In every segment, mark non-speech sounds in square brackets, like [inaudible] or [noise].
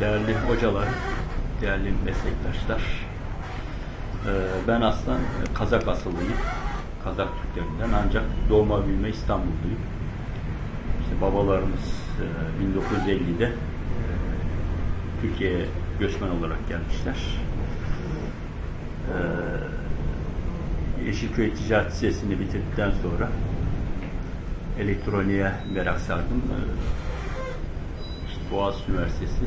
değerli hocalar, değerli meslektaşlar. Ee, Ben aslen Kazak asıllıyım. Kazak Türklerinden ancak doğma büyüme İstanbulluyum. İşte babalarımız e, 1950'de e, Türkiye'ye göçmen olarak gelmişler. Yeşilköy Ticaret Lisesi'ni bitirdikten sonra elektroniğe merak sardım. İşte Boğaziçi Üniversitesi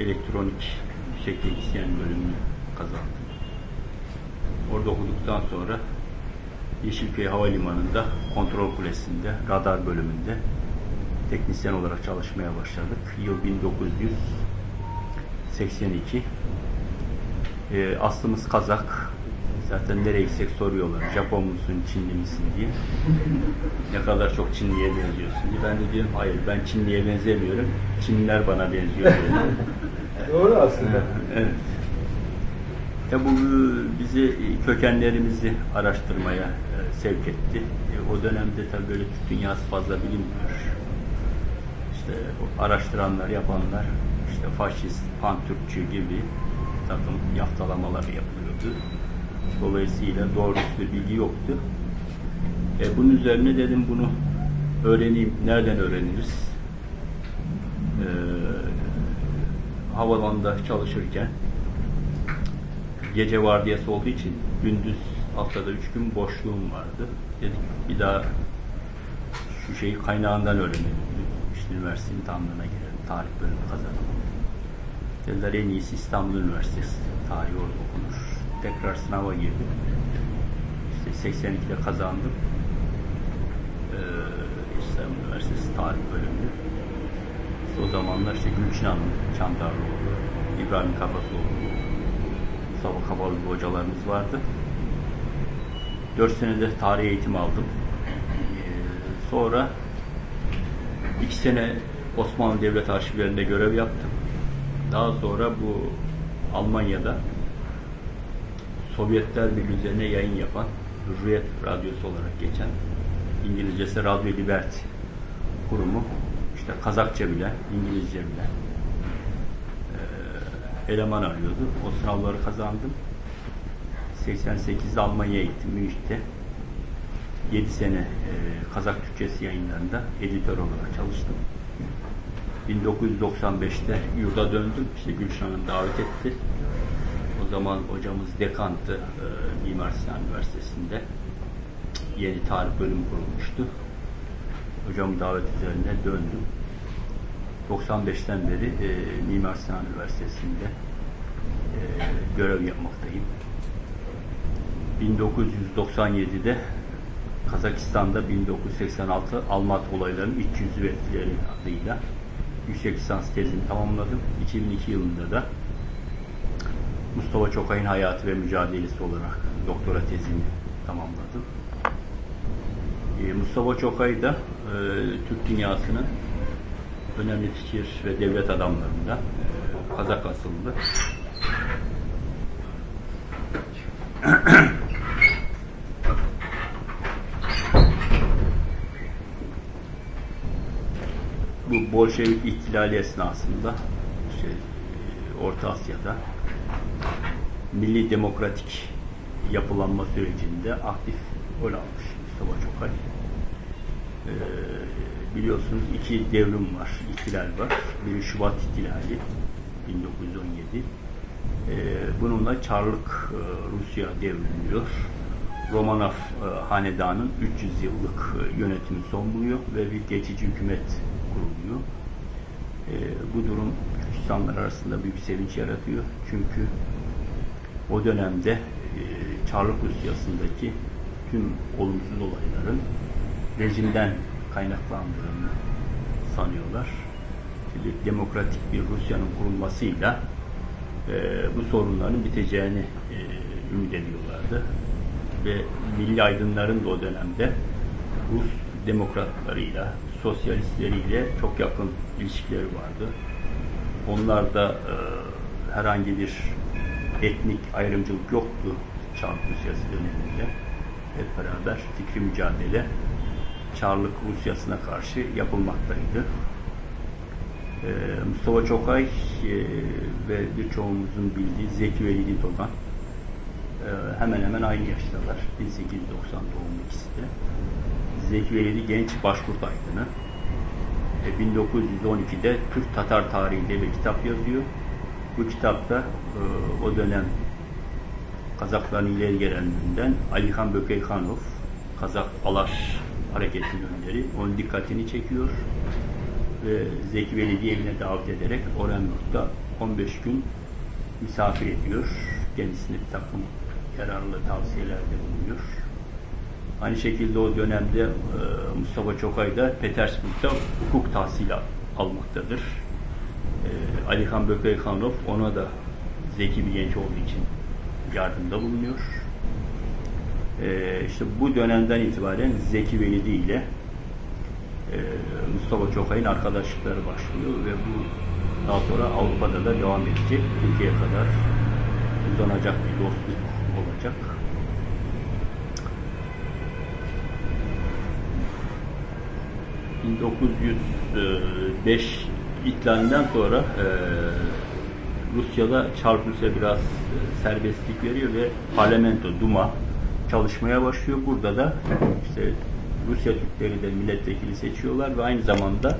elektronik yüksek teknisyen bölümünü kazandım. Orada okuduktan sonra Yeşilköy Havalimanı'nda kontrol kulesinde, radar bölümünde teknisyen olarak çalışmaya başladık. Yıl 1982. Ee, aslımız Kazak. Zaten nereye gitsek soruyorlar. Japon musun, Çinli misin diye. ne kadar çok Çinliye benziyorsun diye. Ben de diyorum hayır ben Çinliye benzemiyorum. Çinliler bana benziyor. [laughs] Doğru aslında. Evet. Ya bu bizi kökenlerimizi araştırmaya e, sevk etti. E, o dönemde tabii böyle Türk dünyası fazla bilinmiyor. İşte araştıranlar, yapanlar işte faşist, pan-Türkçü gibi takım yaftalamalar yapılıyordu. Dolayısıyla doğru bir bilgi yoktu. E, bunun üzerine dedim bunu öğreneyim. Nereden öğreniriz? E, havalanında çalışırken gece vardiyası olduğu için gündüz haftada üç gün boşluğum vardı. Dedik bir daha şu şeyi kaynağından öğrenelim. İşte üniversite imtihanlarına girelim. Tarih bölümü kazanalım. Dediler en iyisi İstanbul Üniversitesi. Tarih orada okunur. Tekrar sınava girdim. İşte 82'de kazandım. Ee, İstanbul Üniversitesi Tarih bölümünü. İşte o zamanlar işte Gülçin Hanım, Çandarlıoğlu, İbrahim Kapasoğlu, Mustafa Kabalı hocalarımız vardı. 4 senede tarih eğitimi aldım. Ee, sonra 2 sene Osmanlı Devlet Arşivlerinde görev yaptım. Daha sonra bu Almanya'da Sovyetler Birliği üzerine yayın yapan Hürriyet Radyosu olarak geçen İngilizcesi Radyo Liberty kurumu işte Kazakça bile, İngilizce bile eleman arıyordu. O sınavları kazandım. 88'de Almanya'ya gittim Münih'te. 7 sene e, Kazak Türkçesi yayınlarında editör olarak çalıştım. 1995'te yurda döndüm. İşte Gülşen davet etti. Zaman hocamız dekantı e, Mimar Sinan Üniversitesi'nde yeni tarih bölümü kurulmuştu. Hocam davet üzerine döndüm. 95'ten beri e, Mimar Sinan Üniversitesi'nde e, görev yapmaktayım. 1997'de Kazakistan'da 1986 Almat olaylarının iç yüzü ve etkileri adıyla yüksek lisans tezimi tamamladım. 2002 yılında da Mustafa Çokay'ın hayatı ve mücadelesi olarak doktora tezimi tamamladım. Ee, Mustafa Çokay da e, Türk dünyasının önemli fikir ve devlet adamlarından e, Kazak asıllı. Bu Bolşevik ihtilali esnasında şey, Orta Asya'da milli demokratik yapılanma sürecinde aktif rol almış Mustafa Çokay. Ee, biliyorsunuz iki devrim var, ihtilal var. Biri Şubat ihtilali 1917. Ee, bununla Çarlık e, Rusya devriliyor. Romanov e, hanedanın 300 yıllık e, yönetimi son buluyor ve bir geçici hükümet kuruluyor. E, bu durum Türkistanlar arasında büyük sevinç yaratıyor. Çünkü o dönemde e, Çarlık Rusyası'ndaki tüm olumsuz olayların rejimden kaynaklandığını sanıyorlar. Şimdi demokratik bir Rusya'nın kurulmasıyla e, bu sorunların biteceğini e, ümit ediyorlardı. Ve milli aydınların da o dönemde Rus demokratlarıyla, sosyalistleriyle çok yakın ilişkileri vardı. Onlar da e, herhangi bir etnik ayrımcılık yoktu Çarlık Rusyası döneminde. Hep beraber fikri mücadele Çarlık Rusyası'na karşı yapılmaktaydı. Ee, Mustafa Çokay e, ve birçoğumuzun bildiği Zeki Velidi Togan e, hemen hemen aynı yaştalar. 1890 doğumlu ikisi de. Zeki Velidi genç başkurt aydını. E, 1912'de Türk Tatar tarihinde bir kitap yazıyor. Bu kitapta e, o dönem Kazakların ileri gelenlerinden Alihan Bökeyhanov, Kazak Alaş hareketinin önderi, onun dikkatini çekiyor ve Zeki Velidi'yi evine davet ederek Orenburg'da 15 gün misafir ediyor. Kendisine bir takım yararlı tavsiyelerde bulunuyor. Aynı şekilde o dönemde e, Mustafa Çokay da Petersburg'da hukuk tahsili almaktadır. E, Alihan Bökeyhanov ona da zeki bir genç olduğu için yardımda bulunuyor. E, işte bu dönemden itibaren Zeki Velidi ile e, Mustafa Çokay'ın arkadaşlıkları başlıyor ve bu daha sonra Avrupa'da da devam edecek. Türkiye'ye kadar uzanacak bir dostluk olacak. ...1905 ihlalinden sonra e, Rusya'da Çark Rusya biraz e, serbestlik veriyor ve parlamento, Duma çalışmaya başlıyor. Burada da işte Rusya Türkleri de milletvekili seçiyorlar ve aynı zamanda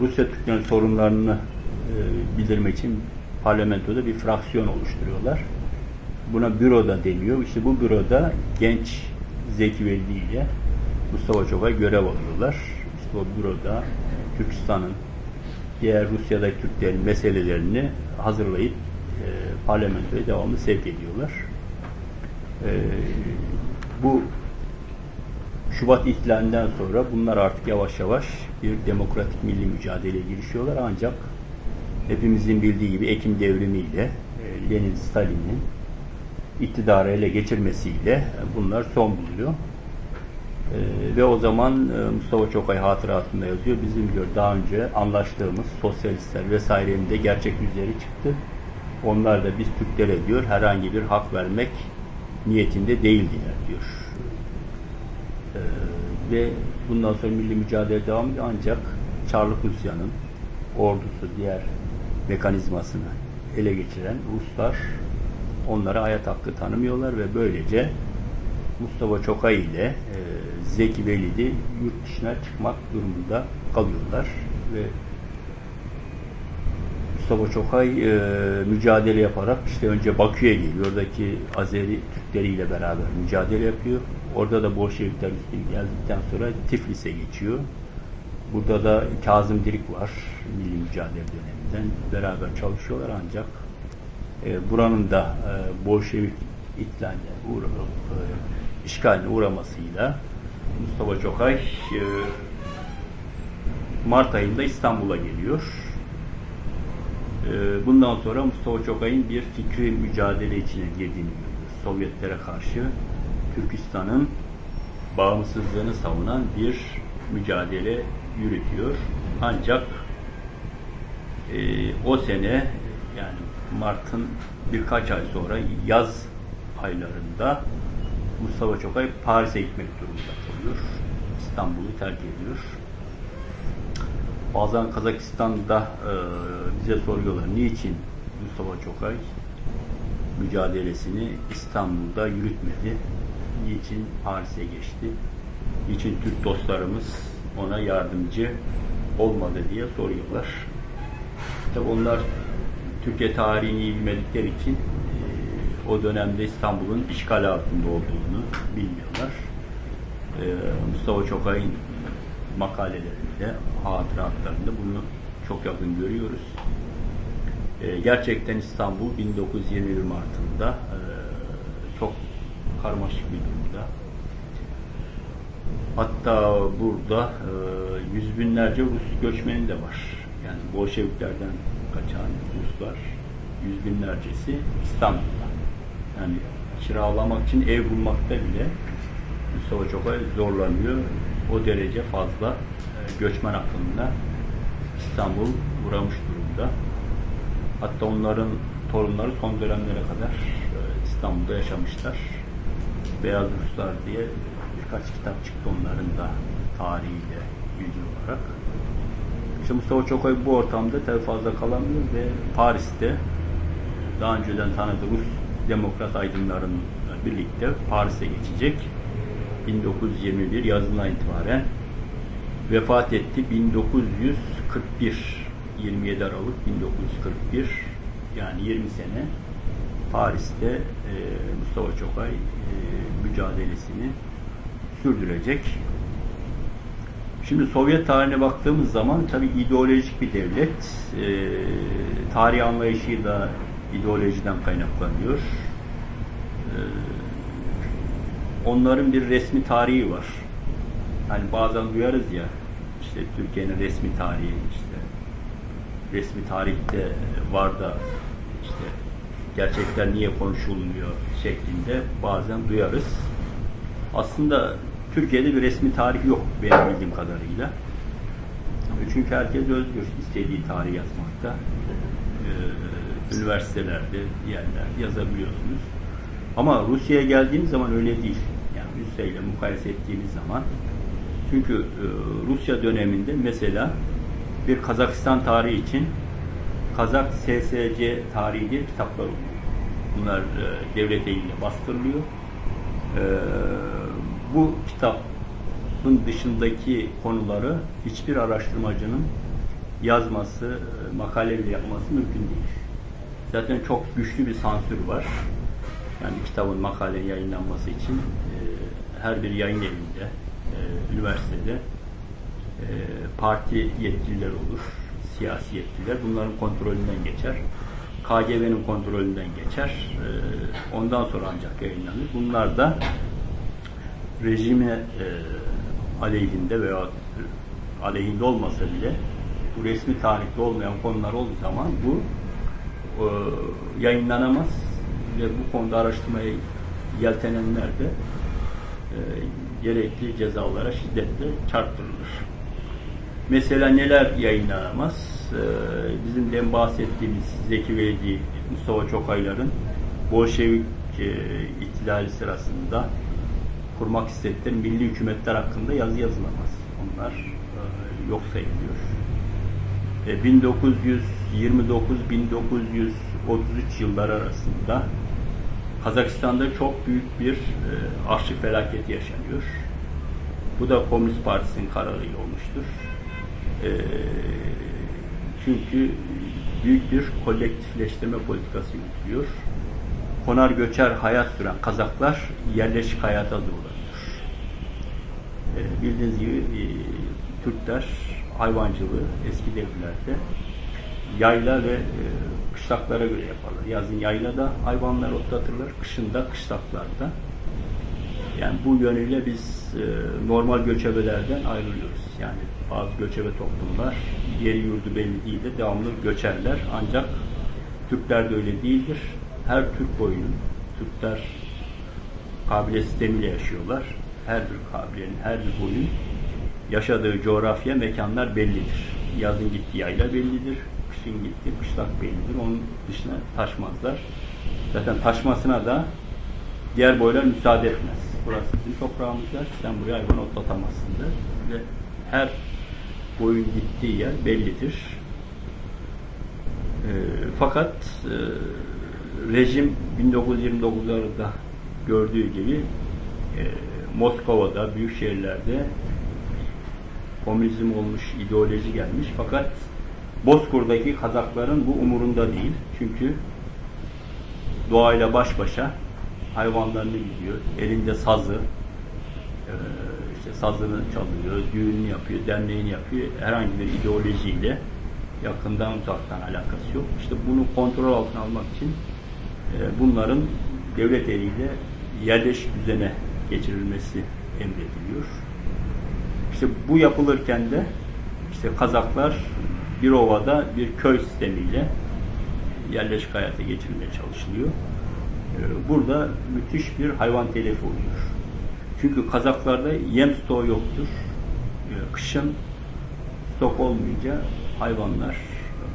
Rusya Türklerin sorunlarını e, bildirmek için parlamentoda bir fraksiyon oluşturuyorlar. Buna büroda deniyor. İşte bu büroda genç Zeki Veldi ile Mustafa Çokay görev alıyorlar. İşte o büroda Türkistan'ın diğer Rusya'daki Türklerin meselelerini hazırlayıp e, parlamentoya devamlı sevk ediyorlar. E, bu Şubat ihtilalinden sonra bunlar artık yavaş yavaş bir demokratik milli mücadeleye girişiyorlar ancak hepimizin bildiği gibi Ekim devrimiyle e, Lenin Stalin'in iktidarı ele geçirmesiyle bunlar son buluyor. Ee, ve o zaman e, Mustafa Çokay hatıratında yazıyor. Bizim diyor daha önce anlaştığımız sosyalistler vesairenin de gerçek yüzleri çıktı. Onlar da biz Türklere diyor herhangi bir hak vermek niyetinde değildiler diyor. Ee, ve bundan sonra milli mücadele devam ediyor ancak Çarlık Rusya'nın ordusu diğer mekanizmasını ele geçiren Ruslar onlara hayat hakkı tanımıyorlar ve böylece Mustafa Çokay ile e, Zeki Velidi yurt dışına çıkmak durumunda kalıyorlar ve Mustafa Çokay e, mücadele yaparak işte önce Bakü'ye geliyor. Oradaki Azeri Türkleriyle beraber mücadele yapıyor. Orada da Bolşevikler geldikten sonra Tiflis'e geçiyor. Burada da Kazım Dirik var. Milli mücadele döneminden beraber çalışıyorlar ancak e, buranın da e, Bolşevik itlaline uğra, e, işgaline uğramasıyla Mustafa Çokay e, Mart ayında İstanbul'a geliyor. E, bundan sonra Mustafa Çokay'ın bir fikri mücadele içine girdiğini görüyoruz. Sovyetlere karşı Türkistan'ın bağımsızlığını savunan bir mücadele yürütüyor. Ancak e, o sene yani Mart'ın birkaç ay sonra yaz aylarında Mustafa Çokay Paris'e gitmek durumunda kalıyor. İstanbul'u terk ediyor. Bazen Kazakistan'da e, bize soruyorlar niçin Mustafa Çokay mücadelesini İstanbul'da yürütmedi? Niçin Paris'e geçti? Niçin Türk dostlarımız ona yardımcı olmadı diye soruyorlar. Tabi onlar Türkiye tarihini bilmedikleri için o dönemde İstanbul'un işgal altında olduğunu bilmiyorlar. E, Mustafa Çokay'ın makalelerinde, hatıratlarında bunu çok yakın görüyoruz. E, gerçekten İstanbul 1921 Mart'ında e, çok karmaşık bir durumda. Hatta burada e, yüz binlerce Rus göçmeni de var. Yani Bolşeviklerden kaçan Ruslar yüz binlercesi İstanbul'da. Yani kiralamak için ev bulmakta bile Mustafa Çokay zorlanıyor. O derece fazla e, göçmen akımına İstanbul uğramış durumda. Hatta onların torunları son dönemlere kadar e, İstanbul'da yaşamışlar. Beyaz Ruslar diye birkaç kitap çıktı onların da tarihiyle ilgili olarak. İşte Mustafa Çokay bu ortamda tabii fazla kalamıyor ve Paris'te daha önceden tanıdığı Rus demokrat aydınların birlikte Paris'e geçecek. 1921 yazından itibaren vefat etti 1941 27 Aralık 1941 yani 20 sene Paris'te e, Mustafa Çokay e, mücadelesini sürdürecek. Şimdi Sovyet tarihine baktığımız zaman tabi ideolojik bir devlet. E, tarih anlayışı da ideolojiden kaynaklanıyor. E, onların bir resmi tarihi var. Hani bazen duyarız ya işte Türkiye'nin resmi tarihi işte resmi tarihte var da işte gerçekler niye konuşulmuyor şeklinde bazen duyarız. Aslında Türkiye'de bir resmi tarih yok benim bildiğim kadarıyla. Çünkü herkes özgür istediği tarih yazmakta. Üniversitelerde, yerlerde yazabiliyorsunuz. Ama Rusya'ya geldiğimiz zaman öyle değil. Yani Rusya ile mukayese ettiğimiz zaman çünkü e, Rusya döneminde mesela bir Kazakistan tarihi için Kazak SSC tarihi diye kitaplar oluyor. Bunlar e, devlet eliyle bastırılıyor. E, bu kitabın dışındaki konuları hiçbir araştırmacının yazması, e, makale bile yapması mümkün değil. Zaten çok güçlü bir sansür var. Yani kitabın makale yayınlanması için e, her bir yayın evinde, e, üniversitede e, parti yetkililer olur, siyasi yetkililer. Bunların kontrolünden geçer. KGB'nin kontrolünden geçer. E, ondan sonra ancak yayınlanır. Bunlar da rejime e, aleyhinde veya aleyhinde olmasa bile bu resmi tarihte olmayan konular olduğu zaman bu e, yayınlanamaz ve bu konuda araştırmaya yeltenenler de e, gerekli cezalara şiddetle çarptırılır. Mesela neler yayınlanamaz? E, bizim de bahsettiğimiz Zeki Veli, Mustafa Çokaylar'ın Bolşevik e, ihtilali sırasında kurmak istedikleri milli hükümetler hakkında yazı yazılamaz. Onlar e, yok sayılıyor. E, 1929-1933 yılları arasında Kazakistan'da çok büyük bir e, arşiv felaketi yaşanıyor. Bu da Komünist Partisi'nin kararıyla olmuştur. E, çünkü büyük bir kolektifleştirme politikası yürütülüyor. Konar göçer hayat süren Kazaklar yerleşik hayata zorlanıyor. E, bildiğiniz gibi e, Türkler hayvancılığı eski devirlerde yayla ve e, kışlaklara göre yaparlar. Yazın yaylada hayvanlar otlatırlar, kışın da kışlaklarda. Yani bu yönüyle biz e, normal göçebelerden ayrılıyoruz. Yani bazı göçebe toplumlar yeri yurdu belli değil de devamlı göçerler. Ancak Türkler de öyle değildir. Her Türk boyunun, Türkler kabile sistemiyle yaşıyorlar. Her bir kabilenin, her bir boyun yaşadığı coğrafya, mekanlar bellidir. Yazın gittiği yayla bellidir, kışın gitti, kışlak bellidir. Onun dışına taşmazlar. Zaten taşmasına da diğer boylar müsaade etmez. Burası bizim toprağımızdır, sen buraya hayvan otlatamazsın der. Ve her boyun gittiği yer bellidir. E, fakat e, rejim 1929'larda gördüğü gibi e, Moskova'da, büyük şehirlerde komünizm olmuş, ideoloji gelmiş. Fakat Bozkur'daki Kazakların bu umurunda değil. Çünkü doğayla baş başa hayvanlarını gidiyor. Elinde sazı, işte sazını çalıyor, düğününü yapıyor, derneğini yapıyor. Herhangi bir ideolojiyle yakından uzaktan alakası yok. İşte bunu kontrol altına almak için bunların devlet eliyle yerleşik düzene geçirilmesi emrediliyor. İşte bu yapılırken de işte Kazaklar bir ovada bir köy sistemiyle yerleşik hayata geçirilmeye çalışılıyor. Ee, burada müthiş bir hayvan telifi oluyor. Çünkü Kazaklarda yem stoğu yoktur. Ee, kışın stok olmayınca hayvanlar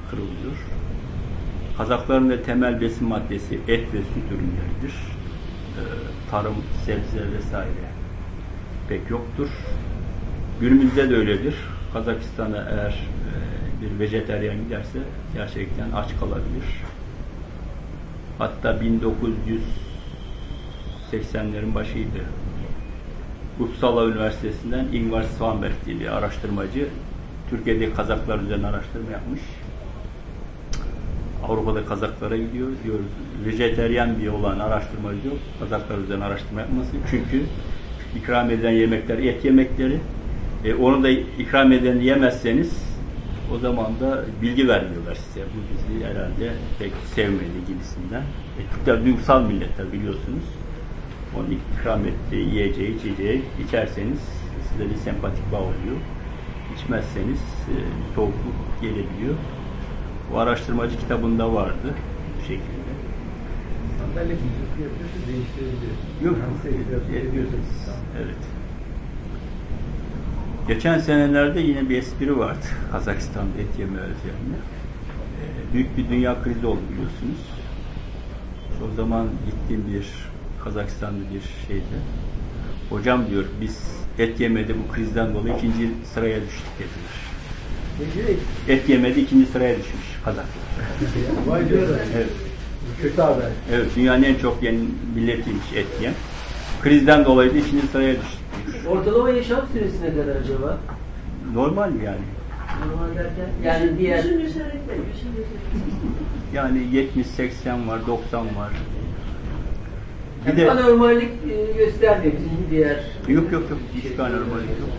kırılıyor. Kazakların da temel besin maddesi et ve süt ürünleridir. Ee, tarım, sebze vesaire pek yoktur. Günümüzde de öyledir. Kazakistan'a eğer e, bir vejeteryan giderse gerçekten aç kalabilir. Hatta 1980'lerin başıydı. Uppsala Üniversitesi'nden Ingvar Svanberg diye bir araştırmacı Türkiye'de Kazaklar üzerine araştırma yapmış. Avrupa'da Kazaklara gidiyor diyoruz. Vejeteryan bir olan araştırmacı Kazaklar üzerine araştırma yapması. Çünkü ikram edilen yemekler et yemekleri. E, onu da ikram edeni yemezseniz o zaman da bilgi vermiyorlar size. Bu bizi herhalde pek sevmedi gibisinden. E, Türkler duygusal milletler biliyorsunuz. Onun ikram ettiği yiyeceği, içeceği içerseniz size bir sempatik bağ oluyor. İçmezseniz e, soğukluk gelebiliyor. Bu araştırmacı kitabında vardı bu şekilde. Sandalye değiştirebilir. Yok, yapıyorsunuz. Evet. Geçen senelerde yine bir espri vardı [laughs] Kazakistan'da et yeme üzerine. Ee, büyük bir dünya krizi oldu biliyorsunuz. O zaman gittiğim bir Kazakistan'da bir şeyde. Hocam diyor biz et yemede bu krizden dolayı ikinci sıraya düştük dediler. Et yemede ikinci sıraya düşmüş Kazaklar. [laughs] vay. Evet. Kötü haber. Evet, dünyanın en çok yiyen milletiymiş et yiyen. Krizden dolayı da ikinci sıraya düştük. Ortalama yaşam süresi ne kadar acaba? Normal yani. Normal derken yani diğer Düşünce öğretmenim, düşünce Yani 70-80 var, 90 var. Bir yani de anormallik e, göstermiyor bizim diğer yok yok yok hiç anormallik yok.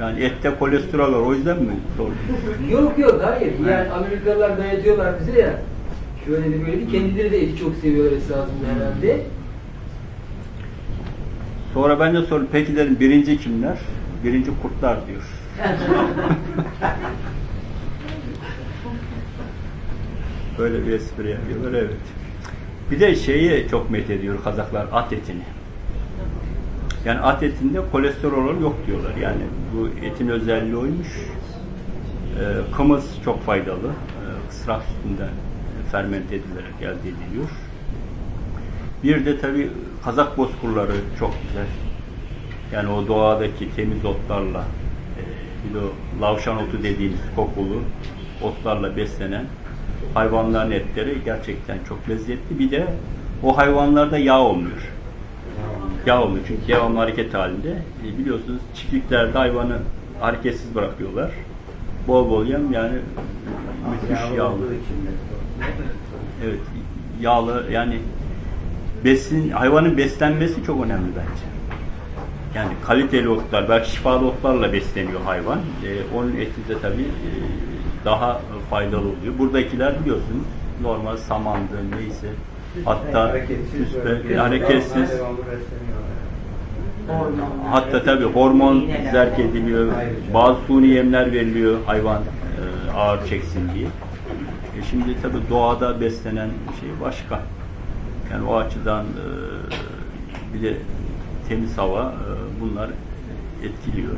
Yani ette kolesterol var o yüzden mi sordun? [laughs] Yok yok hayır. Yani Amerikalılar dayatıyorlar bize ya. Şöyle de böyle de kendileri de eti çok seviyorlar esasında herhalde. Sonra ben de sordum peki dedim birinci kimler? Birinci kurtlar diyor. [laughs] Böyle bir espri yapıyorlar evet. Bir de şeyi çok met ediyor Kazaklar at etini. Yani at etinde kolesterol yok diyorlar. Yani bu etin özelliği oymuş. Ee, kımız çok faydalı. Ee, ısraf sütünden fermente edilerek elde ediliyor. Bir de tabi Kazak bozkurları çok güzel. Yani o doğadaki temiz otlarla e, bir de o lavşan otu dediğimiz kokulu otlarla beslenen hayvanların etleri gerçekten çok lezzetli. Bir de o hayvanlarda yağ olmuyor. Yağ olmuyor çünkü devamlı hareket halinde. E, biliyorsunuz çiftliklerde hayvanı hareketsiz bırakıyorlar. Bol bol yem yani müthiş yağlı. Evet, yağlı yani besin hayvanın beslenmesi çok önemli bence. Yani kaliteli otlar, belki şifalı otlarla besleniyor hayvan. Ee, onun eti de tabii e, daha faydalı oluyor. Buradakiler biliyorsunuz normal samandı neyse hatta süspe, hareketsiz hatta tabii hormon zerk ediliyor. Bazı suni yemler veriliyor hayvan e, ağır çeksin diye. E şimdi tabii doğada beslenen şey başka. Yani o açıdan e, bir de temiz hava e, bunlar etkiliyor.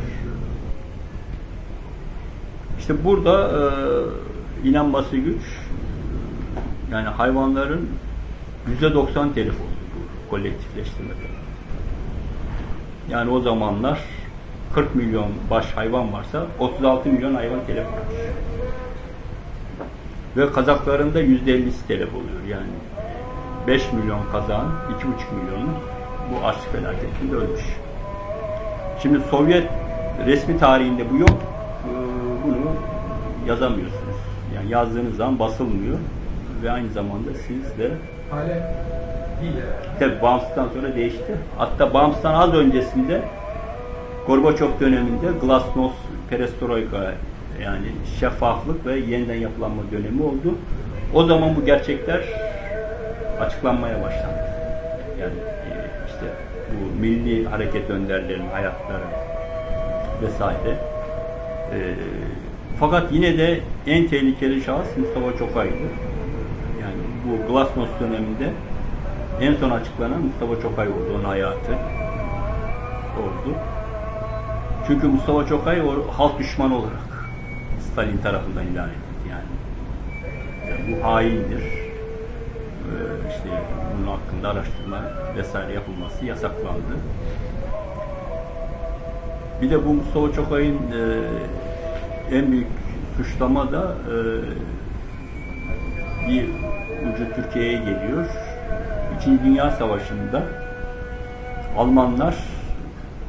İşte burada e, inanması güç yani hayvanların yüzde doksan telef oldu bu kolektifleştirmede. Yani o zamanlar 40 milyon baş hayvan varsa 36 milyon hayvan telef olmuş. Ve Kazakların da %50'si telef oluyor. Yani 5 milyon Kazak'ın 2,5 milyonu bu açlık felaketinde ölmüş. Şimdi Sovyet resmi tarihinde bu yok. Ee, Bunu yazamıyorsunuz. Yani yazdığınız zaman basılmıyor. Ve aynı zamanda siz de. Tabi bağımsızlıktan sonra değişti. Hatta bağımsızlıktan az öncesinde Gorbaçov döneminde Glasnost, Perestroika yani şeffaflık ve yeniden yapılanma dönemi oldu. O zaman bu gerçekler açıklanmaya başlandı. Yani e, işte bu milli hareket önderlerinin hayatları vesaire. E, fakat yine de en tehlikeli şahıs Mustafa Çokay'dı. Yani bu Glasnost döneminde en son açıklanan Mustafa Çokay oldu. Onun hayatı oldu. Çünkü Mustafa Çokay o halk düşmanı olarak Stalin tarafından ilan edildi yani. yani bu haindir. Ee, işte bunun hakkında araştırma vesaire yapılması yasaklandı. Bir de bu Mustafa Çokay'ın e, en büyük suçlama da e, bir ucu Türkiye'ye geliyor. İkinci Dünya Savaşı'nda Almanlar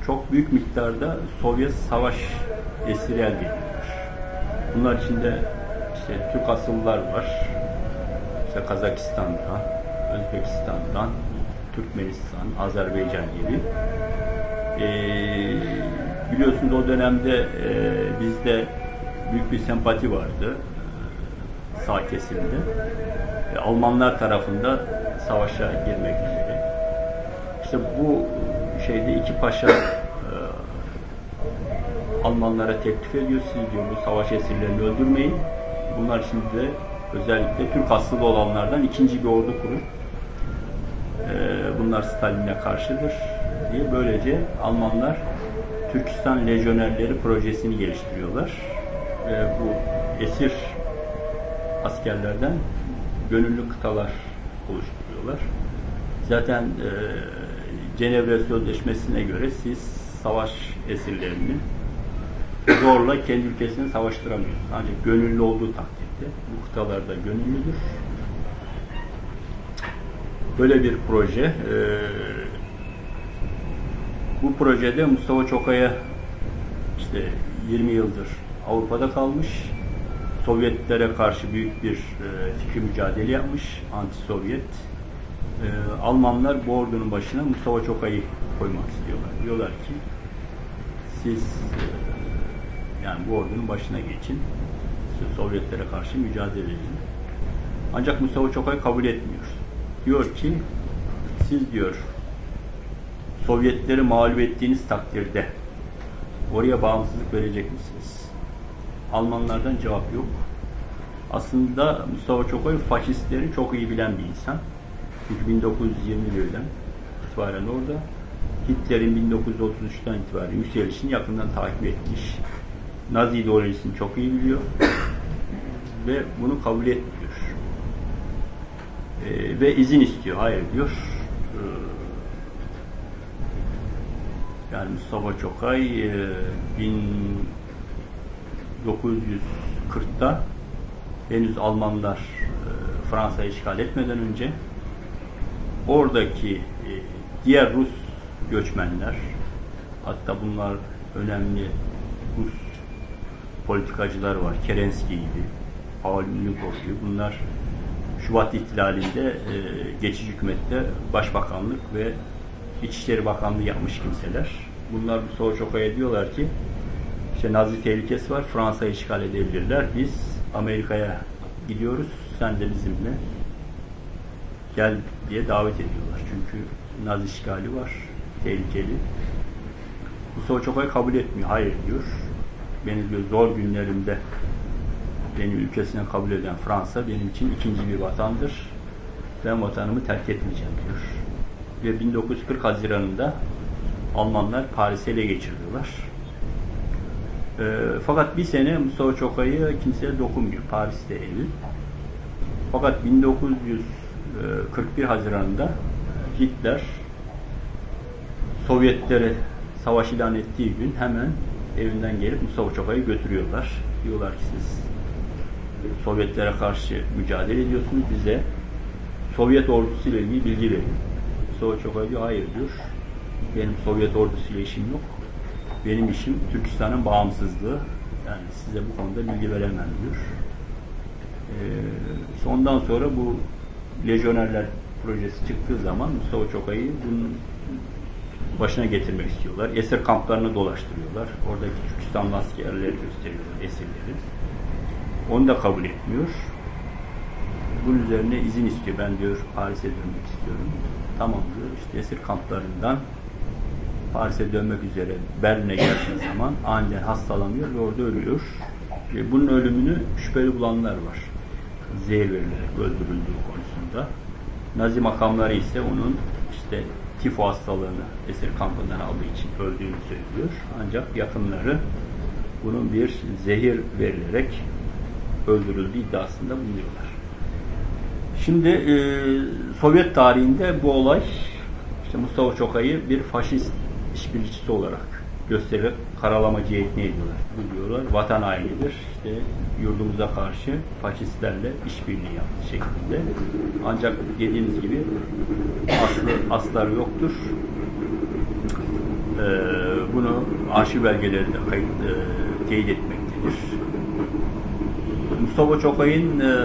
çok büyük miktarda Sovyet savaş esiri elde ediyorlar. Bunlar içinde işte Türk asıllılar var. İşte Kazakistan'dan, Özbekistan'dan, Türkmenistan, Azerbaycan gibi. Ee, biliyorsunuz o dönemde e, bizde büyük bir sempati vardı e, sağ kesimde. E, Almanlar tarafında savaşa girmek üzere. İşte bu şeyde iki paşa e, Almanlara teklif ediyor. Siz diyor bu savaş esirlerini öldürmeyin. Bunlar şimdi de özellikle Türk asıllı olanlardan ikinci bir ordu kurun. E, bunlar Stalin'e karşıdır diye böylece Almanlar Türkistan Lejyonerleri projesini geliştiriyorlar. Ve bu esir askerlerden gönüllü kıtalar oluşturuyorlar. Zaten e, Cenevre Sözleşmesi'ne göre siz savaş esirlerini zorla kendi ülkesine savaştıramıyorsunuz. Ancak gönüllü olduğu takdirde bu kıtalarda gönüllüdür. Böyle bir proje. E, bu projede Mustafa Çokaya işte 20 yıldır Avrupa'da kalmış. Sovyetlere karşı büyük bir e, fikri mücadele yapmış. Anti-Sovyet. E, Almanlar bu ordunun başına Mustafa Çokay'ı koymak istiyorlar. Diyorlar ki siz e, yani bu ordunun başına geçin. Sovyetlere karşı mücadele edin. Ancak Mustafa Çokay kabul etmiyor. Diyor ki siz diyor Sovyetleri mağlup ettiğiniz takdirde oraya bağımsızlık verecek misiniz? Almanlardan cevap yok. Aslında Mustafa Çokay faşistleri çok iyi bilen bir insan. Çünkü 1920'lerden itibaren orada. Hitler'in 1933'ten itibaren yükselişini yakından takip etmiş. Nazi ideolojisini çok iyi biliyor. Ve bunu kabul etmiyor. Ee, ve izin istiyor. Hayır diyor. Ee, yani Mustafa Çokay e, 1940'da henüz Almanlar e, Fransa'yı işgal etmeden önce oradaki e, diğer Rus göçmenler hatta bunlar önemli Rus politikacılar var. Kerensky gibi, Paul Milukov gibi bunlar Şubat ihtilalinde e, geçici hükümette başbakanlık ve İçişleri Bakanlığı yapmış kimseler. Bunlar Mustafa Çokay'a diyorlar ki işte Nazi tehlikesi var. Fransa'yı işgal edebilirler. Biz Amerika'ya gidiyoruz. Sen de bizimle gel diye davet ediyorlar. Çünkü Nazi işgali var. Tehlikeli. Mustafa Çokay kabul etmiyor. Hayır diyor. Beni diyor zor günlerimde beni ülkesine kabul eden Fransa benim için ikinci bir vatandır. Ben vatanımı terk etmeyeceğim diyor. Ve 1940 Haziran'ında Almanlar Paris'e ele geçiriyorlar. E, fakat bir sene Mustafa Çokay'ı kimseye dokunmuyor. Paris'te evi. Fakat 1941 Haziran'da Hitler Sovyetlere savaş ilan ettiği gün hemen evinden gelip Mustafa Çokay'ı götürüyorlar. Diyorlar ki siz Sovyetlere karşı mücadele ediyorsunuz. Bize Sovyet ordusuyla ilgili bilgi verin. Mustafa Çokay diyor hayır diyor. Benim Sovyet ordusuyla işim yok. Benim işim Türkistan'ın bağımsızlığı. Yani size bu konuda bilgi veremem diyor. Ee, ondan sonra bu lejyonerler projesi çıktığı zaman Mustafa Çokay'ı bunun başına getirmek istiyorlar. Esir kamplarını dolaştırıyorlar. Oradaki Türkistanlı askerleri gösteriyorlar, esirleri. Onu da kabul etmiyor. Bunun üzerine izin istiyor. Ben diyor Paris'e dönmek istiyorum. Tamam diyor. İşte esir kamplarından Paris'e dönmek üzere Berlin'e geldiği zaman aniden hastalanıyor ve orada ölüyor. Ve bunun ölümünü şüpheli bulanlar var. Zehir verilerek öldürüldüğü konusunda. Nazi makamları ise onun işte tifo hastalığını esir kampından aldığı için öldüğünü söylüyor. Ancak yakınları bunun bir zehir verilerek öldürüldüğü iddiasında bulunuyorlar. Şimdi e, Sovyet tarihinde bu olay işte Mustafa Çokay'ı bir faşist işbirlikçisi olarak göstererek karalama cihetine ediyorlar. Bu diyorlar vatan hainidir. İşte yurdumuza karşı faşistlerle işbirliği yaptı şeklinde. Ancak dediğiniz gibi aslı, asları yoktur. Ee, bunu arşiv belgelerinde kayıt, e, teyit etmektedir. Mustafa Çokay'ın e,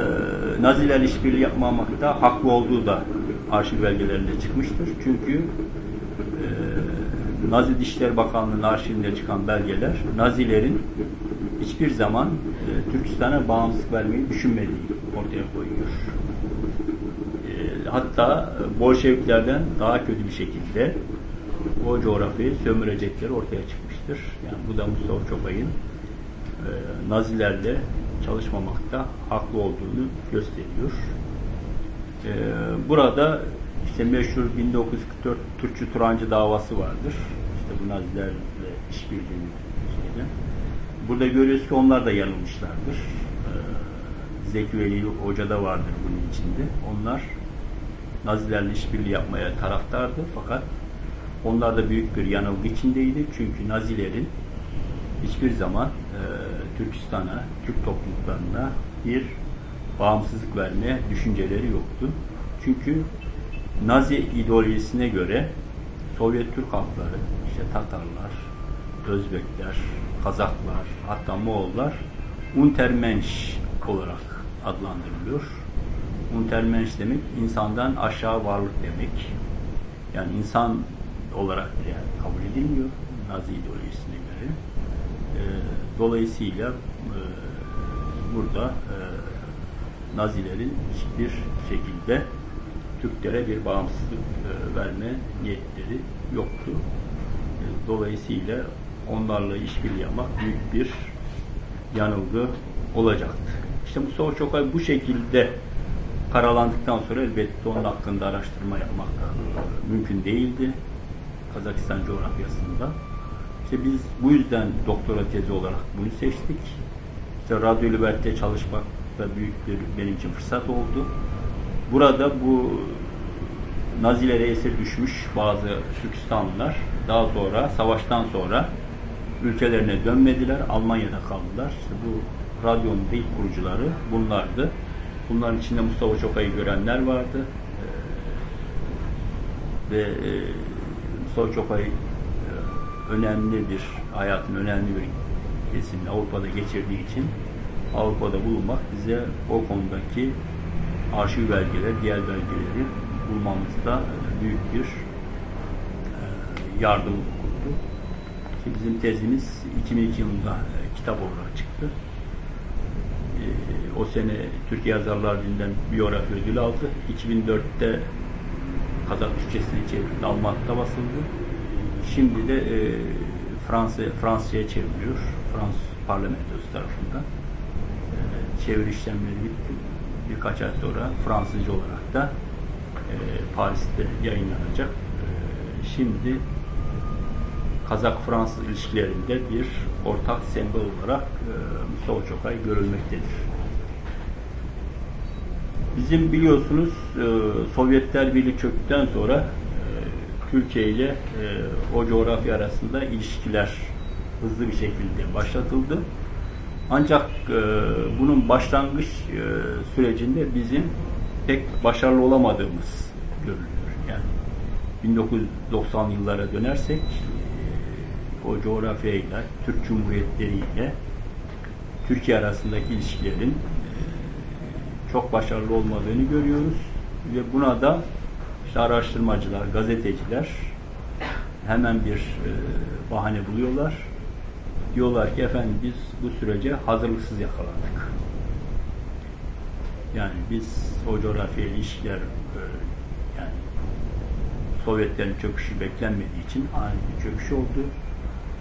Naziler işbirliği yapmamakta haklı olduğu da arşiv belgelerinde çıkmıştır. Çünkü e, Nazi Dışişleri Bakanlığı'nın arşivinde çıkan belgeler Nazilerin hiçbir zaman e, Türkistan'a bağımsızlık vermeyi düşünmediği ortaya koyuyor. E, hatta Bolşeviklerden daha kötü bir şekilde o coğrafyayı sömürecekleri ortaya çıkmıştır. Yani bu da Mustafa Çokay'ın e, Nazilerle çalışmamakta haklı olduğunu gösteriyor. E, burada işte meşhur 1944 Türkçü Turancı davası vardır. İşte bu Nazilerle işbirliğini şeyden. Burada görüyoruz ki onlar da yanılmışlardır. E, Zeki Veli Hoca da vardır bunun içinde. Onlar Nazilerle işbirliği yapmaya taraftardı fakat onlar da büyük bir yanılgı içindeydi. Çünkü Nazilerin hiçbir zaman e, Türkistan'a, Türk topluluklarına bir bağımsızlık vermeye düşünceleri yoktu. Çünkü Nazi ideolojisine göre Sovyet Türk halkları, işte Tatarlar, Özbekler, Kazaklar, hatta Moğollar Untermensch olarak adlandırılıyor. Untermensch demek insandan aşağı varlık demek. Yani insan olarak yani kabul edilmiyor Nazi. E, dolayısıyla e, burada e, Nazilerin hiçbir şekilde Türklere bir bağımsızlık e, verme niyetleri yoktu. Dolayısıyla onlarla işbirliği yapmak büyük bir yanılgı olacaktı. İşte Mustafa Çokay bu şekilde karalandıktan sonra elbette onun hakkında araştırma yapmak mümkün değildi. Kazakistan coğrafyasında. İşte biz bu yüzden doktora tezi olarak bunu seçtik. İşte Radyo Liberty'de çalışmak da büyük bir benim için fırsat oldu. Burada bu Nazilere esir düşmüş bazı Türkistanlılar daha sonra savaştan sonra ülkelerine dönmediler. Almanya'da kaldılar. İşte bu radyonun ilk kurucuları bunlardı. Bunların içinde Mustafa Çokay'ı görenler vardı. Ee, ve e, Mustafa Çokay e, önemli bir hayatın önemli bir kesimini Avrupa'da geçirdiği için Avrupa'da bulunmak bize o konudaki arşiv belgeleri, diğer belgeleri bulmamızda büyük bir e, yardım oldu. Bizim tezimiz 2002 yılında e, kitap olarak çıktı. E, o sene Türkiye Yazarlar Birliği'nden biyografi ödülü aldı. 2004'te Kazak Türkçesine çevrildi, Almat'ta basıldı. Şimdi de e, Fransa Fransızca çevriliyor. Fransız parlamentosu tarafından. E, çeviri işlemleri bitti. Birkaç ay sonra Fransızca olarak da e, Paris'te yayınlanacak. E, şimdi Kazak-Fransız ilişkilerinde bir ortak sembol olarak e, Mustafa Çokay görülmektedir. Bizim biliyorsunuz e, Sovyetler Birliği çöktükten sonra Türkiye ile e, o coğrafya arasında ilişkiler hızlı bir şekilde başlatıldı. Ancak e, bunun başlangıç e, sürecinde bizim pek başarılı olamadığımız görülüyor. Yani 1990 yıllara dönersek e, o coğrafyayla, Türk Cumhuriyetleriyle Türkiye arasındaki ilişkilerin e, çok başarılı olmadığını görüyoruz ve buna da işte araştırmacılar, gazeteciler hemen bir e, bahane buluyorlar. Diyorlar ki efendim biz bu sürece hazırlıksız yakalandık. Yani biz o coğrafya ilişkiler e, yani Sovyetlerin çöküşü beklenmediği için ani bir çöküş oldu.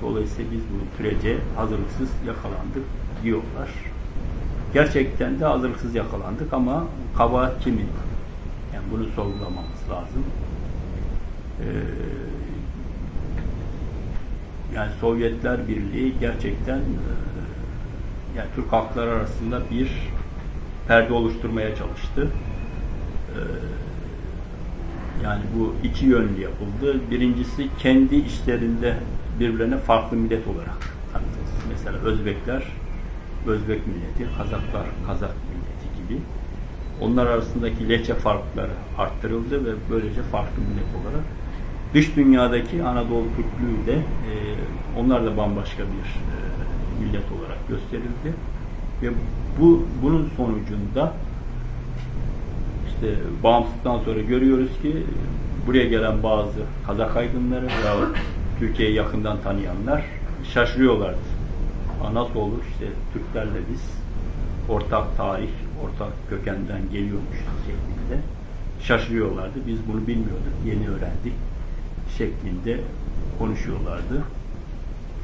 Dolayısıyla biz bu sürece hazırlıksız yakalandık diyorlar. Gerçekten de hazırlıksız yakalandık ama kabahat kimin? Yani bunu sorgulamamız lazım. Ee, yani Sovyetler Birliği gerçekten e, yani Türk halkları arasında bir perde oluşturmaya çalıştı. Ee, yani bu iki yönlü yapıldı. Birincisi kendi işlerinde birbirlerine farklı millet olarak tanıtırız. Mesela Özbekler Özbek milleti, Kazaklar Kazak milleti gibi. Onlar arasındaki lehçe farkları arttırıldı ve böylece farklı millet olarak dış dünyadaki Anadolu Türklüğü de e, onlar da bambaşka bir e, millet olarak gösterildi. Ve bu bunun sonucunda işte bağımsızlıktan sonra görüyoruz ki buraya gelen bazı Kazak aydınları veya Türkiye'yi yakından tanıyanlar şaşırıyorlardı. Aa, Nasıl olur işte Türklerle biz ortak tarih, ortak kökenden geliyormuş şeklinde şaşırıyorlardı. Biz bunu bilmiyorduk, yeni öğrendik şeklinde konuşuyorlardı.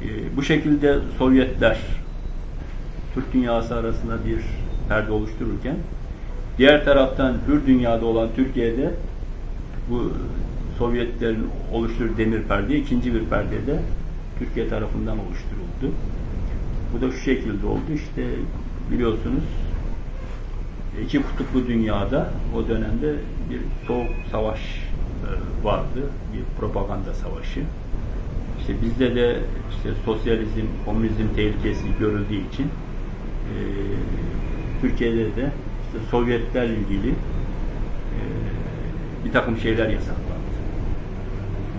Ee, bu şekilde Sovyetler Türk dünyası arasında bir perde oluştururken diğer taraftan hür dünyada olan Türkiye'de bu Sovyetlerin oluşturduğu demir perde ikinci bir perdede Türkiye tarafından oluşturuldu. Bu da şu şekilde oldu. İşte biliyorsunuz iki kutuplu dünyada o dönemde bir soğuk savaş e, vardı. Bir propaganda savaşı. İşte bizde de işte sosyalizm, komünizm tehlikesi görüldüğü için e, Türkiye'de de işte Sovyetlerle ilgili e, bir takım şeyler yasaklandı.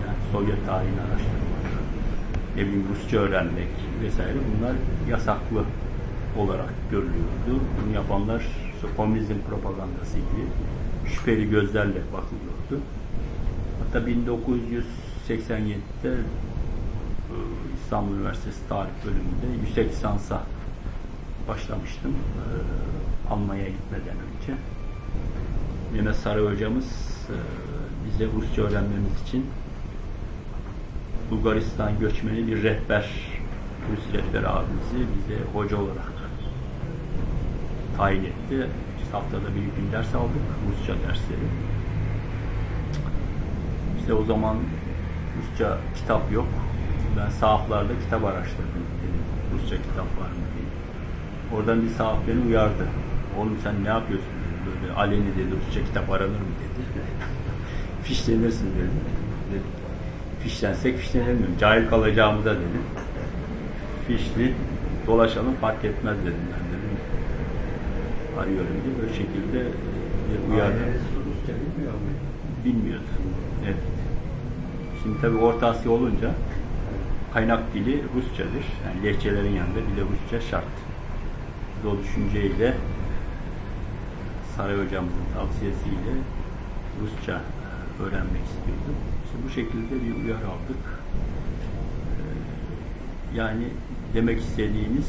Yani Sovyet tarihini araştırmak, ne bileyim Rusça öğrenmek vesaire bunlar yasaklı olarak görülüyordu. Bunu yapanlar işte komünizm propagandası gibi şüpheli gözlerle bakılıyordu. Hatta 1987'de e, İstanbul Üniversitesi Tarih Bölümünde yüksek lisansa başlamıştım e, Almanya'ya gitmeden önce. Mehmet Saray hocamız e, bize Rusça öğrenmemiz için Bulgaristan göçmeni bir rehber, Rus rehber abimizi bize hoca olarak tayin etti. İşte haftada bir gün ders aldık, Rusça dersleri. İşte o zaman Rusça kitap yok. Ben sahaflarda kitap araştırdım. Dedim, Rusça kitap var mı diye. Oradan bir sahaf beni uyardı. Oğlum sen ne yapıyorsun? Dedi. Böyle aleni dedi, Rusça kitap aranır mı dedi. [laughs] Fişlenirsin dedi. dedim. Fişlensek fişlenemiyorum. Cahil kalacağımıza dedim. Fişli dolaşalım fark etmez dedim ben Arıyorum diye böyle şekilde bir Rusça bilmiyor mu? Bilmiyordu. Evet. Şimdi tabii Orta Asya olunca kaynak dili Rusçadır. Yani lehçelerin yanında bir de Rusça şart. Biz o düşünceyle Saray hocamızın tavsiyesiyle Rusça e, öğrenmek istiyordum. İşte bu şekilde bir uyarı aldık. Ee, Yani demek istediğimiz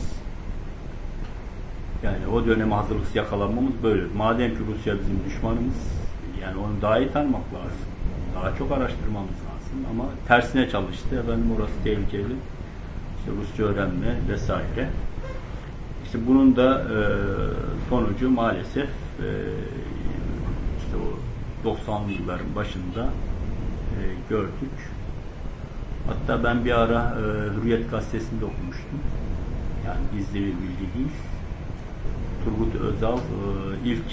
yani o döneme hazırlıksız yakalanmamız böyle. Madem ki Rusya bizim düşmanımız, yani onu daha iyi tanımak lazım. Daha çok araştırmamız lazım ama tersine çalıştı. Efendim orası tehlikeli. İşte Rusça öğrenme vesaire. İşte bunun da e, sonucu maalesef e, işte o 90'lı yılların başında e, gördük. Hatta ben bir ara e, Hürriyet gazetesinde okumuştum. Yani gizli bir bilgi değil. Turgut Özal e, ilk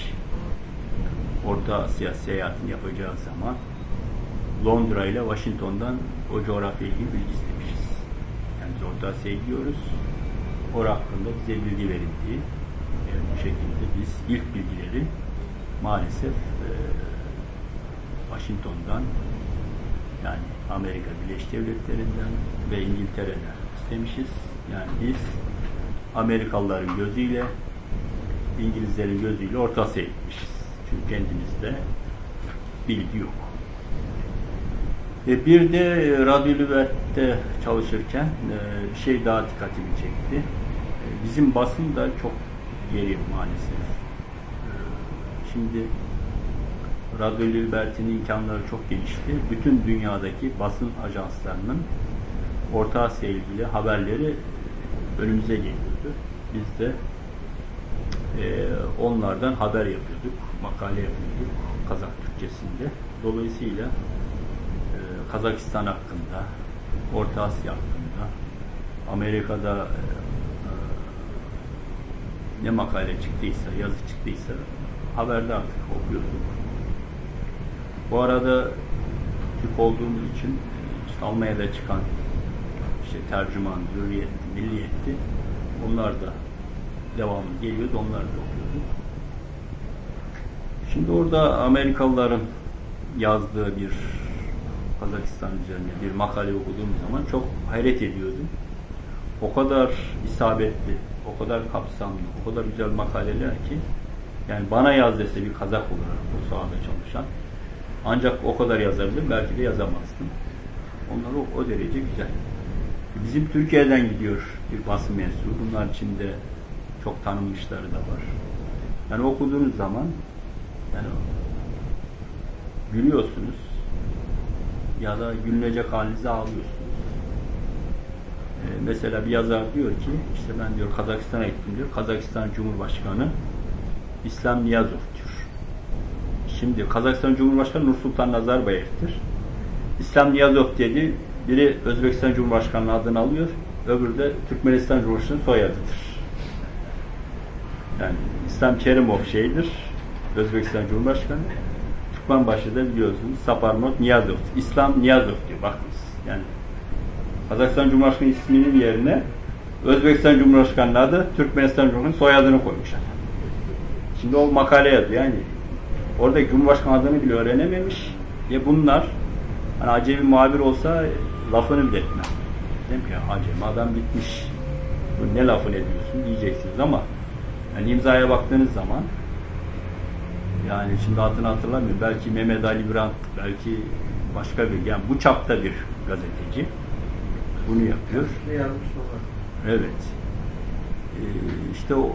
Orta Asya seyahatini yapacağı zaman Londra ile Washington'dan o coğrafya ilgili bilgi istemişiz. Yani biz Orta Asya'ya gidiyoruz. Orada hakkında bize bilgi verildiği yani bu şekilde biz ilk bilgileri maalesef e, Washington'dan yani Amerika Birleşik Devletleri'nden ve İngiltere'den istemişiz. Yani biz Amerikalıların gözüyle İngilizlerin gözüyle Orta Asya'ya gitmişiz. Çünkü kendimizde bilgi yok. E, bir de e, Radyo Lübet'te çalışırken e, şey daha dikkatimi çekti. E, bizim basın da çok geri maalesef. E, Şimdi Radyo Lübet'in imkanları çok gelişti. Bütün dünyadaki basın ajanslarının Orta Asya ilgili haberleri önümüze geliyordu. Biz de e, onlardan haber yapıyorduk, makale yapıyorduk Kazak Türkçesinde. Dolayısıyla e, Kazakistan hakkında, Orta Asya hakkında, Amerika'da e, e, ne makale çıktıysa, yazı çıktıysa haberde artık okuyorduk. Bu arada Türk olduğumuz için işte Almanya'da çıkan işte tercüman, hürriyetti, milliyetti. Onlar da devamlı geliyordu, onlar da okuyordu. Şimdi orada Amerikalıların yazdığı bir Kazakistan üzerine bir makale okuduğum zaman çok hayret ediyordum. O kadar isabetli, o kadar kapsamlı, o kadar güzel makaleler ki yani bana yaz dese bir Kazak olarak bu sahada çalışan ancak o kadar yazabilirim, belki de yazamazdım. Onlar o, o derece güzel. Bizim Türkiye'den gidiyor bir basın mensubu. Bunlar içinde çok tanınmışları da var. Yani okuduğunuz zaman yani gülüyorsunuz ya da gülünecek halinize ağlıyorsunuz. Ee, mesela bir yazar diyor ki işte ben diyor Kazakistan'a gittim diyor. Kazakistan Cumhurbaşkanı İslam Niyazov diyor. Şimdi Kazakistan Cumhurbaşkanı Nursultan Nazarbayev'tir. İslam Niyazov dedi. Biri Özbekistan Cumhurbaşkanı adını alıyor. Öbürü de Türkmenistan Cumhurbaşkanı soyadıdır. Yani İslam Kerimov şeydir. Özbekistan Cumhurbaşkanı. Türkmenbaşı da biliyorsunuz Saparnot Niyazov. İslam Niyazov diyor. Bakınız. Yani Kazakistan Cumhurbaşkanı isminin yerine Özbekistan Cumhurbaşkanı adı Türkmenistan Cumhurbaşkanı soyadını koymuş adam. Şimdi o makale yazıyor. Yani orada Cumhurbaşkanı adını bile öğrenememiş. Ya bunlar hani acemi muhabir olsa lafını bile etmez. Dedim ki acemi adam bitmiş. Bu ne lafını ediyorsun diyeceksiniz ama yani imzaya baktığınız zaman yani şimdi adını hatırlamıyorum. Belki Mehmet Ali Brandt, belki başka bir yani bu çapta bir gazeteci bunu yapıyor. Evet. Ee, işte o,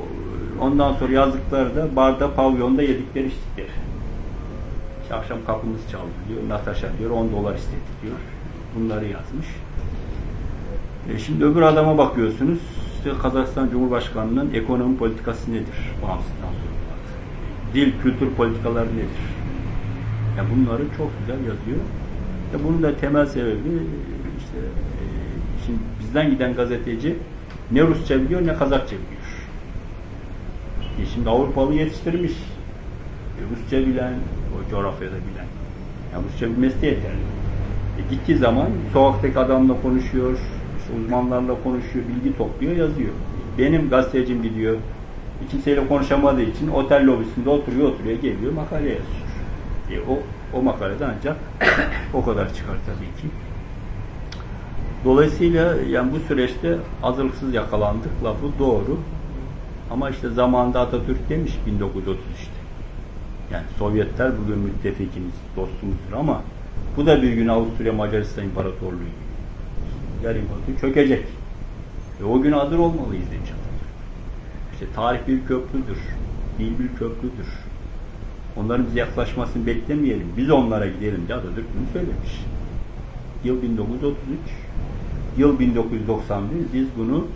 ondan sonra yazdıkları da barda, pavyonda yedikleri içtikleri. İşte akşam kapımız çaldı diyor. Natasha diyor 10 dolar istedik diyor. Bunları yazmış. E şimdi öbür adama bakıyorsunuz. İşte Kazakistan Cumhurbaşkanı'nın ekonomi politikası nedir? Bağımsızdan sorumlu. Dil, kültür politikaları nedir? Ya bunları çok güzel yazıyor. Ya bunun da temel sebebi işte e, şimdi bizden giden gazeteci ne Rusça biliyor ne Kazakça biliyor. E şimdi Avrupalı yetiştirmiş. E Rusça bilen, o coğrafyada bilen. Yani Rusça bilmesi de yeterli. E gittiği zaman sokaktaki adamla konuşuyor, uzmanlarla konuşuyor, bilgi topluyor, yazıyor. Benim gazetecim gidiyor, kimseyle konuşamadığı için otel lobisinde oturuyor, oturuyor, geliyor, makale yazıyor. E o, o makalede ancak [coughs] o kadar çıkar tabii ki. Dolayısıyla yani bu süreçte hazırlıksız yakalandık lafı doğru. Ama işte zamanında Atatürk demiş 1933'te. Yani Sovyetler bugün müttefikimiz, dostumuzdur ama bu da bir gün Avusturya Macaristan İmparatorluğu İmparatorluğu çökecek. Ve o gün hazır olmalıyız Atatürk. İşte tarih bir köprüdür. Dil bir köprüdür. Onların bize yaklaşmasını beklemeyelim. Biz onlara gidelim diye Atatürk bunu söylemiş. Yıl 1933 Yıl 1991 biz bunu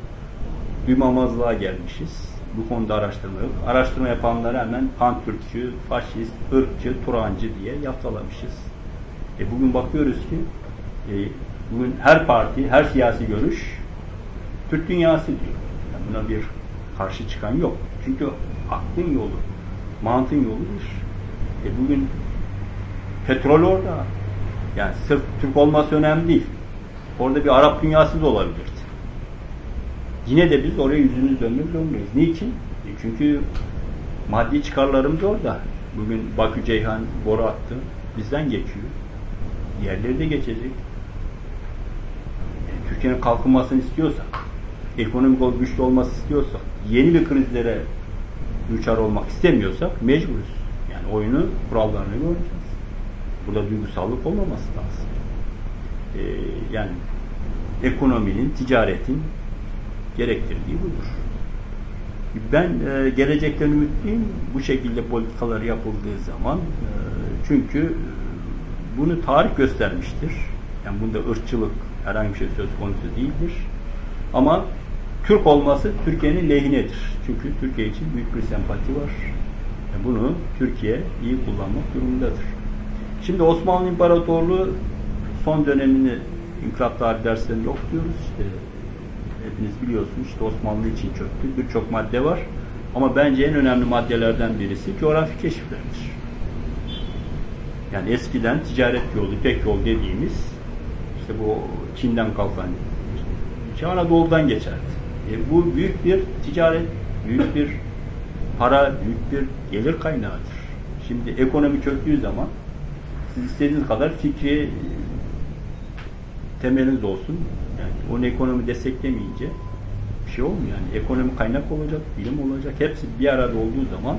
duymamazlığa gelmişiz. Bu konuda araştırma yok. Araştırma yapanları hemen Pantürkçü, faşist, ırkçı, Turancı diye yaftalamışız. E bugün bakıyoruz ki e, bugün her parti, her siyasi görüş Türk dünyası diyor. Yani buna bir karşı çıkan yok. Çünkü aklın yolu, mantığın yolu bir. E bugün petrol orada. Yani sırf Türk olması önemli değil. Orada bir Arap dünyası da olabilirdi. Yine de biz oraya yüzümüz dönmek zorundayız. Niçin? E çünkü maddi çıkarlarımız orada. Bugün Bakü Ceyhan boru attı. Bizden geçiyor. Yerleri de geçecek. Türkiye'nin kalkınmasını istiyorsak, ekonomik olarak güçlü olması istiyorsak, yeni bir krizlere düçar olmak istemiyorsak mecburuz. Yani oyunu kurallarını oynayacağız. Burada duygusallık olmaması lazım. Ee, yani ekonominin, ticaretin gerektirdiği budur. Ben e, gelecekten ümitliyim. Bu şekilde politikalar yapıldığı zaman e, çünkü bunu tarih göstermiştir. Yani bunda ırkçılık herhangi bir şey söz konusu değildir. Ama Türk olması Türkiye'nin lehinedir. Çünkü Türkiye için büyük bir sempati var. Bunu Türkiye iyi kullanmak durumundadır. Şimdi Osmanlı İmparatorluğu son dönemini inkılap tarihi derslerinde okuyoruz. İşte, hepiniz biliyorsunuz işte Osmanlı için çöktü. Birçok madde var. Ama bence en önemli maddelerden birisi coğrafi keşiflerdir. Yani eskiden ticaret yolu, tek yol dediğimiz işte bu Çin'den kalkan ülke Anadolu'dan geçerdi. E, bu büyük bir ticaret, büyük bir para, büyük bir gelir kaynağıdır. Şimdi ekonomi çöktüğü zaman siz istediğiniz kadar fikri e, temeliniz olsun. Yani onu ekonomi desteklemeyince bir şey olmuyor. Yani ekonomi kaynak olacak, bilim olacak. Hepsi bir arada olduğu zaman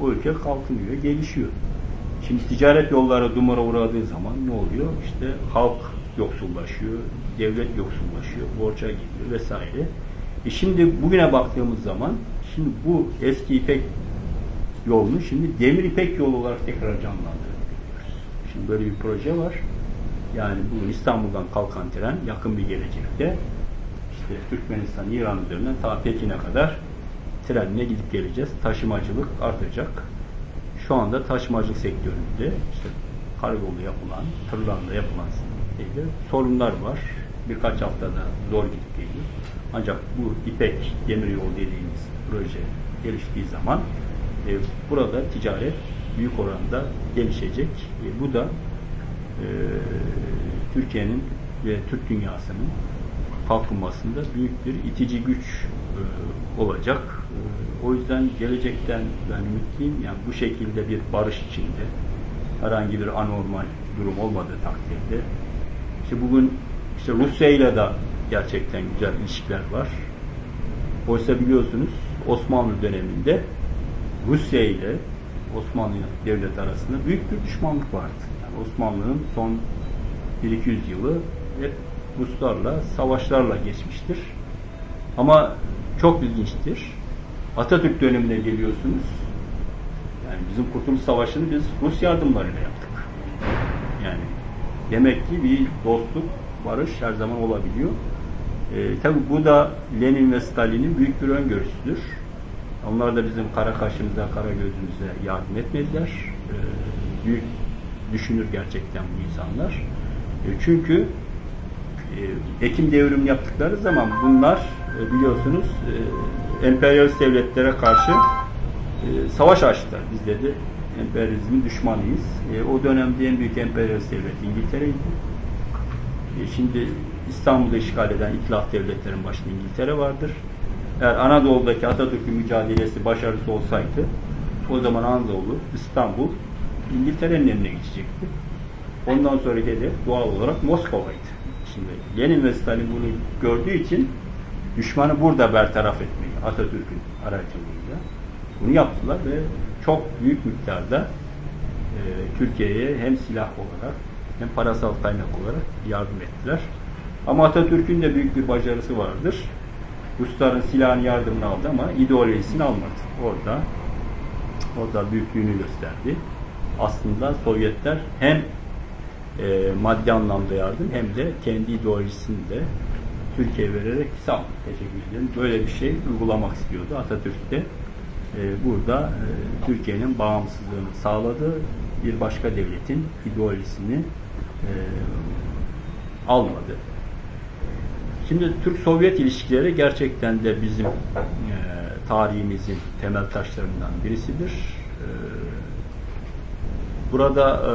o ülke kalkınıyor, gelişiyor. Şimdi ticaret yolları dumura uğradığı zaman ne oluyor? İşte halk yoksullaşıyor, devlet yoksullaşıyor, borca giriyor vesaire. E şimdi bugüne baktığımız zaman şimdi bu eski İpek yolunu şimdi Demir İpek yolu olarak tekrar canlandırıyoruz. Şimdi böyle bir proje var. Yani bu İstanbul'dan kalkan tren yakın bir gelecekte işte Türkmenistan, İran üzerinden ta Pekin'e kadar trenle gidip geleceğiz. Taşımacılık artacak. Şu anda taşımacılık sektöründe işte karayolu yapılan, tırlarla yapılan şeyde sorunlar var. Birkaç haftada zor geliyor. Ancak bu İpek Demiryolu dediğimiz proje geliştiği zaman e, burada ticaret büyük oranda gelişecek. E, bu da e, Türkiye'nin ve Türk dünyasının kalkınmasında büyük bir itici güç e, olacak. E, o yüzden gelecekten ben ümitliyim. Yani bu şekilde bir barış içinde herhangi bir anormal durum olmadığı takdirde işte bugün işte Rusya ile de gerçekten güzel ilişkiler var. Oysa biliyorsunuz Osmanlı döneminde Rusya ile Osmanlı devlet arasında büyük bir düşmanlık vardı. Yani Osmanlı'nın son 1-200 yılı hep Ruslarla, savaşlarla geçmiştir. Ama çok ilginçtir. Atatürk dönemine geliyorsunuz. Yani bizim Kurtuluş Savaşı'nı biz Rus yardımlarıyla yaptık. Yani demek ki bir dostluk, barış her zaman olabiliyor. E, tabi bu da Lenin ve Stalin'in büyük bir öngörüsüdür. Onlar da bizim kara kaşımıza, kara gözümüze yardım etmediler. E, büyük düşünür gerçekten bu insanlar. E, çünkü e, Ekim devrim yaptıkları zaman bunlar e, biliyorsunuz e, emperyalist devletlere karşı e, savaş açtılar. Biz dedi emperyalizmin düşmanıyız. E, o dönemde en büyük emperyalist devlet İngiltere'ydi. E, şimdi İstanbul'da işgal eden itilaf devletlerin başında İngiltere vardır. Eğer Anadolu'daki Atatürk'ün mücadelesi başarısı olsaydı o zaman Anadolu, İstanbul İngiltere'nin eline geçecekti. Ondan sonraki hedef doğal olarak Moskova'ydı. Şimdi Lenin ve Stalin bunu gördüğü için düşmanı burada bertaraf etmeyi Atatürk'ün aracılığıyla bunu yaptılar ve çok büyük miktarda e, Türkiye'ye hem silah olarak hem parasal kaynak olarak yardım ettiler. Ama Atatürk'ün de büyük bir başarısı vardır. Rusların silahın yardımını aldı ama ideolojisini almadı. Orada orada büyüklüğünü gösterdi. Aslında Sovyetler hem e, maddi anlamda yardım hem de kendi ideolojisini de Türkiye'ye vererek sağ teşekkür ederim. Böyle bir şey uygulamak istiyordu. Atatürk de burada e, Türkiye'nin bağımsızlığını sağladı. Bir başka devletin ideolojisini e, almadı. Şimdi Türk-Sovyet ilişkileri gerçekten de bizim e, tarihimizin temel taşlarından birisidir. E, burada e,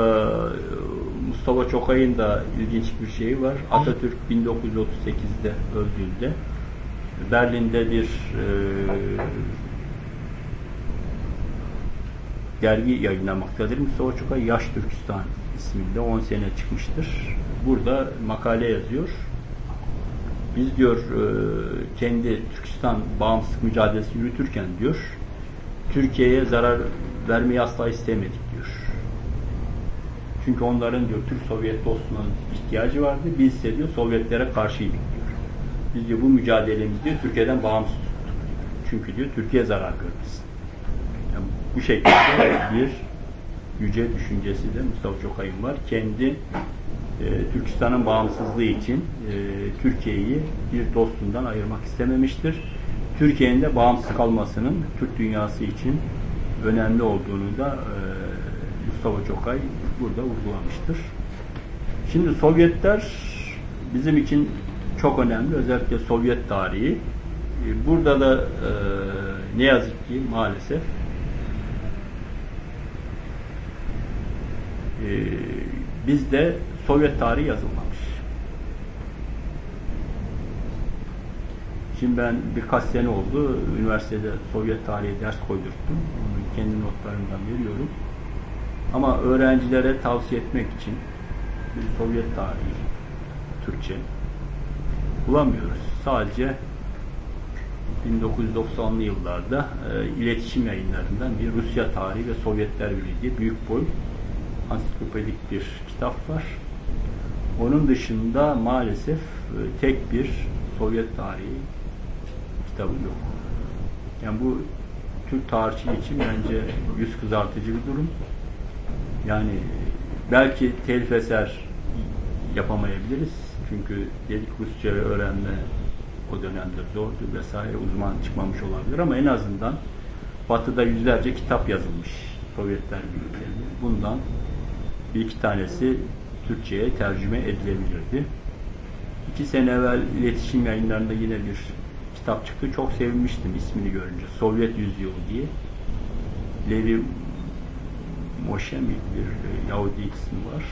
Mustafa Çokay'ın da ilginç bir şeyi var. Atatürk 1938'de öldüğünde Berlin'de bir e, dergi yayınlamaktadır. Mustafa Çokay Yaş Türkistan isminde 10 sene çıkmıştır. Burada makale yazıyor. Biz diyor e, kendi Türkistan bağımsızlık mücadelesi yürütürken diyor Türkiye'ye zarar vermeyi asla istemedik diyor. Çünkü onların diyor Türk Sovyet dostluğuna ihtiyacı vardı. Biz ise diyor Sovyetlere karşıydık diyor. Biz diyor bu mücadelemizi diyor Türkiye'den bağımsız tuttuk diyor. Çünkü diyor Türkiye zarar görmesin. Bu şekilde bir yüce düşüncesi de Mustafa Çokay'ın var. Kendi e, Türkistan'ın bağımsızlığı için e, Türkiye'yi bir dostundan ayırmak istememiştir. Türkiye'nin de bağımsız kalmasının Türk dünyası için önemli olduğunu da e, Mustafa Çokay burada vurgulamıştır. Şimdi Sovyetler bizim için çok önemli. Özellikle Sovyet tarihi. E, burada da e, ne yazık ki maalesef bizde Sovyet tarihi yazılmamış. Şimdi ben birkaç sene oldu üniversitede Sovyet tarihi ders koydurttum. Onu kendi notlarımdan veriyorum. Ama öğrencilere tavsiye etmek için bir Sovyet tarihi, Türkçe bulamıyoruz. Sadece 1990'lı yıllarda e, iletişim yayınlarından bir Rusya tarihi ve Sovyetler Birliği diye büyük boy ansiklopedik bir kitap var. Onun dışında maalesef e, tek bir Sovyet tarihi kitabı yok. Yani bu Türk tarihçiliği için bence yüz kızartıcı bir durum. Yani belki telif eser yapamayabiliriz. Çünkü dedik Rusça öğrenme o dönemde zordu vesaire uzman çıkmamış olabilir ama en azından Batı'da yüzlerce kitap yazılmış Sovyetler Birliği'nde. Bundan bir iki tanesi Türkçe'ye tercüme edilebilirdi. İki sene evvel iletişim yayınlarında yine bir kitap çıktı. Çok sevinmiştim ismini görünce. Sovyet Yüzyılı diye. Levi Moshe mi bir Yahudi ismi var.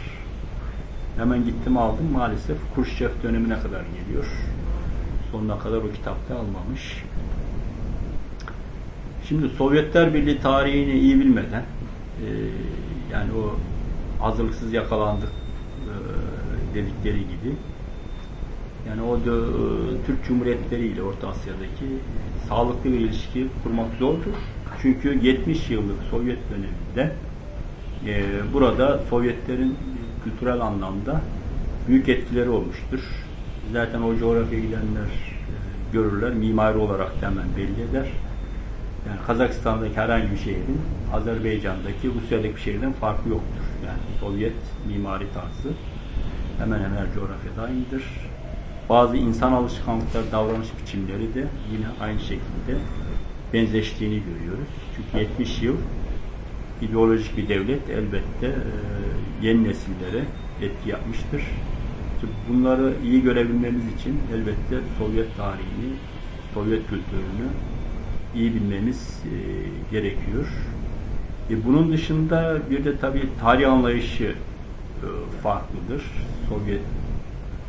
Hemen gittim aldım. Maalesef Kurşçev dönemine kadar geliyor. Sonuna kadar o kitapta almamış. Şimdi Sovyetler Birliği tarihini iyi bilmeden e, yani o hazırlıksız yakalandık e, dedikleri gibi yani o da, e, Türk Cumhuriyetleri ile Orta Asya'daki sağlıklı bir ilişki kurmak zordur. Çünkü 70 yıllık Sovyet döneminde e, burada Sovyetlerin kültürel anlamda büyük etkileri olmuştur. Zaten o coğrafyaya gidenler e, görürler. Mimari olarak da hemen belli eder. Yani Kazakistan'daki herhangi bir şehrin Azerbaycan'daki, Rusya'daki bir şehirden farkı yoktur. Yani Sovyet mimari tarzı hemen hemen her coğrafyada aynıdır. Bazı insan alışkanlıkları, davranış biçimleri de yine aynı şekilde benzeştiğini görüyoruz. Çünkü 70 yıl ideolojik bir devlet elbette e, yeni nesillere etki yapmıştır. Bunları iyi görebilmemiz için elbette Sovyet tarihini, Sovyet kültürünü iyi bilmemiz e, gerekiyor. E, bunun dışında bir de tabii tarih anlayışı e, farklıdır. Sovyet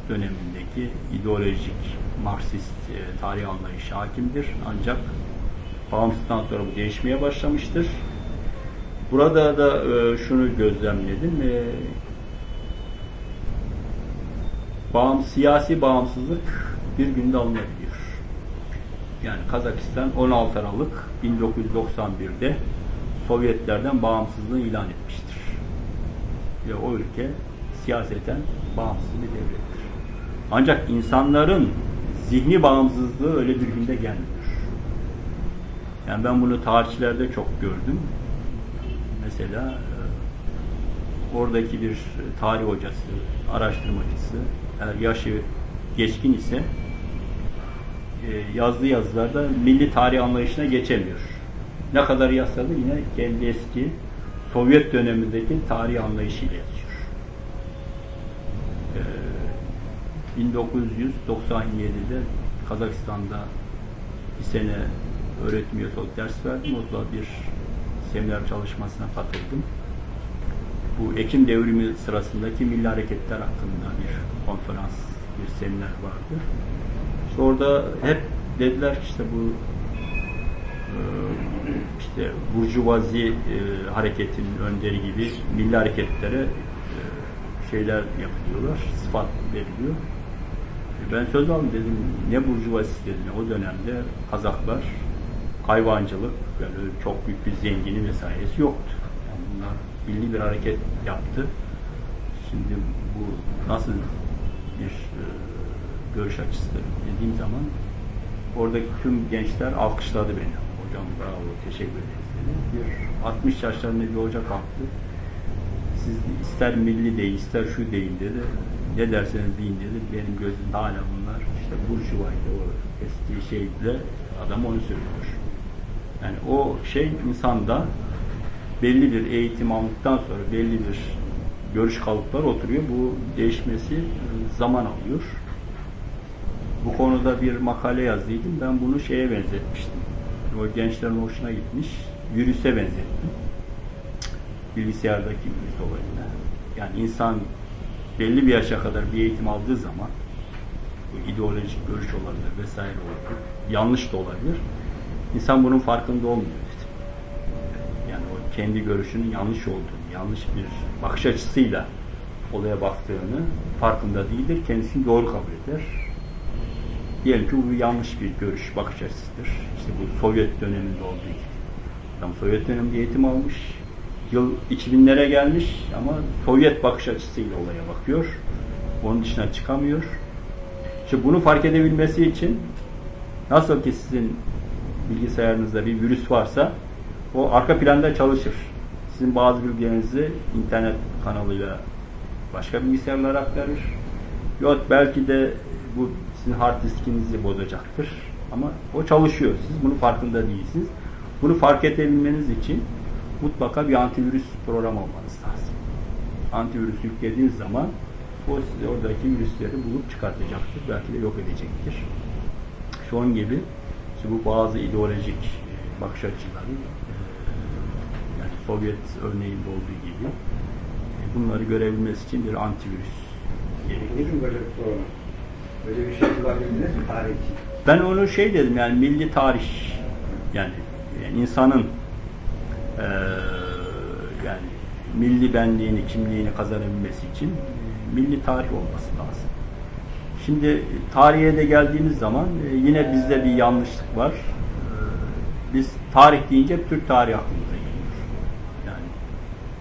dönemindeki ideolojik Marksist e, tarih anlayışı hakimdir. Ancak bağımsızlıktan sonra bu değişmeye başlamıştır. Burada da e, şunu gözlemledim. E, bağım, siyasi bağımsızlık bir günde alınabiliyor. Yani Kazakistan 16 Aralık 1991'de Sovyetlerden bağımsızlığı ilan etmiştir. Ve o ülke siyaseten bağımsız bir devlettir. Ancak insanların zihni bağımsızlığı öyle bir günde gelmiyor. Yani ben bunu tarihçilerde çok gördüm. Mesela e, oradaki bir tarih hocası, araştırmacısı, eğer yaşı geçkin ise e, yazdığı yazılarda milli tarih anlayışına geçemiyor. Ne kadar yazsa da yine kendi eski Sovyet dönemindeki tarih anlayışıyla yazıyor. 1997'de Kazakistan'da bir sene öğretim üyesi ders verdim. O da bir seminer çalışmasına katıldım. Bu Ekim devrimi sırasındaki milli hareketler hakkında bir konferans, bir seminer vardı. İşte orada hep dediler ki işte bu işte Burjuvazi e, hareketinin önderi gibi milli hareketlere e, şeyler yapılıyorlar, sıfat veriliyor. Ben söz aldım dedim, ne burjuvazisi dedim. O dönemde Kazaklar hayvancılık, böyle çok büyük bir zengini vesairesi yoktu. Yani bunlar milli bir hareket yaptı. Şimdi bu nasıl bir e, görüş açısıdır dediğim zaman oradaki tüm gençler alkışladı beni. Hocam bravo, teşekkür ederiz. Bir 60 yaşlarında bir hoca kalktı. Siz ister milli deyin, ister şu deyin dedi. Ne derseniz deyin dedi. Benim gözümde hala bunlar işte burjuvaydı o eski şeyle adam onu söylüyor. Yani o şey insanda belli bir eğitim aldıktan sonra belli bir görüş kalıpları oturuyor. Bu değişmesi zaman alıyor. Bu konuda bir makale yazdıydım. Ben bunu şeye benzetmiştim. O gençlerin hoşuna gitmiş. Virüse benzettim. Bilgisayardaki virüs olayına. Yani insan belli bir yaşa kadar bir eğitim aldığı zaman Bu ideolojik görüş olabilir vesaire olabilir. Yanlış da olabilir. İnsan bunun farkında olmuyor. dedi. Yani o kendi görüşünün yanlış olduğunu, yanlış bir bakış açısıyla olaya baktığını farkında değildir. Kendisini doğru kabul eder. Diyelim ki bu yanlış bir görüş, bakış açısıdır. İşte bu Sovyet döneminde olduğu gibi. Adam Sovyet döneminde eğitim almış. Yıl 2000'lere gelmiş ama Sovyet bakış açısıyla olaya bakıyor. Onun dışına çıkamıyor. İşte bunu fark edebilmesi için nasıl ki sizin bilgisayarınızda bir virüs varsa o arka planda çalışır. Sizin bazı bilgilerinizi internet kanalıyla başka bilgisayarlara aktarır. Yok belki de bu sizin hard diskinizi bozacaktır. Ama o çalışıyor. Siz bunu farkında değilsiniz. Bunu fark edebilmeniz için mutlaka bir antivirüs programı olmanız lazım. Antivirüs yüklediğiniz zaman o size oradaki virüsleri bulup çıkartacaktır. Belki de yok edecektir. Şu an gibi işte bu bazı ideolojik e, bakış açıları e, yani Sovyet örneğinde olduğu gibi e, bunları görebilmesi için bir antivirüs gerekir. Böyle bir sorun? Böyle bir şey bulabildiniz mi tarih için? Ben onu şey dedim yani milli tarih yani, yani insanın eee, yani milli benliğini, kimliğini kazanabilmesi için e, milli tarih olması lazım. Şimdi tarihe de geldiğimiz zaman e, yine bizde bir yanlışlık var. E, Biz tarih deyince Türk tarihi aklımıza geliyor. Yani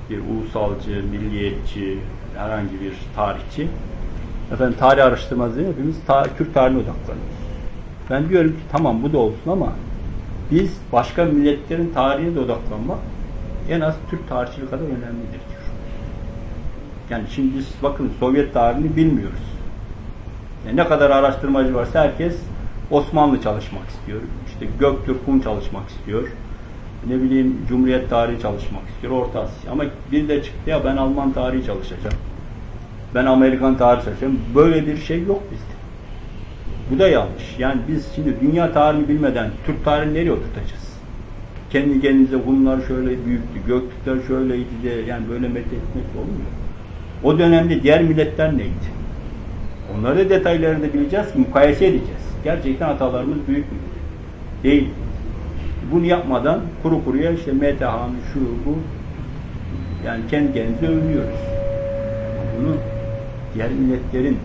bir ulusalcı, milliyetçi, herhangi bir tarihçi efendim tarih araştırmacı değil, hepimiz ta, Türk tarihine odaklanıyoruz. Ben diyorum ki tamam bu da olsun ama biz başka milletlerin tarihine de odaklanmak en az Türk tarihçiliği kadar önemlidir diyor. Yani şimdi biz bakın Sovyet tarihini bilmiyoruz. Yani ne kadar araştırmacı varsa herkes Osmanlı çalışmak istiyor. İşte Göktürk Hun çalışmak istiyor. Ne bileyim Cumhuriyet tarihi çalışmak istiyor. Orta Asya. Ama bir de çıktı ya ben Alman tarihi çalışacağım. Ben Amerikan tarihi çalışacağım. Böyle bir şey yok bizde. Bu da yanlış. Yani biz şimdi dünya tarihini bilmeden Türk tarihini nereye oturtacağız? Kendi kendimize bunlar şöyle büyüktü, Göktürkler şöyleydi de yani böyle methetmek olmuyor. O dönemde diğer milletler neydi? Onları da detaylarını bileceğiz ki mukayese edeceğiz. Gerçekten hatalarımız büyük mü? Değil. Bunu yapmadan kuru kuruya işte MTH'nın şu bu yani kendi kendimize övünüyoruz. Bunu diğer milletlerin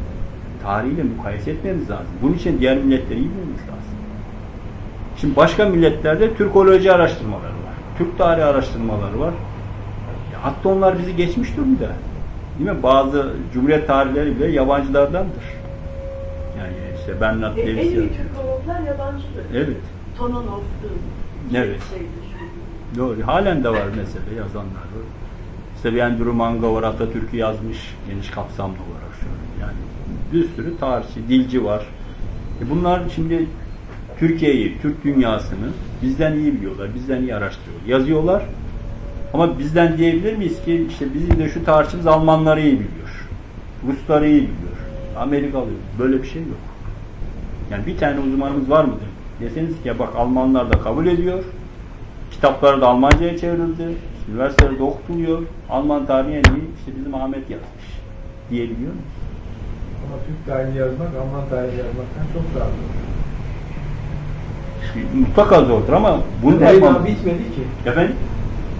tarihiyle mukayese etmemiz lazım. Bunun için diğer milletleri iyi bilmemiz lazım. Şimdi başka milletlerde Türkoloji araştırmaları var. Türk tarihi araştırmaları var. Hatta onlar bizi geçmiş durumda. Değil mi? Bazı Cumhuriyet tarihleri bile yabancılardandır. Yani işte Bernard E, en Lewis. iyi Türkologlar yabancıdır. Evet. Tononov'du. Evet. Şeydi, şu. Doğru. Halen de var mesela yazanlar var. İşte bir Andrew Manga var. Atatürk'ü yazmış. Geniş kapsamlı olarak bir sürü tarihçi, dilci var. E bunlar şimdi Türkiye'yi, Türk dünyasını bizden iyi biliyorlar. Bizden iyi araştırıyorlar. Yazıyorlar. Ama bizden diyebilir miyiz ki işte bizim de şu tarihçimiz Almanları iyi biliyor. Rusları iyi biliyor. Amerikalı. Böyle bir şey yok. Yani bir tane uzmanımız var mıdır? Deseniz ki ya bak Almanlar da kabul ediyor. Kitapları da Almanca'ya çevrildi. Üniversitelerde okutuluyor. Alman tarihi en iyi işte bizim Ahmet yazmış. Diyebiliyor musunuz? Ama Türk tarihini yazmak, Alman tarihini yazmaktan çok daha zor. Mutlaka zordur ama bunu Tarih yapmam. bitmedi ki. Efendim?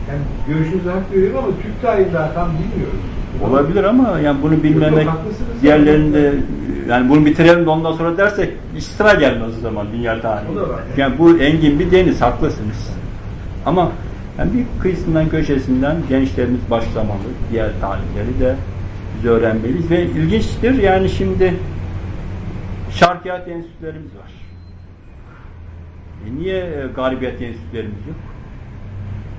Yani görüşünüzü hak veriyorum ama Türk tarihini daha tam bilmiyoruz. Olabilir ama yani bunu bilmemek diğerlerinde yani bunu bitirelim de ondan sonra dersek sıra gelmez o zaman dünya tarihi. Da. Yani bu engin bir deniz haklısınız. Ama yani bir kıyısından köşesinden gençlerimiz başlamalı. Diğer tarihleri de öğrenmeliyiz ve ilginçtir yani şimdi şarkiyat enstitülerimiz var. E niye e, garibiyet enstitülerimiz yok?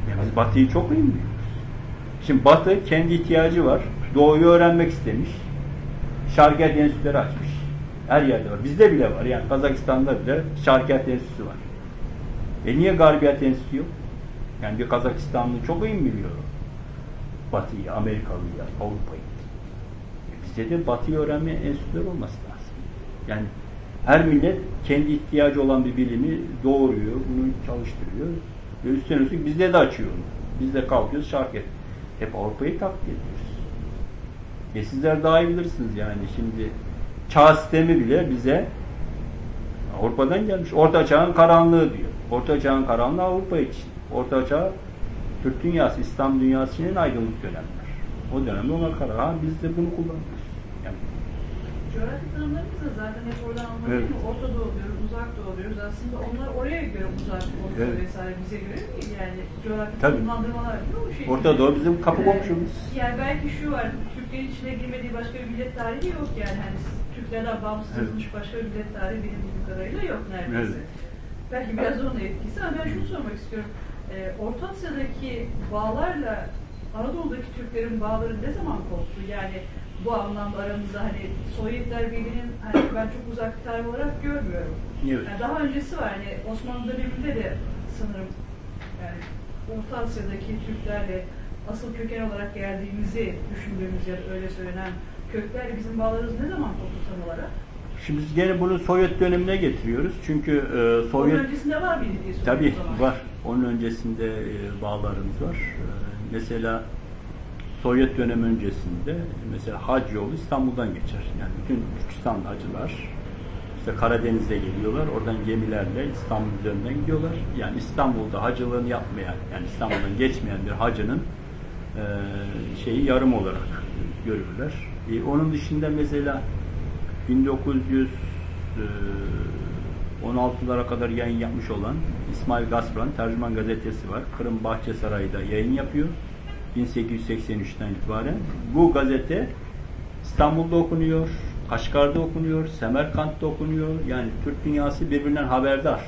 Ya biz Batı'yı çok iyi biliyoruz. Şimdi Batı kendi ihtiyacı var. Doğuyu öğrenmek istemiş. Şarkiyat enstitüleri açmış. Her yerde var. Bizde bile var. Yani Kazakistan'da bile Şarkiyat enstitüsü var. E niye Garbiyat enstitüsü yok? Yani bir Kazakistanlı çok iyi biliyor Batı'yı, Amerikalı'yı, Avrupa'yı? E bizde de Batı'yı öğrenme enstitüleri olması lazım. Yani her millet kendi ihtiyacı olan bir bilimi doğuruyor, bunu çalıştırıyor. Ve üstüne üstlük bizde de açıyor onu. Biz de kalkıyoruz şarkı Hep Avrupa'yı taklit ediyoruz. E sizler daha iyi bilirsiniz yani şimdi çağ sistemi bile bize Avrupa'dan gelmiş. Orta çağın karanlığı diyor. Orta çağın karanlığı Avrupa için. Orta çağ Türk dünyası, İslam dünyasının aydınlık dönemler. O dönemde ona karar. Ha, biz de bunu kullanıyoruz. Tanımlarımız da zaten hep oradan almak Evet. değil mi? Orta Doğu diyoruz, Uzak Doğu diyoruz. Aslında onlar oraya göre uzak oluyor Evet. vesaire bize göre değil. Yani coğrafi Tabii. tanımlandırmalar gibi o şekilde. Orta Doğu bizim kapı Ee, komşumuz. Yani belki şu var, Türklerin içine girmediği başka bir millet tarihi yok yani. Hani Türklerden bağımsız Evet. başka bir millet tarihi benim bildiğim kadarıyla yok neredeyse. Evet. Belki biraz onun etkisi ama ben şunu sormak istiyorum. Ee, Orta Asya'daki bağlarla Anadolu'daki Türklerin bağları ne zaman koptu? Yani bu anlamda aramızda hani Sovyetler Birliği'nin hani ben çok uzak bir tarih olarak görmüyorum. Evet. Yani daha öncesi var hani Osmanlı döneminde de sanırım yani Orta Asya'daki Türklerle asıl köken olarak geldiğimizi düşündüğümüz ya da öyle söylenen köklerle bizim bağlarımız ne zaman koptu tam olarak? Şimdi biz gene bunu Sovyet dönemine getiriyoruz. Çünkü e, Onun Sovyet öncesinde var mıydı diye Tabii var. Onun öncesinde e, bağlarımız var. E, mesela Sovyet dönemi öncesinde mesela hac yolu İstanbul'dan geçer. Yani bütün Türkistanlı hacılar işte Karadeniz'e geliyorlar. Oradan gemilerle İstanbul üzerinden gidiyorlar. Yani İstanbul'da hacılığını yapmayan, yani İstanbul'dan geçmeyen bir hacının e, şeyi yarım olarak görürler. E, onun dışında mesela 1916'lara kadar yayın yapmış olan İsmail Gaspran Tercüman Gazetesi var. Kırım Bahçesaray'da yayın yapıyor. 1883'ten itibaren. Bu gazete İstanbul'da okunuyor, Kaşgar'da okunuyor, Semerkant'ta okunuyor. Yani Türk dünyası birbirinden haberdar.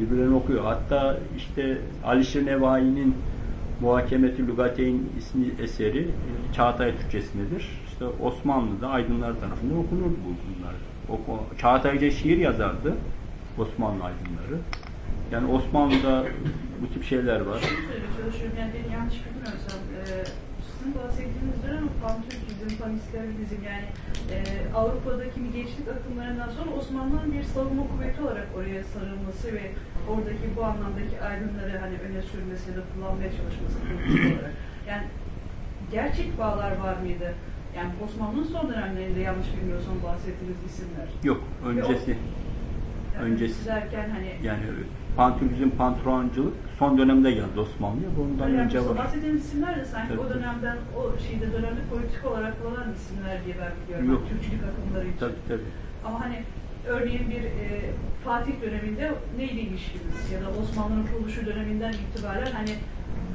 Birbirlerini okuyor. Hatta işte Alişir Nevai'nin Muhakemetü Lugateyn ismi eseri e, Çağatay Türkçesindedir. İşte Osmanlı'da aydınlar tarafından okunur bu bunlar. Oku, Çağatayca şiir yazardı Osmanlı aydınları. Yani Osmanlı'da bu tip şeyler var. Çalışıyorum yani benim yanlış bilmiyorsam e, sizin bahsettiğiniz dönem Pantürkizm, Panislavizm yani e, Avrupa'daki milliyetçilik akımlarından sonra Osmanlı'nın bir savunma kuvveti olarak oraya sarılması ve oradaki bu anlamdaki aydınları hani öne sürmesi ya da kullanmaya çalışması olarak. Yani gerçek bağlar var mıydı? Yani Osmanlı'nın son dönemlerinde yanlış bilmiyorsam bahsettiğiniz isimler. Yok, öncesi. Yani Öncesi. derken hani Yani pantürkizm, panturancılık son dönemde geldi Osmanlı'ya. Bundan Yani önce bu var. bahsettiğiniz isimler de sanki Tabii, o dönemden, o şeyde dönemde politik olarak kullanılan isimler diye ben biliyorum. Yok. Türkçülük akımları için. Tabii tabii. Ama hani örneğin bir e, Fatih döneminde neyle ilişkimiz ya da Osmanlı'nın kuruluşu döneminden itibaren hani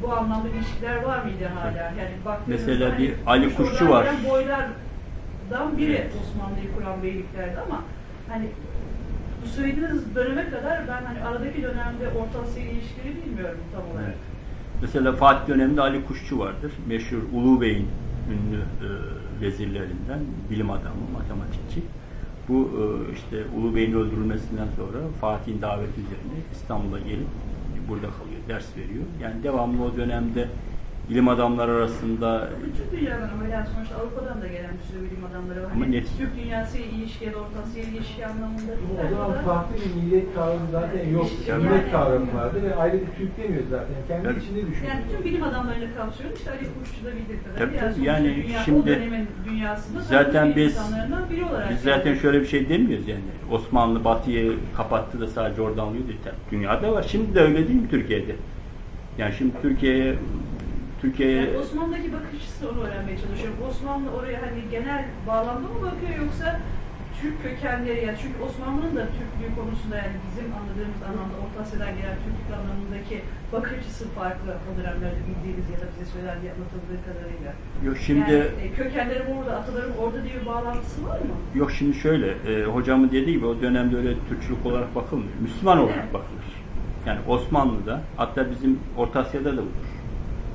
bu anlamda ilişkiler var mıydı hala? Yani baktığınızda Mesela hani bir Ali Kuşçu var. boylardan biri Evet. Osmanlı'yı kuran beyliklerdi ama hani bu söylediğiniz döneme kadar ben hani aradaki dönemde Orta Asya ilişkileri bilmiyorum tam olarak. Mesela Fatih döneminde Ali Kuşçu vardır. Meşhur Ulu Bey'in ünlü e, vezirlerinden, bilim adamı, matematikçi. Bu e, işte Ulu Bey'in öldürülmesinden sonra Fatih'in daveti üzerine İstanbul'a gelip burada kalıyor, ders veriyor. Yani devamlı o dönemde bilim adamları arasında Bütün dünyadan ama yani sonuçta Avrupa'dan da gelen bir sürü bilim adamları var. Ama Hani net- Türk dünyası ilişki ya da Orta Asya ilişki anlamında değil. O zaman farklı bir millet kavramı zaten yok. Yani- millet kavramı vardı ve ayrıca Türk demiyor zaten. Kendi Evet. içinde düşünüyor. Yani bütün bilim adamlarını kapsıyorum. İşte Ali Kuşçu da bildiği kadar. Tabii, tabii. Yani dünya, şimdi o dönemin dünyasında zaten biz- biri olarak. Biz zaten şöyle bir şey demiyoruz yani. Osmanlı Batı'yı kapattı da sadece oradan. Tabii Dünyada var. Şimdi de öyle değil mi Türkiye'de? Yani şimdi Türkiye'ye Türkiye'ye yani Osmanlı'daki bakış açısı onu öğrenmeye çalışıyorum. Osmanlı oraya hani genel bağlamda mı bakıyor yoksa Türk kökenleri yani çünkü Osmanlı'nın da Türklüğü konusunda yani bizim anladığımız anlamda Orta Asya'dan gelen Türklük anlamındaki bakış açısı farklı o dönemlerde bildiğiniz ya da bize söylendiği anlatıldığı kadarıyla. yok şimdi yani, e, kökenlerim orada, atalarım orada diye bir bağlantısı var mı? yok şimdi şöyle e, hocamın dediği gibi o dönemde öyle Türkçülük olarak bakılmıyor. Müslüman olarak bakılır. Yani Osmanlı'da hatta bizim Orta Asya'da da budur.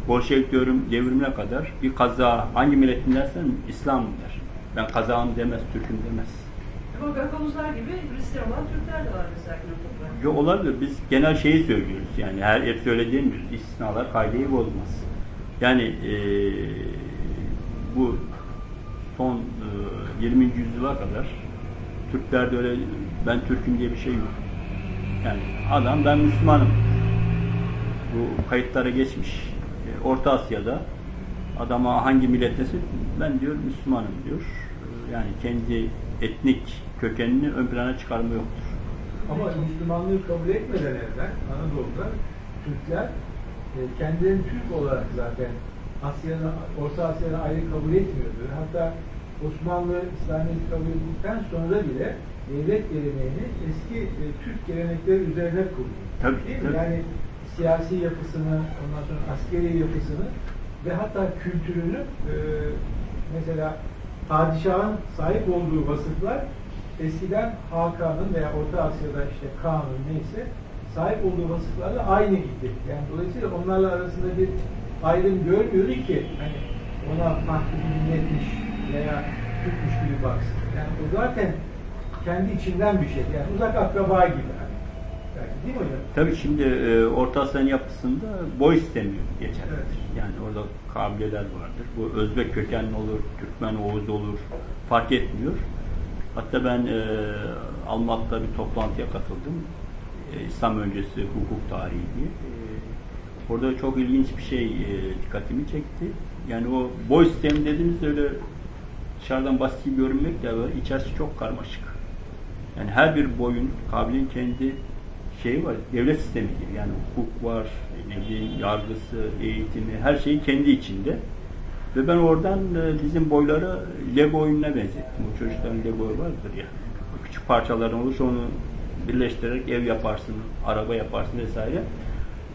Bolşevik devrim, devrimine kadar bir kaza hangi milletin dersen İslam der. Ben kazağım demez, Türk'üm demez. Ama Gakamuzlar gibi Hristiyan olan Türkler de var mesela Güneydoğu'da. Yo, olabilir. Biz genel şeyi söylüyoruz. Yani her hep öyle demiyoruz. İstisnalar kaideyi bozmaz. Yani eee, bu son eee, 20. yüzyıla kadar Türklerde öyle ben Türk'üm diye bir şey yok. Yani adam ben Müslümanım. Bu kayıtlara geçmiş. Orta Asya'da adama hangi millettesin? Ben diyor Müslümanım diyor. Yani kendi etnik kökenini ön plana çıkarma yoktur. Ama Müslümanlığı kabul etmeden evvel Anadolu'da Türkler e, kendilerini Türk olarak zaten Asya'nın, Orta Asya'da ayrı kabul etmiyordu. Hatta Osmanlı İslamiyet'i kabul ettikten sonra bile devlet geleneğini eski e, Türk gelenekleri üzerine kurdu. Tabii, Değil mi? tabii. Yani siyasi yapısını, ondan sonra askeri yapısını ve hatta kültürünü e, mesela padişahın sahip olduğu vasıflar eskiden Hakan'ın veya Orta Asya'da işte Kaan'ın neyse sahip olduğu vasıflarla aynı idi. Yani dolayısıyla onlarla arasında bir ayrım görmüyordu ki hani ona farklı bir milletmiş veya Türkmüş gibi baksın. Yani o zaten kendi içinden bir şey. Yani uzak akraba gibi. Değil mi hocam? Tabii şimdi e, Orta Asya'nın yapısında boy sistemi geçer. Evet. Yani orada kabileler vardır. Bu Özbek kökenli olur, Türkmen, Oğuz olur. Fark etmiyor. Hatta ben e, Almat'ta bir toplantıya katıldım. E, İslam öncesi hukuk tarihi diye. E, orada çok ilginç bir şey e, dikkatimi çekti. Yani o boy sistemi dediğimiz öyle dışarıdan basit görünmek de var. İçerisi çok karmaşık. Yani her bir boyun, kabilenin kendi şeyi var, devlet sistemi gibi. Yani hukuk var, ne bileyim, yargısı, eğitimi, her şeyi kendi içinde. Ve ben oradan e, bizim boyları Lego oyununa benzettim. O çocukların Lego vardır ya. Küçük parçaların olursa onu birleştirerek ev yaparsın, araba yaparsın vesaire.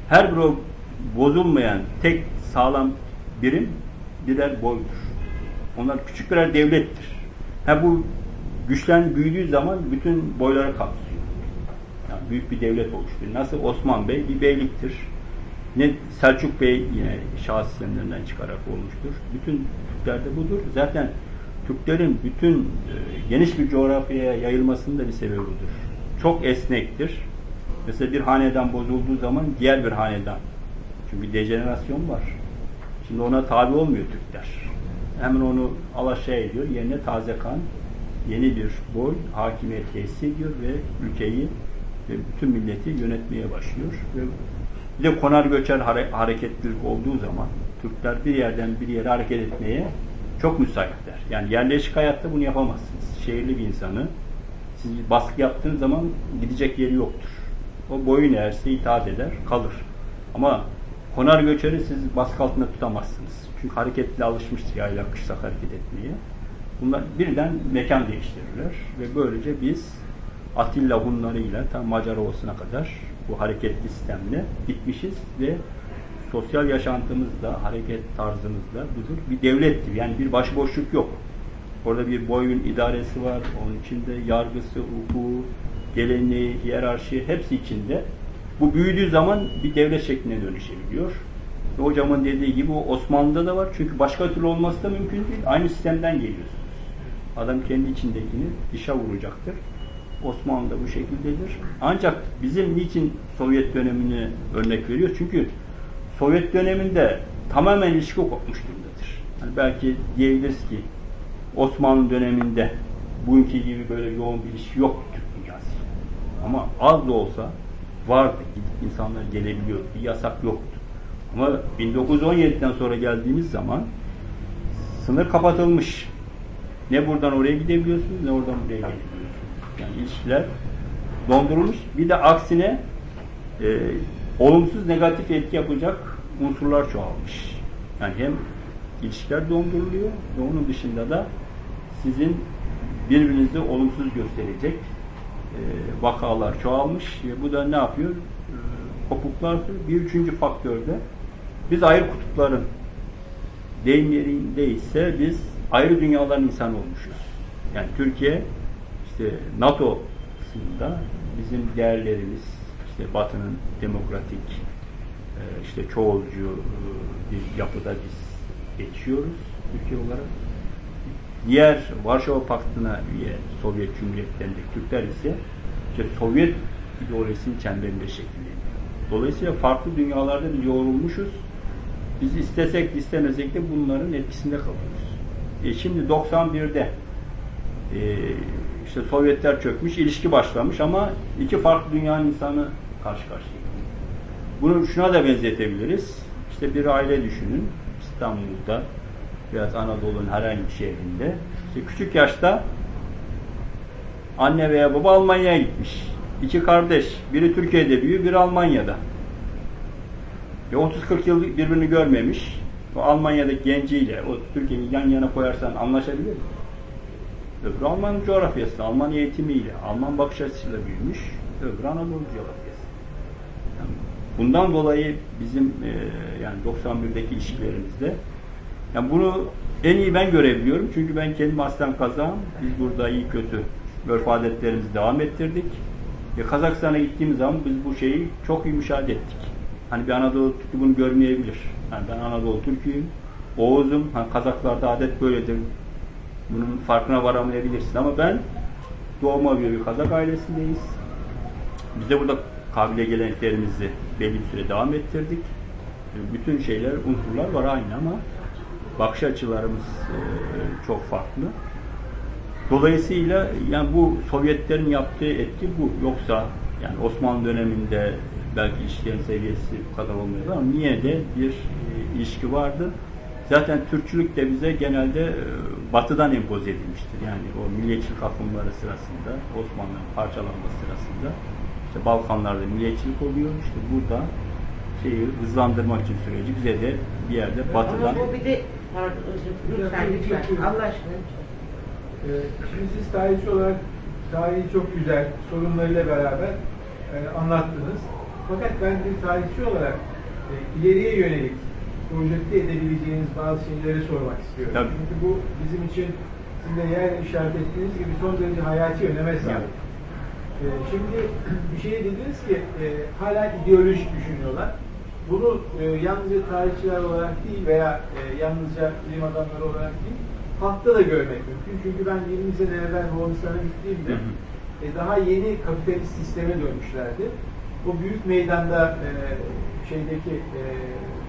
Her bir o bozulmayan tek sağlam birim birer boydur. Onlar küçük birer devlettir. Ha bu güçlen büyüdüğü zaman bütün boyları kapsıyor. Yani büyük bir devlet oluşturuyor. Nasıl Osman Bey bir beyliktir. Ne Selçuk Bey yine şah sistemlerinden çıkarak olmuştur. Bütün Türklerde budur. Zaten Türklerin bütün e, geniş bir coğrafyaya yayılmasının da bir sebebi budur. Çok esnektir. Mesela bir hanedan bozulduğu zaman diğer bir hanedan. Çünkü dejenerasyon var. Şimdi ona tabi olmuyor Türkler. Hemen onu alaşağı ediyor. Yerine taze kan, yeni bir boy hakimiyet tesis ediyor ve ülkeyi bütün milleti yönetmeye başlıyor. Ve bir de konar göçer hare- hareketlilik olduğu zaman Türkler bir yerden bir yere hareket etmeye çok müsaitler. Yani yerleşik hayatta bunu yapamazsınız. Şehirli bir insanı siz baskı yaptığınız zaman gidecek yeri yoktur. O boyun eğerse itaat eder, kalır. Ama konar göçeri siz baskı altında tutamazsınız. Çünkü hareketli alışmıştır yayla kışlak hareket etmeye. Bunlar birden mekan değiştirirler ve böylece biz Atilla Hunlarıyla tam Macar Ovası'na kadar bu hareketli sistemle gitmişiz ve sosyal yaşantımızda, hareket tarzımızda budur. Bir devlettir. Yani bir başıboşluk yok. Orada bir boyun idaresi var. Onun içinde yargısı, hukuku, geleneği, hiyerarşi hepsi içinde. Bu büyüdüğü zaman bir devlet şekline dönüşebiliyor. Ve hocamın dediği gibi o Osmanlı'da da var. Çünkü başka türlü olması da mümkün değil. Aynı sistemden geliyorsunuz. Adam kendi içindekini dışa vuracaktır. Osmanlı da bu şekildedir. Ancak bizim niçin Sovyet dönemini örnek veriyor? Çünkü Sovyet döneminde tamamen ilişki kopmuş durumdadır. Yani belki diyebiliriz ki Osmanlı döneminde bugünkü gibi böyle yoğun bir ilişki yok Türk dünyası. Ama az da olsa vardı. İnsanlar gelebiliyor. Bir yasak yoktu. Ama 1917'den sonra geldiğimiz zaman sınır kapatılmış. Ne buradan oraya gidebiliyorsunuz ne oradan buraya gelebiliyorsunuz. Yani ilişkiler dondurulmuş. Bir de aksine e, olumsuz negatif etki yapacak unsurlar çoğalmış. Yani hem ilişkiler donduruluyor ve onun dışında da sizin birbirinizi olumsuz gösterecek e, vakalar çoğalmış ve bu da ne yapıyor? E, kopuklar bir üçüncü faktörde biz ayrı kutupların deyim yerindeyse biz ayrı dünyaların insanı olmuşuz. Yani Türkiye işte NATO bizim değerlerimiz işte Batı'nın demokratik e, işte çoğulcu e, bir yapıda biz geçiyoruz ülke olarak. Diğer Varşova Paktı'na üye Sovyet Cumhuriyetlerindeki Türkler ise işte Sovyet ideolojisinin çemberinde şekilleniyor. Dolayısıyla farklı dünyalarda biz yoğrulmuşuz. Biz istesek istemesek de bunların etkisinde kalıyoruz. E şimdi 91'de e, işte Sovyetler çökmüş, ilişki başlamış ama iki farklı dünyanın insanı karşı karşıya. Bunu şuna da benzetebiliriz. İşte bir aile düşünün. İstanbul'da biraz Anadolu'nun herhangi bir şehrinde. İşte küçük yaşta anne veya baba Almanya'ya gitmiş. İki kardeş. Biri Türkiye'de büyüyor, biri Almanya'da. E 30-40 yıl birbirini görmemiş. O Almanya'daki genciyle o Türkiye'yi yan yana koyarsan anlaşabilir mi? Öbürü Alman coğrafyası, Alman eğitimiyle, Alman bakış açısıyla büyümüş. Öbürü Anadolu coğrafyası. Yani bundan dolayı bizim e, yani 91'deki ilişkilerimizde yani bunu en iyi ben görebiliyorum. Çünkü ben kendim aslen kazağım. Biz burada iyi kötü örf adetlerimizi devam ettirdik. E, Kazakistan'a gittiğimiz zaman biz bu şeyi çok iyi müşahede ettik. Hani bir Anadolu Türk'ü bunu görmeyebilir. Yani ben Anadolu Türk'üyüm, Oğuz'um. Hani Kazaklarda adet böyledir. Bunun farkına varamayabilirsin ama ben doğma bir Kazak ailesindeyiz. Biz de burada kabile geleneklerimizi belli bir süre devam ettirdik. Bütün şeyler, unsurlar var aynı ama bakış açılarımız e, çok farklı. Dolayısıyla yani bu Sovyetlerin yaptığı etki bu. Yoksa yani Osmanlı döneminde belki ilişkilerin seviyesi bu kadar olmuyordu ama niye de bir e, ilişki vardı. Zaten Türkçülük de bize genelde e, batıdan empoze edilmiştir. Yani o milliyetçilik akımları sırasında, Osmanlı'nın parçalanması sırasında işte Balkanlarda milliyetçilik oluyor. İşte burada şeyi hızlandırmak için süreci bize de bir yerde batıdan Ama bu bir de pardon özür lütfen lütfen Allah aşkına. Ee, Şimdi siz tarihçi olarak tarihi çok güzel sorunlarıyla beraber e, anlattınız. Fakat ben bir tarihçi olarak e, ileriye yönelik projekte edebileceğiniz bazı şeyleri sormak istiyorum. Tabii. Çünkü bu bizim için sizin de yer işaret ettiğiniz gibi son derece hayati öneme sahip. Ee, Şimdi [clears throat] bir şey dediniz ki e, hala ideolojik düşünüyorlar. Bunu e, yalnızca tarihçiler olarak değil veya e, yalnızca bilim adamları olarak değil, halkta da görmek mümkün. Çünkü ben 20 sene evvel Moğolistan'a gittiğimde Hı hı. e, daha yeni kapitalist sisteme dönmüşlerdi. O büyük meydanda e, şeydeki e,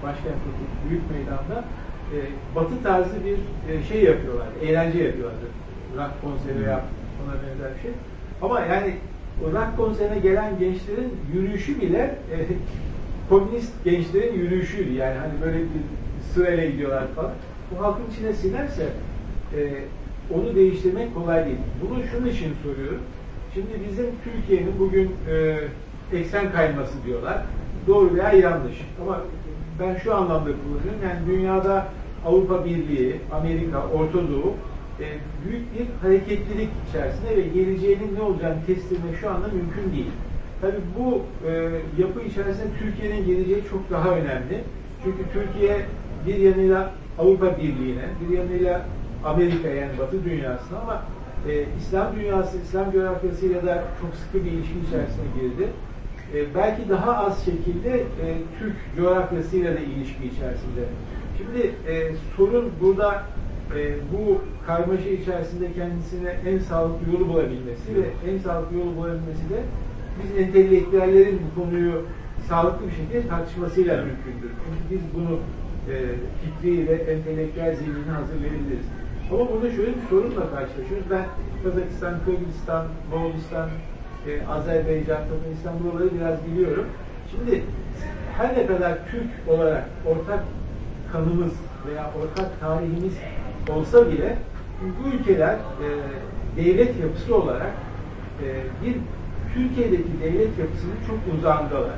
başkentteki büyük meydanda e, batı tarzı bir e, şey yapıyorlar, eğlence yapıyorlardı. Rock konseri veya ona benzer bir şey. Ama yani o rock konserine gelen gençlerin yürüyüşü bile e, [laughs] komünist gençlerin yürüyüşüydü. Yani hani böyle bir sırayla gidiyorlar falan. Bu halkın içine sinerse e, onu değiştirmek kolay değil. Bunu şunun için soruyorum. Şimdi bizim Türkiye'nin bugün e, eksen kayması diyorlar. Doğru veya yanlış. Ama ben şu anlamda kullanıyorum. Yani dünyada Avrupa Birliği, Amerika, Orta Doğu e, büyük bir hareketlilik içerisinde ve geleceğinin ne olacağını kestirmek şu anda mümkün değil. Tabii bu e, yapı içerisinde Türkiye'nin geleceği çok daha önemli. Çünkü Türkiye bir yanıyla Avrupa Birliği'ne, bir yanıyla Amerika yani Batı dünyasına ama e, İslam dünyası, İslam coğrafyasıyla da çok sıkı bir ilişki içerisine girdi. E, belki daha az şekilde e, Türk coğrafyasıyla da ilişki içerisinde. Şimdi e, sorun burada e, bu karmaşa içerisinde kendisine en sağlıklı yolu bulabilmesi ve en sağlıklı yolu bulabilmesi de biz entelektüellerin bu konuyu sağlıklı bir şekilde tartışmasıyla mümkündür. Çünkü biz bunu e, fikri ve entelektüel zihnini hazırlayabiliriz. Ama burada şöyle bir sorunla karşılaşıyoruz. Ben Kazakistan, Kırgızistan, Moğolistan, e, Azerbaycan, Türkmenistan buraları biraz biliyorum. Şimdi her ne kadar Türk olarak ortak kanımız veya ortak tarihimiz olsa bile bu ülkeler e, devlet yapısı olarak e, bir Türkiye'deki devlet yapısının çok uzağındalar.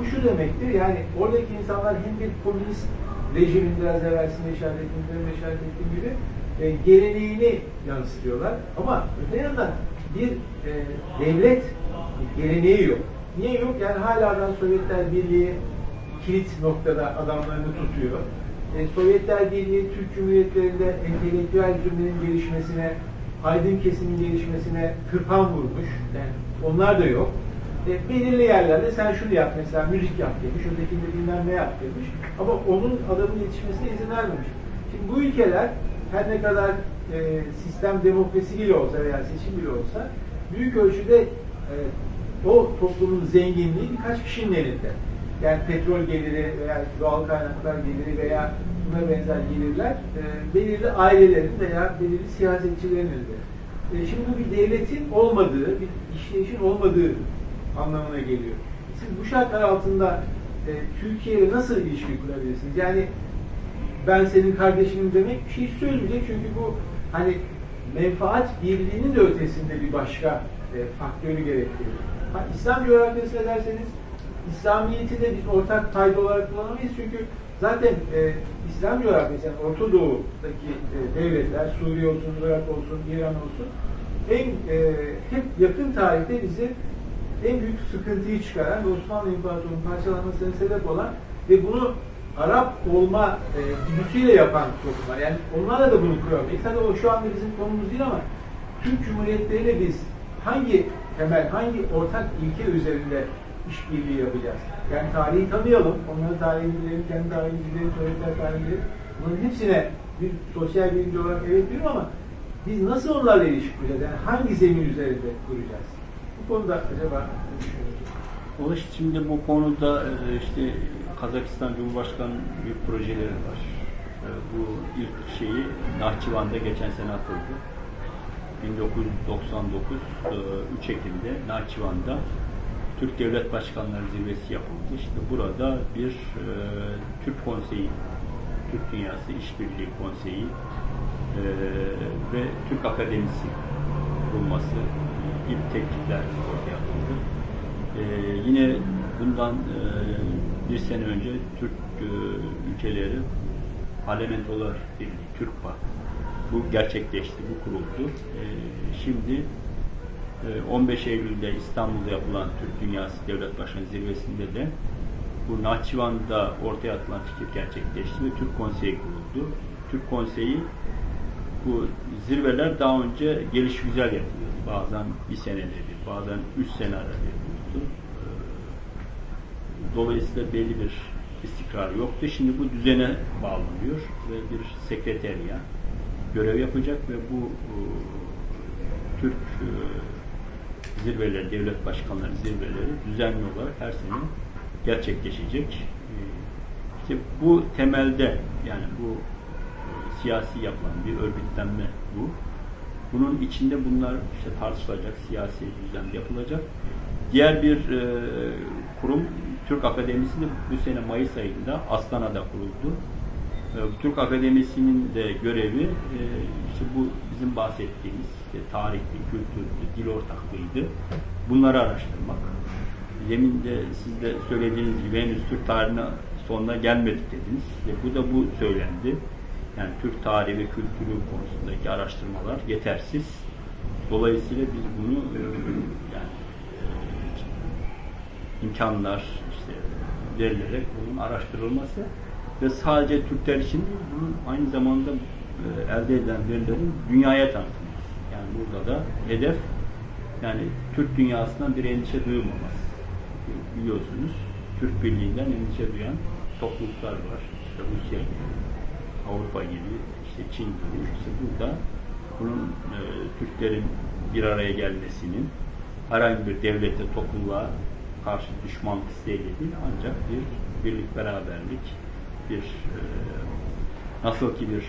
Bu şu demektir yani oradaki insanlar hem bir komünist rejimin biraz evvelsinde işaret ettiğim, benim işaret ettiğim gibi e, geleneğini yansıtıyorlar. Ama öte yandan bir e, devlet geleneği yok. Niye yok? Yani hala da Sovyetler Birliği kilit noktada adamlarını tutuyor. E, Sovyetler Birliği Türk Cumhuriyetlerinde entelektüel cümlenin gelişmesine, aydın kesimin gelişmesine kırpan vurmuş. Yani onlar da yok. E, belirli yerlerde sen şunu yap mesela müzik yap demiş, ötekinde bilmem ne yap demiş. Ama onun adamın yetişmesine izin vermemiş. Şimdi bu ülkeler her ne kadar e, sistem demokrasi bile olsa veya seçim bile olsa büyük ölçüde e, o toplumun zenginliği birkaç kişinin elinde. Yani petrol geliri veya doğal kaynaklar geliri veya buna benzer gelirler e, belirli ailelerin veya belirli siyasetçilerin elinde. E, şimdi bu bir devletin olmadığı, bir işleyişin olmadığı anlamına geliyor. Siz bu şartlar altında e, Türkiye ile nasıl ilişki kurabilirsiniz? Yani ben senin kardeşinim demek bir şey söylemeyecek çünkü bu hani menfaat birliğinin de ötesinde bir başka e, faktörü gerektiriyor. Ha, İslam coğrafyasına derseniz İslamiyet'i de biz ortak payda olarak kullanamayız çünkü zaten e, İslam coğrafyası, yani Orta Doğu'daki e, devletler, Suriye olsun, Irak olsun, İran olsun, en e, hep yakın tarihte bizi en büyük sıkıntıyı çıkaran Osmanlı İmparatorluğu'nun parçalanmasına sebep olan ve bunu Arap olma e, güdüsüyle yapan toplumlar. Yani onlarla da bunu kuramayız. Tabii o şu anda bizim konumuz değil ama Türk Cumhuriyetleriyle biz hangi temel, hangi ortak ilke üzerinde işbirliği yapacağız? Yani tarihi tanıyalım, onların tarihini bilelim, kendi tarihini bilelim, Sovyetler tarihini bilelim. Bunların hepsine bir sosyal bilimci olarak evet diyorum ama biz nasıl onlarla ilişki kuracağız? Yani hangi zemin üzerinde kuracağız? Bu konuda acaba ne şimdi bu konuda e, işte Kazakistan Cumhurbaşkanı büyük projeleri var. E, Bu ilk şeyi Nahçıvan'da geçen sene atıldı. 1999 e, 3 Ekim'de Nahçıvan'da Türk Devlet Başkanları Zirvesi yapıldı. İşte burada bir e, Türk Konseyi, Türk Dünyası İşbirliği Konseyi e, ve Türk Akademisi kurulması ilk teklifler ortaya atıldı. Ee, yine bundan e, bir sene önce Türk e, ülkeleri Parlamentolar Birliği, TÜRKPA bu gerçekleşti, bu kuruldu. Ee, şimdi e, 15 Eylül'de İstanbul'da yapılan Türk Dünyası Devlet Başkanı Zirvesi'nde de bu Nahçıvan'da ortaya atılan fikir gerçekleşti ve Türk Konseyi kuruldu. Türk Konseyi bu zirveler daha önce geliş güzel yapılıyordu. Bazen bir senede bir, bazen üç sene arada yapılıyordu. Dolayısıyla belli bir istikrar yoktu. Şimdi bu düzene bağlanıyor ve bir sekreteriya görev yapacak ve bu e, Türk e, zirveleri, devlet başkanları zirveleri düzenli olarak her sene gerçekleşecek. E, İşte bu temelde yani bu e, siyasi yapılan bir örgütlenme bu. Bunun içinde bunlar işte tartışılacak, siyasi düzen yapılacak. Diğer bir e, kurum Türk Akademisi de bu sene Mayıs ayında Astana'da kuruldu. E, Türk Akademisi'nin de görevi e, işte bu bizim bahsettiğimiz işte tarihli, kültürlü, dil ortaklığıydı. Bunları araştırmak. Demin de siz de söylediğiniz gibi henüz Türk tarihine sonuna gelmedik dediniz. Ve bu da bu söylendi. Yani Türk tarihi ve kültürü konusundaki araştırmalar yetersiz. Dolayısıyla biz bunu e, yani e, imkanlar verilerek bunun araştırılması ve sadece Türkler için değil, bunun aynı zamanda e, elde edilen verilerin dünyaya tanıtılması. Yani burada da hedef yani Türk dünyasından bir endişe duyulmaması. Biliyorsunuz Türk Birliği'nden endişe duyan topluluklar var. İşte Rusya gibi, Avrupa gibi, işte Çin gibi. İşte burada bunun e, Türklerin bir araya gelmesinin herhangi bir devlete, topluluğa karşı düşmanlık isteğiyle değil ancak bir birlik beraberlik, bir e, nasıl ki bir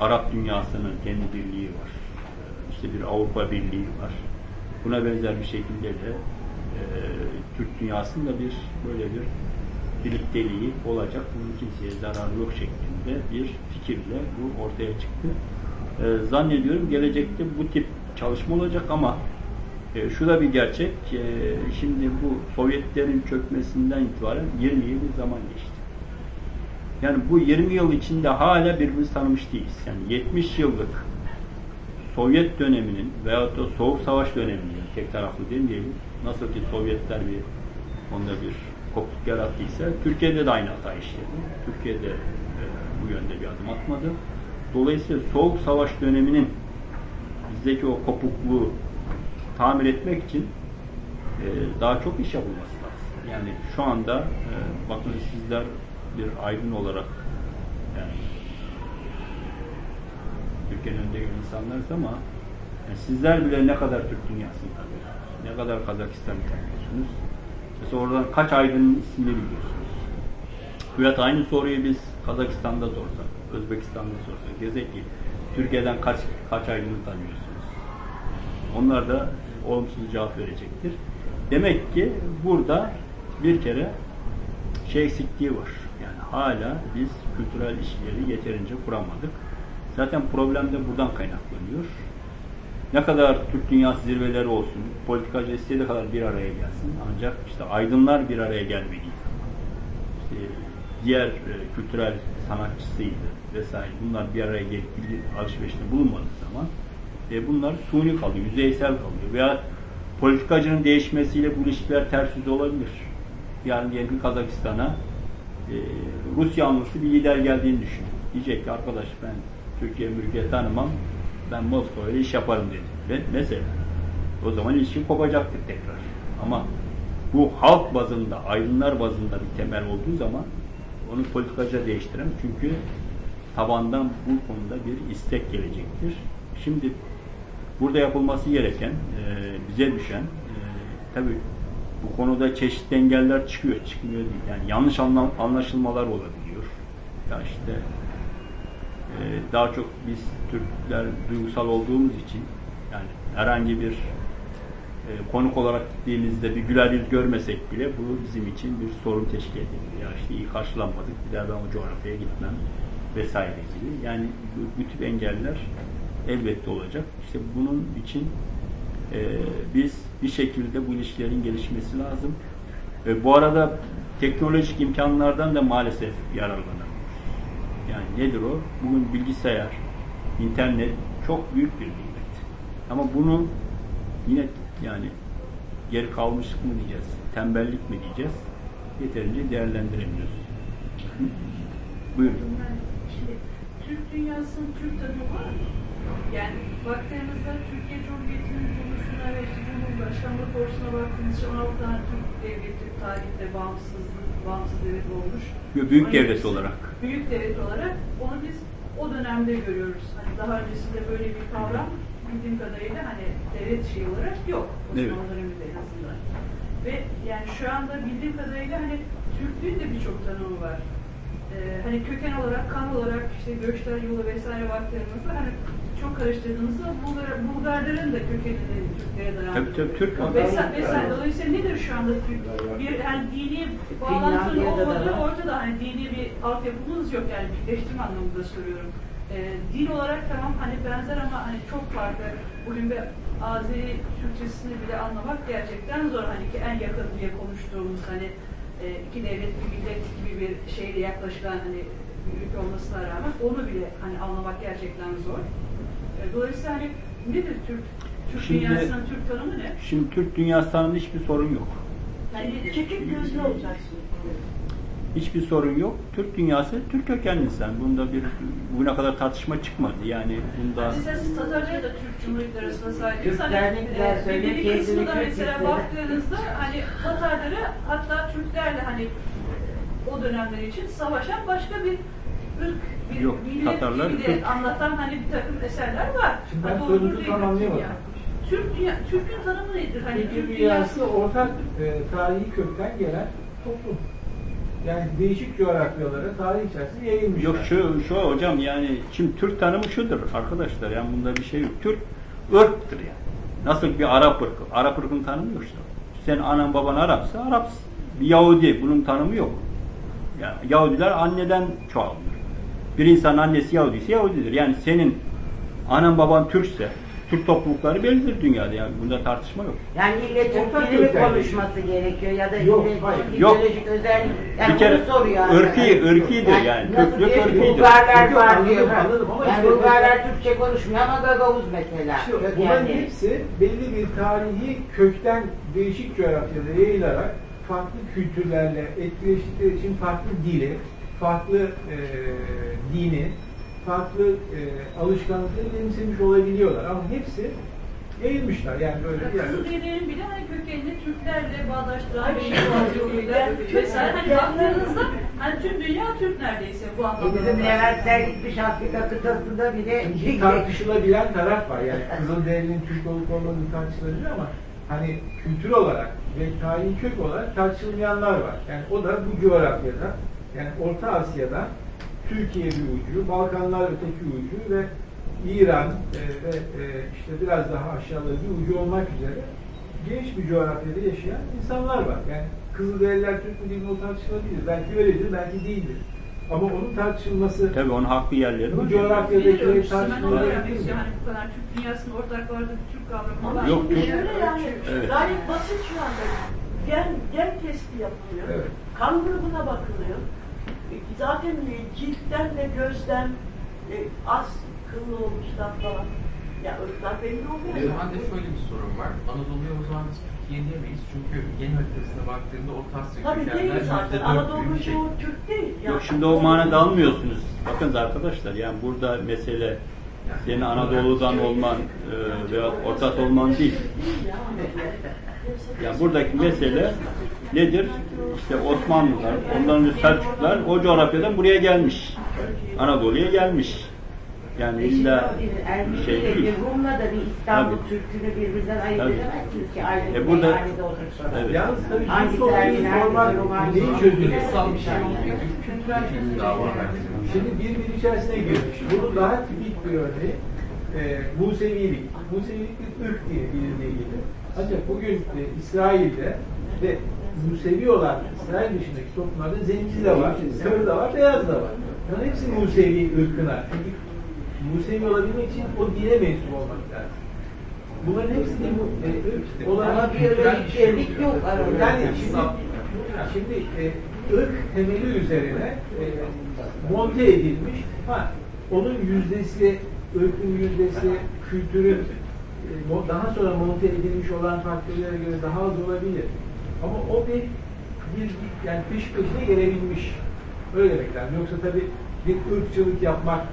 Arap dünyasının kendi birliği var. E, işte bir Avrupa Birliği var. Buna benzer bir şekilde de e, Türk dünyasında bir böyle bir birlikteliği olacak. Bunun kimseye zararı yok şeklinde bir fikirle bu ortaya çıktı. E, zannediyorum gelecekte bu tip çalışma olacak ama e, şu da bir gerçek. E, şimdi bu Sovyetlerin çökmesinden itibaren 20 yıl zaman geçti. Yani bu 20 yıl içinde hala birbirimizi tanımış değiliz. Yani 70 yıllık Sovyet döneminin veyahut da Soğuk Savaş döneminin tek taraflı demeyelim. Nasıl ki Sovyetler bir onda bir kopukluk yarattıysa Türkiye'de de aynı hata işledi. Türkiye'de e, bu yönde bir adım atmadı. Dolayısıyla Soğuk Savaş döneminin bizdeki o kopukluğu tamir etmek için e, daha çok iş yapılması lazım. Yani şu anda e, bakın sizler bir aydın olarak yani ülkenin önünde insanlarız ama yani sizler bile ne kadar Türk dünyasını ne kadar Kazakistan'ı tanıyorsunuz. Mesela oradan kaç aydının ismini biliyorsunuz. Veyahut aynı soruyu biz Kazakistan'da sorsak, Özbekistan'da sorsak, desek ki Türkiye'den kaç kaç aydını tanıyorsunuz? Onlar da olumsuz cevap verecektir. Demek ki burada bir kere şey eksikliği var. Yani hala biz kültürel ilişkileri yeterince kuramadık. Zaten problem de buradan kaynaklanıyor. Ne kadar Türk dünyası zirveleri olsun, politikacı istediği kadar bir araya gelsin. Ancak işte aydınlar bir araya zaman, işte diğer e, kültürel sanatçısıydı vesaire bunlar bir araya gelip alışverişte bulunmadığı zaman e, bunlar suni kalıyor, yüzeysel kalıyor. Veya politikacının değişmesiyle bu ilişkiler ters yüz olabilir. Yani diyelim ki Kazakistan'a e, Rus yanlısı bir lider geldiğini düşün. Diyecek ki arkadaş ben Türkiye mülkiye tanımam, ben Moskova ile iş yaparım dedi. Ve mesela o zaman ilişki kopacaktır tekrar. Ama bu halk bazında, aydınlar bazında bir temel olduğu zaman onu politikacı değiştirem. Çünkü tabandan bu konuda bir istek gelecektir. Şimdi burada yapılması gereken, e, bize düşen, e, tabii bu konuda çeşitli engeller çıkıyor, çıkmıyor değil. Yani yanlış anla- anlaşılmalar olabiliyor. Ya işte e, daha çok biz Türkler duygusal olduğumuz için yani herhangi bir e, konuk olarak gittiğimizde bir güler yüz görmesek bile bu bizim için bir sorun teşkil ediyor. Ya işte iyi karşılanmadık, bir daha ben o coğrafyaya gitmem vesaire gibi. Yani bu, bu tip engeller elbette olacak. İşte bunun için e, biz bir şekilde bu ilişkilerin gelişmesi lazım. E, bu arada teknolojik imkanlardan da maalesef yararlanamıyoruz. Yani nedir o? Bugün bilgisayar, internet çok büyük bir nimet. Ama bunu yine yani geri kalmışlık mı diyeceğiz, tembellik mi diyeceğiz? Yeterince değerlendiremiyoruz. Hı? Buyurun. Türk dünyasının Türk tanımı var mı? Yani baktığımızda Türkiye Cumhuriyeti'nin kuruluşuna ve Cumhurbaşkanlığı korusuna baktığımız için 16 tane Türk devleti tarihte bağımsız, bağımsız devlet olmuş. Büyük Onun devlet olarak. Büyük devlet olarak onu biz o dönemde görüyoruz. Hani daha öncesinde böyle bir kavram bildiğim kadarıyla hani devlet şeyi olarak yok. Evet. Döneminde en azından. Ve yani şu anda bildiğim kadarıyla hani Türklüğün de birçok tanımı var. Ee, hani köken olarak, kan olarak işte göçler yolu vesaire baktığımızda hani çok karıştırdığımızda Bulgar, Bulgarların da kökeninin Türklere dayandığı. Tabii tabii Türk Vesaire, vesaire. Dolayısıyla nedir şu anda Türk? Bir yani dini bağlantının olmadığı ortada. Hani dini bir altyapımız yok yani birleştirme anlamında soruyorum. Ee, din olarak tamam hani benzer ama hani çok farklı. Bugün bir Azeri Türkçesini bile anlamak gerçekten zor. Hani ki en yakın diye konuştuğumuz hani e, iki devlet bir millet gibi bir şeyle yaklaşılan hani ülke olmasına rağmen onu bile hani anlamak gerçekten zor. E, dolayısıyla hani nedir Türk? Türk Şimdi- dünyasının Türk tanımı ne? Şimdi Türk dünyası tanımında hiçbir sorun yok. Yani? Çekik gözlü olacaksın. Hiçbir sorun yok. Türk dünyası Türk kökenli insan. Bunda bir bugüne kadar tartışma çıkmadı. Yani bunda siz Tatarca'ya da Türk Cumhuriyetleri arasında ne güzel e, belli bir kısmı da mesela baktığınızda hani Tatarları hatta Türklerle hani o dönemler için savaşan başka bir ırk, bir Yok, millet Tatarlar gibi Türk. anlatan hani bir takım eserler var. Şimdi ben Hani sorunuzu tam anlayamadım. Ya. Türk dünya, Türk'ün tanımı nedir? Hani Türk Türk dünyası dünyası ortak e, tarihi kökten gelen toplum. Yani değişik coğrafyalara tarih içerisinde yayılmışlar. yok şu şu hocam yani şimdi Türk tanımı şudur arkadaşlar. Yani bunda bir şey yok. Türk ırktır yani. Nasıl bir Arap ırkı. Arap ırkının tanımı yok işte. Sen anan baban Arapsa Arapsın. Bir Yahudi bunun tanımı yok. Yani Yahudiler anneden çoğalıyor. Bir insanın annesi Yahudiyse Yahudidir. Yani senin anan baban Türkse Türk toplulukları bellidir dünyada. Yani bunda tartışma yok. Yani ille Ortak Türk dilimi kökten konuşması gerekiyor ya da Yok, ille hayır. Yok. ideolojik özellik. Yani Bir kere bunu soruyor. ırkı- arkadaşlar. ırkidir yani. Nasıl Türklük ırkidir. Bulgarlar Yok, var diyor. anladım ama yani işte- Bulgarlar Türkçe konuşmuyor ama Gagavuz mesela. İşte bunların hepsi belli bir tarihi kökten değişik coğrafyada yayılarak farklı kültürlerle etkileştikleri için farklı dili, farklı e, dini, farklı e, alışkanlıkları benimsemiş olabiliyorlar. Ama hepsi yayılmışlar. Yani böyle bir yerde. Kızılderililerin bile hani kökenini Türklerle bağdaştıran bir şey var, vesaire. Hani baktığınızda hani tüm dünya Türk neredeyse bu E anlamda. bizim Leventler gitmiş Afrika kıtasında bile Şimdi tartışılabilen taraf var. Yani Kızılderili'nin Türk olup olmadığı tartışılabilir ama hani kültür olarak ve tarihi kök olarak tartışılmayanlar var. Yani o da bu coğrafyada yani Orta Asya'da Türkiye bir ucu, Balkanlar öteki ucu ve İran e, ve e, işte biraz daha aşağıda bir ucu olmak üzere geniş bir coğrafyada yaşayan insanlar var. Yani Kızılderililer Türk mü değil mi o tartışılabilir. Belki öyledir, belki değildir. Ama onun tartışılması Tabii onun haklı yerleri bu var. coğrafyadaki işte ben tartışmalar. Hani bu kadar Türk dünyasının ortaklarda bir Türk kavramı var. Yok, yok. şöyle yani Evet. gayet basit şu anda. Gen, gen testi yapılıyor. Evet. Kan grubuna bakılıyor. Zaten e, ciltten ve gözden e, az kıllı olmuşlar falan. Ya ırklar belli oluyor. Benim de şöyle bir sorun var. Anadolu'ya o zaman biz Türkiye diyemeyiz. Çünkü gen haritasına baktığında Orta Asya Tabii değil zaten. Anadolu şey. Türk değil. Yok Yani. şimdi o manada almıyorsunuz. Bakın arkadaşlar yani burada mesele senin Anadolu'dan olman e, veya Orta Asya olman değil. Ya buradaki mesele nedir? İşte Osmanlılar, ondan önce Selçuklular o coğrafyadan buraya gelmiş. Anadolu'ya gelmiş. Yani illa Ermeni şey değil. bir Rum'la da bir İstanbul Tabii. Türk'ünü birbirinden ayırt Tabii. edemezsiniz ki. Aynı E burada-. Evet. Yalnız tabii Hangisi hangisi sormak neyi bir şey yok ki. Kültürel bir var. Şimdi birbiri içerisine girmiş. Bunun daha tipik bir örneği e, Musevilik. Musevilik bir ırk diye gibi. Ancak bugün e, İsrail'de ve Musevi olan İsrail dışındaki toplumlarda zenci de var, sarı da var, beyaz da var. Yani hepsi Musevi ırkına. Çünkü Musevi olabilmek için o dine mensup olmak lazım. Bunların hepsi de bu e, ırk olarak birlik yok aralarında. yani şimdi, şimdi e, ırk temeli üzerine e, monte edilmiş. Ha, onun yüzdesi, ırkın yüzdesi, kültürün e, daha sonra monte edilmiş olan faktörlere göre daha az olabilir. Ama o bir, bir yani peş peşine gelebilmiş. Öyle demek lazım. Yoksa tabii bir ırkçılık yapmak,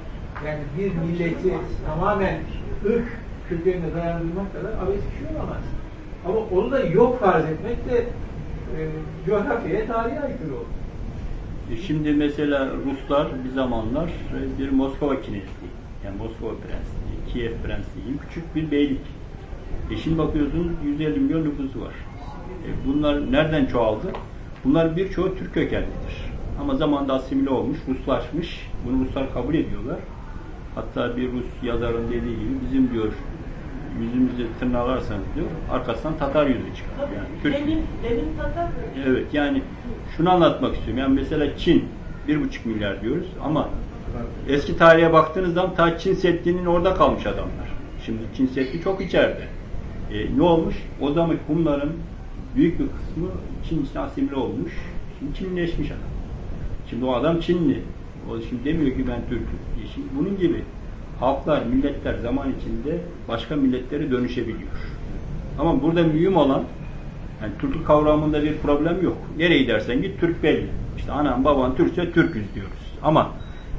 yani bir milleti tamamen ırk kökenine dayandırmak kadar abes bir şey olamaz. Ama onu da yok farz etmek de e, coğrafyaya, tarihe aykırı olur. E Şimdi mesela Ruslar bir zamanlar e, bir Moskova kinezliği, yani Moskova prensliği, Kiev prensliği küçük bir beylik. E şimdi bakıyorsunuz 150 milyon nüfusu var. E bunlar nereden çoğaldı? Bunlar birçoğu Türk kökenlidir. Ama zamanında asimile olmuş, Ruslaşmış. Bunu Ruslar kabul ediyorlar. Hatta bir Rus yazarın dediği gibi bizim diyor yüzümüzü tırnalarsanız diyor arkasından Tatar yüzü çıkar. Tabii. Yani Türk Lenin, Lenin Tatar. Evet yani şunu anlatmak istiyorum. Yani mesela Çin bir buçuk milyar diyoruz ama eski tarihe baktığınız zaman ta Çin Seddi'nin orada kalmış adamlar. Şimdi Çin Seddi çok içeride. E, ne olmuş? O zaman Hunların büyük bir kısmı Çin içine asimile olmuş. Şimdi Çinleşmiş adam. Şimdi o adam Çinli. O şimdi demiyor ki ben Türk'üm. E Şimdi bunun gibi halklar, milletler zaman içinde başka milletlere dönüşebiliyor. Ama burada mühim olan yani Türklük kavramında bir problem yok. Nereye gidersen git Türk belli. İşte anan baban Türkse Türküz diyoruz. Ama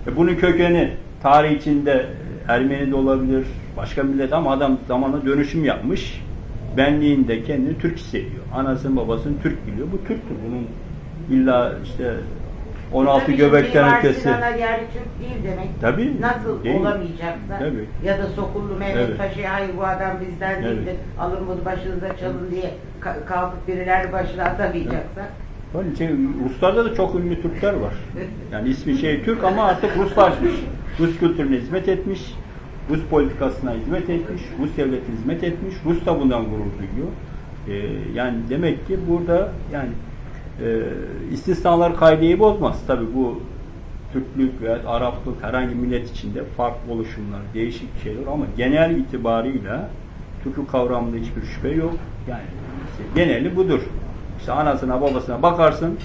e, bunun kökeni tarih içinde e, Ermeni de olabilir, başka millet ama adam zamanla dönüşüm yapmış. Benliğinde kendini Türk hissediyor. Anasını babasını Türk biliyor. Bu Türktür. Bunun illa işte 16 Tabii göbekten ötesi. Sinan'a yani Türk değil demek. Tabii, Nasıl değil. olamayacaksa Tabii. ya da Sokullu Mehmet Evet. Paşa'ya hayır bu adam bizden Evet. değildir. Alın bunu başınıza çalın diye ka- kalkıp birileri başına atamayacaksa. Onun için Ruslarda da çok ünlü Türkler var. [laughs] Yani ismi şey Türk ama artık Ruslaşmış. Rus kültürüne hizmet etmiş. Rus politikasına hizmet etmiş. Rus devletine hizmet etmiş. Rus da bundan gurur duyuyor. Ee, yani demek ki burada yani e, istisnalar kaideyi bozmaz. Tabi bu Türklük veya Araplık herhangi millet içinde farklı oluşumlar, değişik şeyler ama genel itibarıyla Türklük kavramında hiçbir şüphe yok. Yani işte geneli budur. İşte anasına babasına bakarsın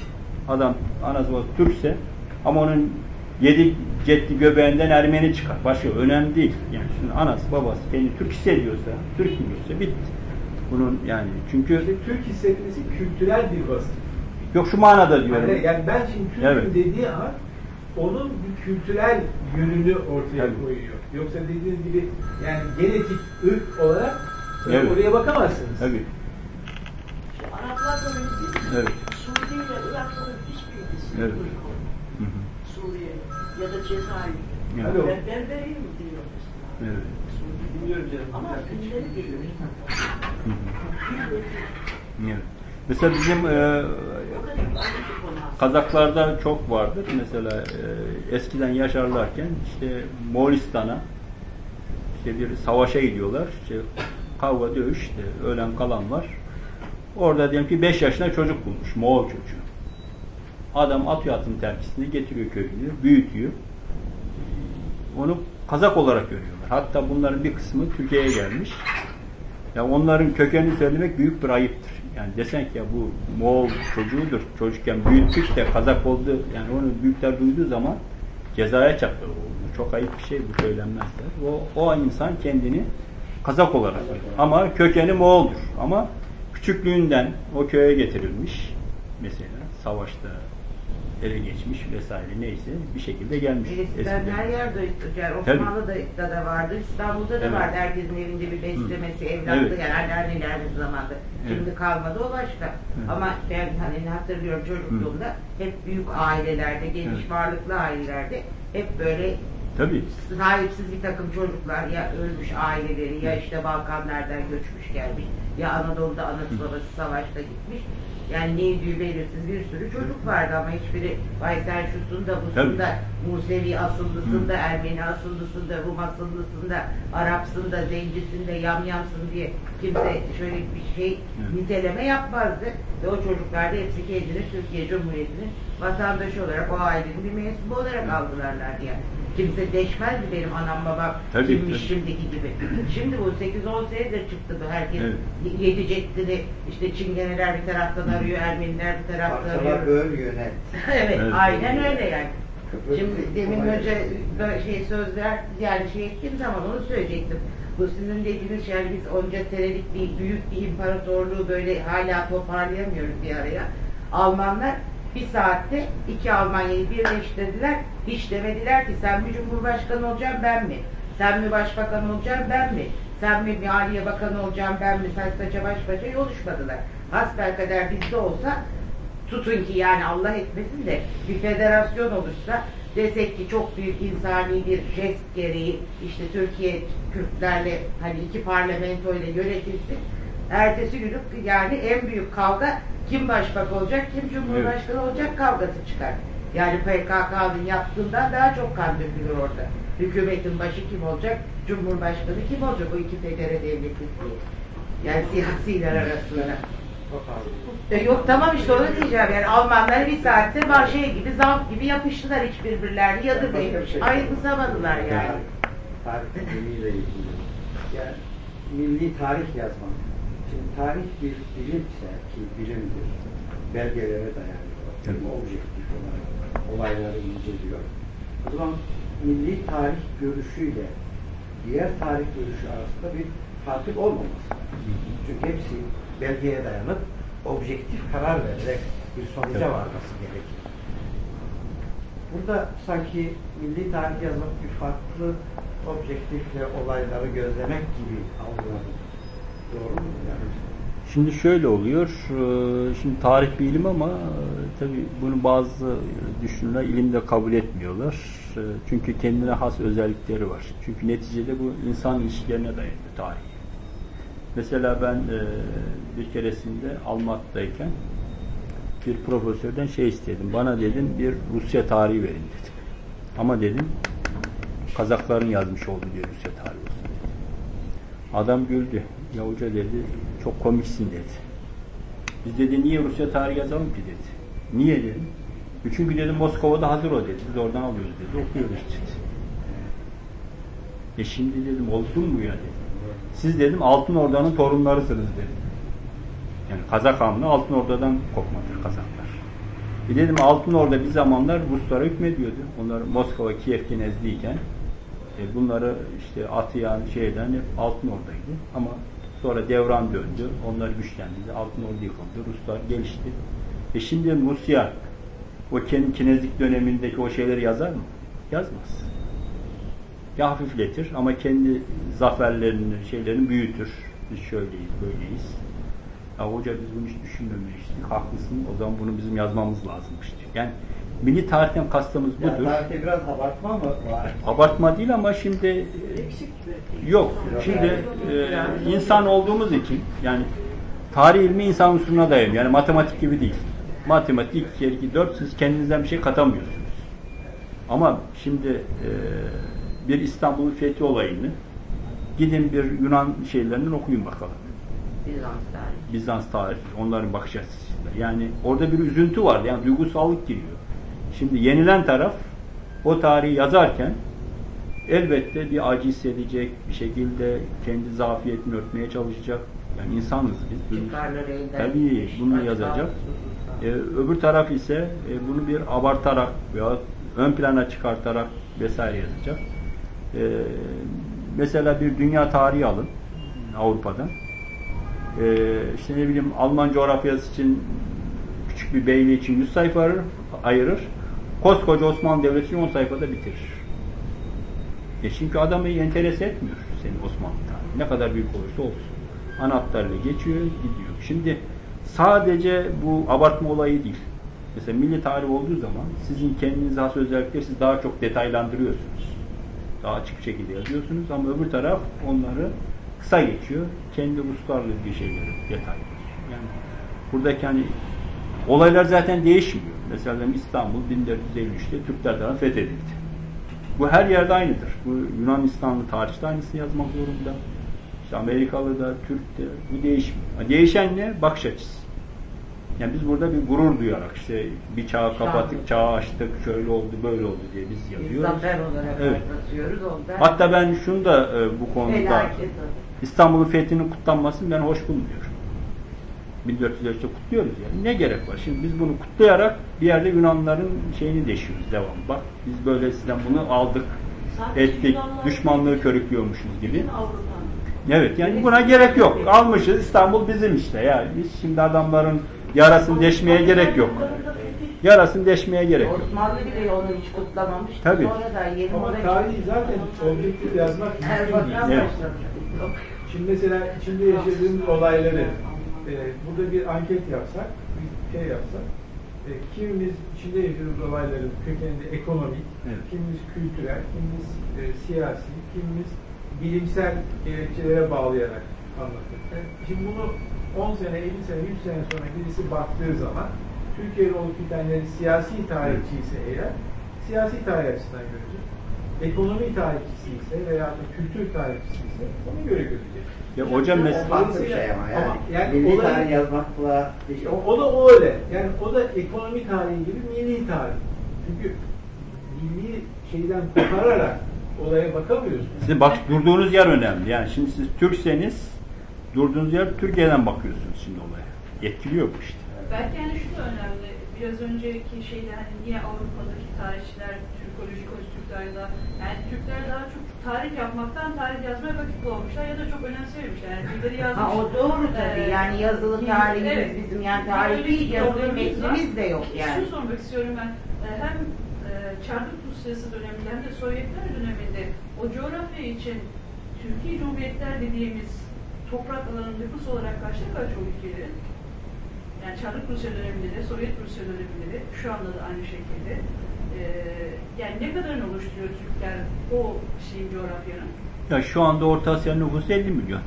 adam anası babası Türkse ama onun yedi ceddi göbeğinden Ermeni çıkar. Başka önemli değil. Yani şimdi anası babası kendi Türk hissediyorsa, Türk biliyorsa bitti. Bunun yani çünkü İşte Türk hissetmesi kültürel bir vasıf. yok şu manada diyorum. Yani, yani ben şimdi Türk'üm Evet. dediği an onun bir kültürel yönünü ortaya Tabii. koyuyor. Yoksa dediğiniz gibi yani genetik ırk olarak Evet. oraya bakamazsınız. Tabii. İşte Araplar da öyle değil mi? Evet. Suriye ile Irak'ın hiçbir ilgisi Evet. yok. Ya da Cezayir. Evet. Alo. Ben Berberi mi diyor mesela. Evet. Dinliyorum canım. Ama geliyor. Hı hı. Evet. Mesela bizim e. Kazaklarda çok vardır. Mesela e, eskiden yaşarlarken işte Moğolistan'a işte bir savaşa gidiyorlar. İşte kavga dövüş işte ölen kalan var. Orada diyelim ki 5 yaşında çocuk bulmuş. Moğol çocuğu. Adam atıyor atın terkisini, getiriyor köyünü, büyütüyor. Onu kazak olarak görüyorlar. Hatta bunların bir kısmı Türkiye'ye gelmiş. Ya onların kökenini söylemek büyük bir ayıptır. Yani desen ki ya bu Moğol çocuğudur. Çocukken büyüttük de kazak oldu. Yani onu büyükler duyduğu zaman cezaya çarptı. Çok ayıp bir şey. Bu söylenmezler. O, o insan kendini kazak olarak. Ama kökeni Moğol'dur. Ama küçüklüğünden o köye getirilmiş. Mesela savaşta ele geçmiş vesaire neyse bir şekilde gelmiş. Eskiden eskiden. her yerde yani. Osmanlı'da da vardı, İstanbul'da da Evet. vardı. Herkesin evinde bir beslemesi, evlatlı Evet. yani anneannelerimiz zamanında. Şimdi Evet. kalmadı o başka. Ama ben hani hatırlıyorum çocukluğumda hep büyük ailelerde, geniş Evet. varlıklı ailelerde hep böyle Tabii. sahipsiz bir takım çocuklar ya ölmüş aileleri ya işte Balkanlardan göçmüş gelmiş ya Anadolu'da anası babası savaşta gitmiş. Yani neydi belirsiz bir sürü çocuk vardı ama hiçbiri vay sen şusun da busun Tabii. Musevi asıllısın da Ermeni asıllısın da Rum asıllısın da Arapsın da zencisin de yamyamsın diye kimse şöyle bir şey Evet. niteleme yapmazdı. Ve o çocuklar da hepsi kendini Türkiye Cumhuriyeti'nin vatandaşı olarak o ailenin bir mensubu olarak algılarlardı yani. Kimse deşmezdi benim anam babam Tabii, kimmiş tabii. şimdiki gibi. [clears throat] Şimdi bu 8-10 senedir çıktı bu herkes Evet. yedi ceddini işte Çingeneler bir taraftan arıyor, Ermeniler bir taraftan Parçalar arıyor. böl yönet. [laughs] evet, Evet. aynen öyle yani. Şimdi demin önce böyle şey söz ver, yani şey ettiğim zaman onu söyleyecektim. Bu sizin dediğiniz şey yani biz onca senelik bir büyük bir imparatorluğu böyle hala toparlayamıyoruz bir araya. Almanlar bir saatte iki Almanya'yı birleştirdiler. Hiç demediler ki sen mi Cumhurbaşkanı olacaksın ben mi? Sen mi Başbakan olacaksın ben mi? Sen mi Maliye Bakanı olacaksın ben mi? Sen saça baş başa yoluşmadılar. Hasbelkader bizde olsa tutun ki yani Allah etmesin de bir federasyon olursa desek ki çok büyük insani bir jest gereği işte Türkiye Kürtlerle hani iki parlamento ile yönetilsin. Ertesi günü yani en büyük kavga kim başbakan olacak, kim cumhurbaşkanı olacak kavgası çıkar. Yani PKK'nın yaptığından daha çok kan dökülür orada. Hükümetin başı kim olacak, cumhurbaşkanı kim olacak o iki federe devleti diye. Yani siyasiler arasında. E, Yok tamam işte onu diyeceğim yani Almanlar bir saatte var şey gibi zamp gibi yapıştılar hiç birbirlerini yadırgayıp şey ayrılsamadılar yani. Tarih ilgili. Yani milli tarih yazmak. Tarih bir bilimse ki bilimdir. Belgelere dayanıyor. Evet. Objektif olarak olayları inceliyor. O zaman milli tarih görüşüyle diğer tarih görüşü arasında bir farklı olmaması lazım. Çünkü hepsi belgeye dayanıp objektif karar vererek bir sonuca Evet. varması gerekir. Burada sanki milli tarih yazmak bir farklı objektifle olayları gözlemek gibi algıladım. Şimdi şöyle oluyor. Şimdi tarih bir ilim ama e, tabii bunu bazı düşünürler ilimde kabul etmiyorlar. E, Çünkü kendine has özellikleri var. Çünkü neticede bu insan ilişkilerine dayanıyor tarih. Mesela ben e, bir keresinde Almat'tayken bir profesörden şey istedim. Bana dedim bir Rusya tarihi verin dedim. Ama dedim Kazakların yazmış olduğu bir Rusya tarihi olsun dedi. Adam güldü. Ya hoca dedi çok komiksin dedi. Biz dedi niye Rusya tarihi yazalım ki dedi. Niye dedim. "E Çünkü dedim Moskova'da hazır o dedi. Biz oradan alıyoruz dedi. Okuyoruz dedi. E şimdi dedim oldu mu ya dedi. Siz dedim Altın Orda'nın torunlarısınız dedim. Yani Kazak Hanlı Altın Orda'dan kopmadır Kazaklar. E dedim Altın Orda bir zamanlar Ruslara hükmediyordu. Onlar Moskova, Kiev Kinezliyken e, bunları işte atayan şeyden hep Altın Orda'ydı. Ama sonra devran döndü. Onlar güçlendi. Altın Orda yıkıldı. Ruslar gelişti. E şimdi Rusya o kendi kinezlik dönemindeki o şeyleri yazar mı? Yazmaz. Ya hafifletir ama kendi zaferlerini, şeylerini büyütür. Biz şöyleyiz, böyleyiz. Ya hoca biz bunu hiç düşünmemiştik. Haklısın. O zaman bunu bizim yazmamız lazımmış diyor. Yani milli tarihten kastımız Yani budur. tarihte biraz abartma mı var? Abartma değil ama şimdi yok. Şimdi e, insan olduğumuz için yani tarih ilmi insan unsuruna dayanıyor. Yani matematik gibi değil. Matematik 2 kere 2 4 siz kendinizden bir şey katamıyorsunuz. Ama şimdi e, bir İstanbul fethi olayını gidin bir Yunan şeylerinden okuyun bakalım. Bizans tarihi. Bizans tarihi, onların bakış açısıyla. Yani orada bir üzüntü vardı. Yani duygusallık giriyor. Şimdi yenilen taraf o tarihi yazarken elbette bir acı hissedecek, bir şekilde kendi zafiyetini örtmeye çalışacak. Yani insanız biz. Tabii bunu yazacak. Ee, öbür taraf ise e, bunu bir abartarak veya ön plana çıkartarak vesaire yazacak. Ee, mesela bir dünya tarihi alın Avrupa'dan. Ee, işte ne bileyim Alman coğrafyası için küçük bir beyliği için 100 sayfa ayırır. Koskoca Osmanlı Devleti için 10 sayfada bitirir. E çünkü adamı enterese etmiyor senin Osmanlı tarihi. Ne kadar büyük olursa olsun. Ana hatlarıyla geçiyor, gidiyor. Şimdi sadece bu abartma olayı değil. Mesela milli tarih olduğu zaman sizin kendinize has özellikleri siz daha çok detaylandırıyorsunuz. Daha açık bir şekilde yazıyorsunuz ama öbür taraf onları kısa geçiyor. Kendi uluslararası ilgili şeyleri detaylıyor. Yani buradaki hani olaylar zaten değişmiyor. Mesela İstanbul 1453'te Türkler tarafından fethedildi. Bu her yerde aynıdır. Bu Yunanistanlı tarihçi aynısını yazmak zorunda. İşte Amerikalı da, Türk de bu değişmiyor. Değişen ne? Bakış açısı. Yani biz burada bir gurur duyarak işte bir çağı kapattık, çağı açtık, şöyle oldu, böyle oldu diye biz yazıyoruz. zafer olarak Evet. anlatıyoruz. Ondan Hatta ben şunu da e, bu konuda. İstanbul'un fethinin kutlanmasını ben hoş bulmuyorum. 1453'te kutluyoruz yani. Ne gerek var? Şimdi biz bunu kutlayarak bir yerde Yunanlıların şeyini deşiyoruz devam. Bak biz böylesinden bunu aldık, Sadece ettik, Yunanlar düşmanlığı körüklüyormuşuz gibi. Evet yani buna gerek yok. Almışız İstanbul bizim işte ya. Biz şimdi adamların yarasını deşmeye gerek yok. Yarasını deşmeye gerek yok. Osmanlı bile onu hiç kutlamamış. Tabii. Sonra da yeni Ama tarihi zaten objektif yazmak mümkün değil. Evet. Şimdi mesela içinde yaşadığımız olayları e, burada bir anket yapsak, bir şey yapsak, e, kimimiz içinde yaşadığımız olayların kökeninde ekonomik, Evet. kimimiz kültürel, kimimiz e, siyasi, kimimiz bilimsel gerekçelere bağlayarak anlatır. E, şimdi bunu 10 sene, 50 sene, 100 sene sonra birisi baktığı zaman Türkiye'de olup bitenlerin siyasi tarihçi ise eğer siyasi tarih açısından görecek. Ekonomi tarihçisi ise veya da kültür tarihçisi ise ona göre görecek. Ya hocam O mes- farklı bir şey ama yani. Ama yani Milli olay- tarih yazmakla bir şey. O, o da o öyle. Yani o da ekonomi tarihi gibi milli tarih. Çünkü milli şeyden kopararak olaya bakamıyorsunuz. Sizin bak durduğunuz yer önemli. Yani şimdi siz Türkseniz durduğunuz yer Türkiye'den bakıyorsunuz şimdi olaya. Etkiliyor bu işte. Belki yani şu da önemli. Biraz önceki şeyde hani niye Avrupa'daki tarihçiler Türkoloji Konstrüktör'de yani Türkler daha çok tarih yapmaktan tarih yazmaya vakit bulmuşlar ya da çok önemsememişler. Yani birileri yazmış. Ha o doğru tabii. Ee, Yani yazılı tarihimiz evet. bizim yani Böyle tarih bir değil yazılı metnimiz de yok yani. Şunu sormak istiyorum ben. Ee, Hem e, Çarlık Rusyası döneminde hem de Sovyetler döneminde o coğrafya için Türkiye Cumhuriyetler dediğimiz toprak alanı nüfus olarak kaçta kaç o ülkelerin? Yani Çarlık Rusya döneminde de, Sovyet Rusya döneminde de, şu anda da aynı şekilde. Ee, yani ne kadarını oluşturuyor Türkler o şeyin coğrafyanın? Ya şu anda Orta Asya nüfusu 50 milyon.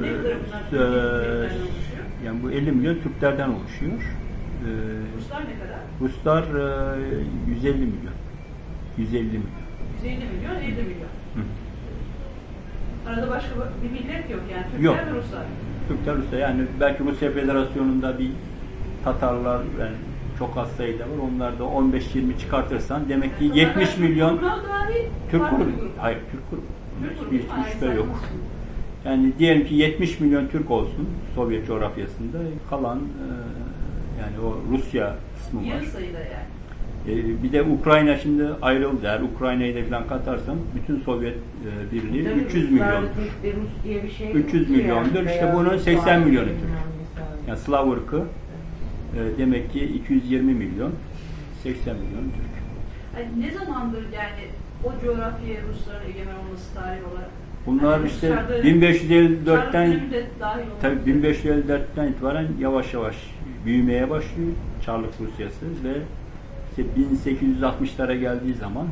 Ne kadar bunlar Ee, yani bu 50 milyon Türklerden oluşuyor. Ee, Ruslar ne kadar? Ruslar e, 150 milyon. 150 milyon. 150 milyon, 50 milyon. Hı. Arada başka bir millet yok yani. Türkler Yok. ve Ruslar. Türkler Rusya yani belki Rusya Federasyonu'nda bir Tatarlar yani çok az sayıda var. Onlar da 15-20 çıkartırsan demek ki 70 milyon Türk grup. Hayır Türk grubu. Hiçbir, şüphe yok. Yani diyelim ki 70 milyon Türk olsun Sovyet coğrafyasında kalan e, yani o Rusya kısmı var. Yarı sayıda yani. E, bir de Ukrayna şimdi ayrıldı. Eğer Ukrayna'yı da falan katarsan bütün Sovyet e, Birliği Tabii 300 Ruslarda milyon. tek bir Rus diye bir şey 300 yok ki milyondur. yani. İşte bunun Rus 80 var, milyonu Türk. Yani Slav ırkı e, demek ki 220 milyon 80 milyon Türk. Yani ne zamandır yani o coğrafyaya Rusların egemen olması tarih olarak? Bunlar Yani işte Çarlık- 1554'ten Çarlık dönemi de dahil olmak tabii üzere. 1554'ten itibaren yavaş yavaş büyümeye başlıyor Çarlık Rusyası ve işte 1860'lara geldiği zaman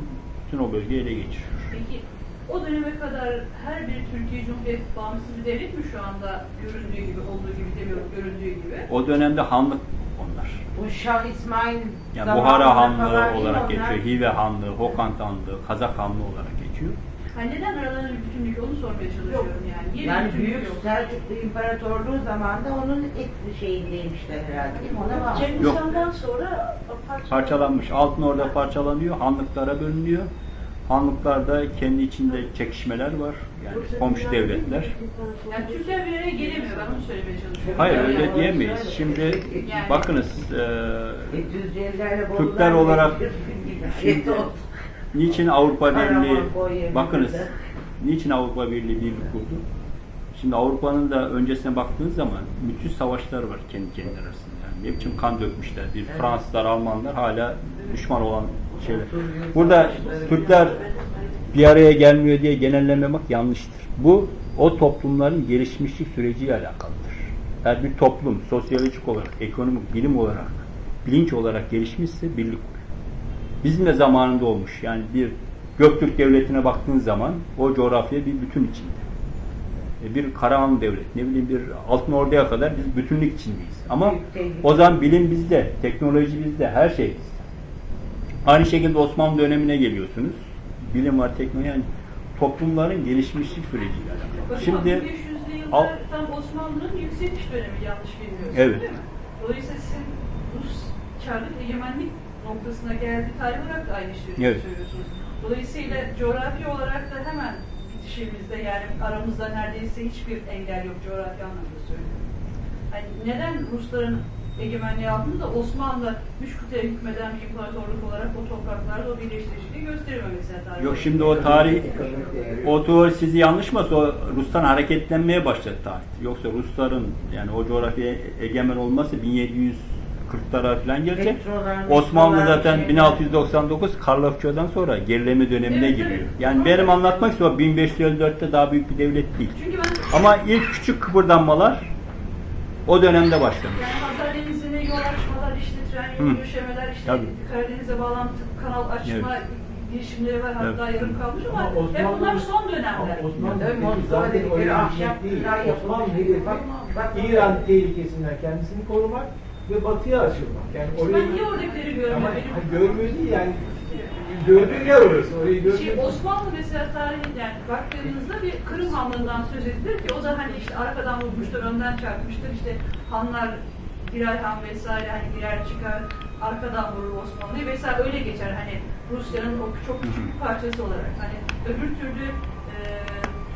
bütün o bölgeyi ele geçiriyor. Peki o döneme kadar her bir Türkiye Cumhuriyeti bağımsız bir devlet mi şu anda göründüğü gibi, olduğu gibi demiyorum, göründüğü gibi? O dönemde hanlık onlar. Bu Şah İsmail Yani zamanında Buhara Hanlığı olarak onlar. geçiyor, Hive Hanlığı, Hokant Hanlığı, Kazak Hanlığı olarak geçiyor. Hani neden aralarında bir bütünlük onu sormaya çalışıyorum yani. Niye bir Yani Büyük yok? Selçuklu İmparatorluğu zamanında onun etli şeyindeymişler herhalde değil mi? Ona. Cengiz Han'dan sonra parçalanmış. Parçalanmış. Altın orada parçalanıyor. Hanlıklara bölünüyor. Hanlıklarda kendi içinde çekişmeler var. Yani komşu devletler. Yani Türkler bir araya gelemiyor. Ben onu söylemeye çalışıyorum. Hayır Yani öyle diyemeyiz. Şimdi Yani- bakınız e, Etüzcelilerle Türkler olarak şimdi niçin Avrupa Birliği bakınız niçin Avrupa Birliği birlik kurdu? Şimdi Avrupa'nın da öncesine baktığınız zaman müthiş savaşlar var kendi kendileri arasında. Yani ne biçim kan dökmüşler. Bir Fransızlar, Almanlar hala düşman olan şeyler. Burada Türkler bir araya gelmiyor diye genellememek yanlıştır. Bu o toplumların gelişmişlik süreciyle alakalıdır. Eğer bir toplum sosyolojik olarak, ekonomik, bilim olarak, bilinç olarak gelişmişse birlik kuruyor. Bizim de zamanında olmuş. Yani bir Göktürk Devleti'ne baktığın zaman o coğrafya bir bütün içinde. E, Bir Karahan Devlet, ne bileyim bir Altın Ordu'ya kadar biz bütünlük içindeyiz. Ama o zaman bilim bizde, teknoloji bizde, her şey bizde. Aynı şekilde Osmanlı dönemine geliyorsunuz. Bilim var, teknoloji yani toplumların gelişmişlik süreciyle alakalı. Şimdi Şimdi 1500'lü yıllar al- tam Osmanlı'nın yükseliş dönemi yanlış bilmiyorsunuz Evet. değil mi? Dolayısıyla sizin Rus karlık egemenlik noktasına geldiği tarih olarak da aynı şeyi Evet. söylüyorsunuz. Dolayısıyla coğrafi olarak da hemen bitişimizde yani aramızda neredeyse hiçbir engel yok coğrafi anlamda söylüyorum. Hani neden Rusların egemenliği altında Osmanlı üç kıtaya hükmeden bir imparatorluk olarak o topraklarda o birleştiriciliği gösteriyor mesela tarih. Yok şimdi o tarih o teori sizi yanlış mı? O Rus'tan hareketlenmeye başladı tarih. Yoksa Rusların yani o coğrafyaya egemen olması 1740'lara falan gelecek. Osmanlı zaten şeyler. 1699 Karlofça'dan sonra gerileme dönemine Evet, giriyor. evet. Yani benim anlatmak istiyorum 1554'te daha büyük bir devlet değil. Çünkü ben Ama ilk küçük kıpırdanmalar o dönemde başlamış. Yani Hazar Denizi'ne yol açmalar, işte tren Hı. döşemeler, işte Tabii. Karadeniz'e bağlantı, kanal açma girişimleri var hatta Evet. yarım kalmış ama, Ama hep Osmanlı- bunlar son dönemler. Osmanlı Moskova zaten öyle bir ahşap şey değil. Osmanlı hedefi Bak, bak. İran tehlikesinden kendisini korumak ve batıya açılmak. Yani orayı Ben niye oradakileri ama görmüyorum? görmüyor değil yani gördüğün yer orası. Orayı Şey, görmüyor. Osmanlı mesela tarihin yani baktığınızda bir Kırım Hanlığı'ndan söz edilir ki o da hani işte arkadan vurmuştur, önden çarpmıştır. İşte hanlar birer han vesaire hani birer çıkar, arkadan vurur Osmanlı'yı vesaire öyle geçer hani Rusya'nın o çok küçük bir parçası olarak. Hani öbür türlü e,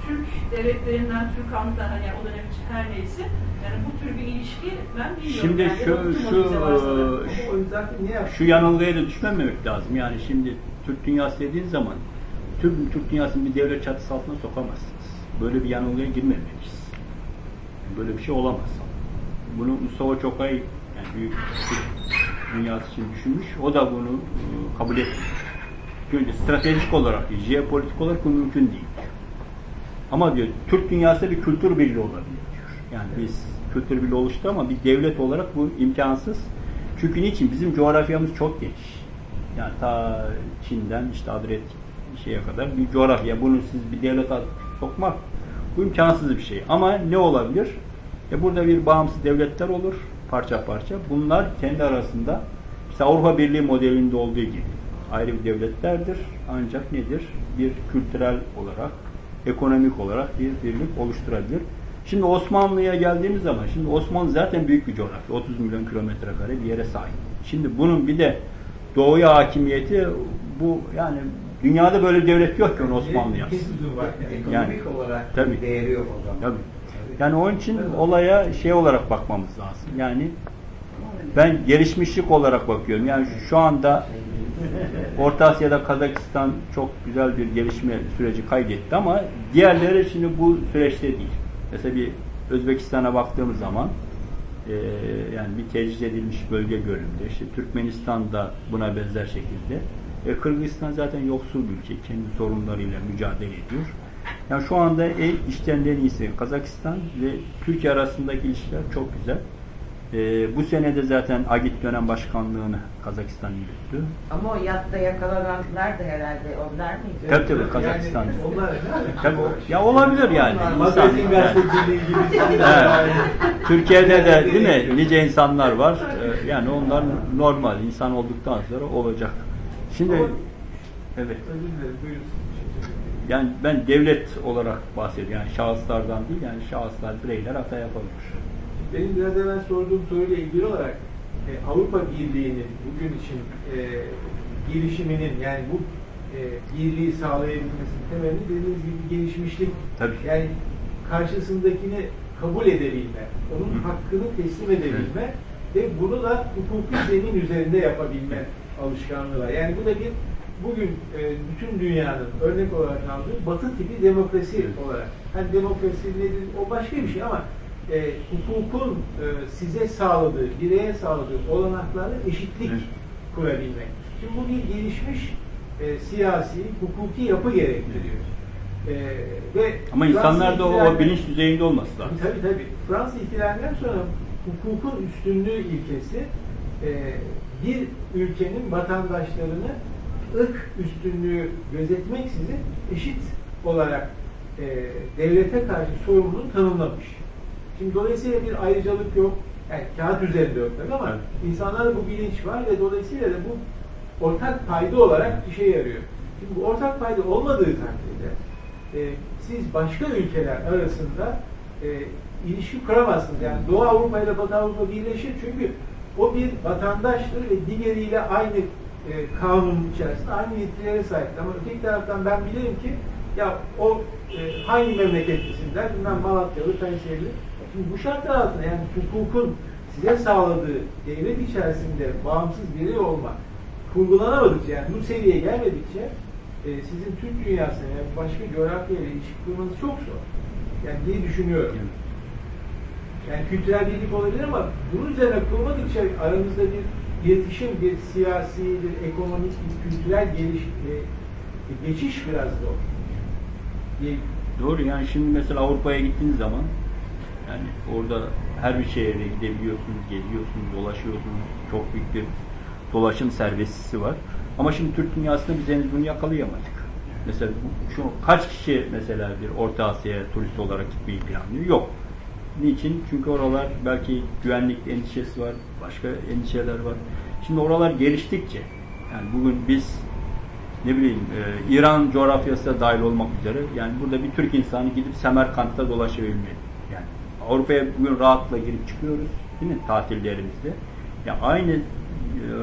Türk devletlerinden, Türk hanlıktan hani o dönem için her neyse yani bu tür bir ilişki ben bilmiyorum. Şimdi yani. Şu şu ne yapıyor? şu yanılgıya da düşmemek lazım. Yani şimdi Türk dünyası dediğin zaman Türk, Türk dünyasını bir devlet çatısı altına sokamazsınız. Böyle bir yanılgıya girmemeliyiz. Böyle bir şey olamaz. Bunu Mustafa Çokay yani büyük Türk dünyası için düşünmüş. O da bunu e, kabul etmiş. Çünkü stratejik olarak, jeopolitik olarak bu mümkün değil. Ama diyor Türk dünyasında bir kültür birliği olabilir diyor. Yani biz kültür birliği oluştu ama bir devlet olarak bu imkansız. Çünkü niçin? Bizim coğrafyamız çok geniş. Yani ta Çin'den işte Adriyatik şeye kadar bir coğrafya. Bunu siz bir devlet sokmak bu imkansız bir şey. Ama ne olabilir? E burada bir bağımsız devletler olur parça parça. Bunlar kendi arasında işte Avrupa Birliği modelinde olduğu gibi ayrı bir devletlerdir. Ancak nedir? Bir kültürel olarak, ekonomik olarak bir birlik oluşturabilir. Şimdi Osmanlı'ya geldiğimiz zaman, şimdi Osmanlı zaten büyük bir coğrafya. 30 milyon kilometre kare bir yere sahip. Şimdi bunun bir de doğuya hakimiyeti bu yani dünyada böyle bir devlet yok ki onu Osmanlı yapsın. Kesin var. Ekonomik Yani, olarak tabii. değeri yok o zaman. Tabii. Yani onun için olaya şey olarak bakmamız lazım. Yani ben gelişmişlik olarak bakıyorum. Yani şu anda Orta Asya'da Kazakistan çok güzel bir gelişme süreci kaydetti ama diğerleri şimdi bu süreçte değil. Mesela bir Özbekistan'a baktığımız zaman e, yani bir tecrit edilmiş bölge göründü. İşte Türkmenistan da buna benzer şekilde. E, Kırgızistan zaten yoksul bir ülke. Kendi sorunlarıyla mücadele ediyor. Yani şu anda en içten en iyisi Kazakistan ve Türkiye arasındaki ilişkiler çok güzel. E, bu sene de zaten Agit dönem başkanlığını Kazakistan yürüttü. Ama o yatta yakalananlar da herhalde onlar mıydı? Tabii tabii Kazakistan. Yani onlar Tabii. Ya olabilir yani. İnsan, gibi Evet. Türkiye'de de değil mi nice insanlar var. Ee, Yani onlar normal insan olduktan sonra olacak. Şimdi evet. Yani ben devlet olarak bahsediyorum. Yani şahıslardan değil, yani şahıslar, bireyler hata yapabilir. Benim biraz evvel sorduğum soruyla ilgili olarak e, Avrupa Birliği'nin bugün için e, gelişiminin yani bu e, birliği sağlayabilmesinin temelini dediğiniz gibi gelişmişlik Tabii. yani karşısındakini kabul edebilme, onun Hı. hakkını teslim edebilme ve bunu da hukuki zemin üzerinde yapabilme alışkanlığı var. Yani bu da bir bugün e, bütün dünyanın örnek olarak aldığı batı tipi demokrasi olarak. Hani demokrasi nedir? O başka bir şey ama e, hukukun e, size sağladığı, bireye sağladığı olanaklarla eşitlik Evet. kurabilmek. Şimdi bu bir gelişmiş e, siyasi, hukuki yapı gerektiriyor. E, ve Ama Fransız insanlar da o, o bilinç düzeyinde olması lazım. Tabii tabii. Fransız ihtilalinden sonra hukukun üstünlüğü ilkesi e, bir ülkenin vatandaşlarını ırk üstünlüğü gözetmeksizin eşit olarak e, devlete karşı sorumluluğunu tanımlamış. Şimdi dolayısıyla bir ayrıcalık yok. Yani kağıt üzerinde yok tabii ama insanlarda bu bilinç var ve dolayısıyla da bu ortak payda olarak işe yarıyor. Şimdi bu ortak payda olmadığı takdirde e, siz başka ülkeler arasında e, ilişki kuramazsınız. Yani Doğu Avrupa ile Batı Avrupa birleşir çünkü o bir vatandaştır ve diğeriyle aynı e, kanun içerisinde aynı yetkilere sahiptir. Ama öteki taraftan ben bilirim ki ya o e, hangi memleketlisin der, bilmem Malatyalı, Kayserili. Şimdi bu şartlar altında yani hukukun size sağladığı devlet içerisinde bağımsız birey olma kurgulanamadıkça yani bu seviyeye gelmedikçe e, sizin Türk dünyasına yani başka coğrafyayla ilişki kurmanız çok zor. Yani diye düşünüyorum. Yani kültürel birlik olabilir ama bunun üzerine kurmadıkça aranızda bir iletişim, bir siyasi, bir ekonomik, bir kültürel geliş, e, geçiş biraz zor. diye Doğru yani şimdi mesela Avrupa'ya gittiğiniz zaman yani orada her bir şehre gidebiliyorsunuz, geziyorsunuz, dolaşıyorsunuz. Çok büyük bir dolaşım serbestisi var. Ama şimdi Türk dünyasında biz henüz bunu yakalayamadık. Mesela şu kaç kişi mesela bir Orta Asya'ya turist olarak gitmeyi planlıyor? Yok. Niçin? Çünkü oralar belki güvenlik endişesi var, başka endişeler var. Şimdi oralar geliştikçe yani bugün biz ne bileyim e, İran coğrafyasına dahil olmak üzere yani burada bir Türk insanı gidip Semerkant'ta dolaşabilmeli. Avrupa'ya bugün rahatla girip çıkıyoruz değil mi tatillerimizde. Ya aynı e,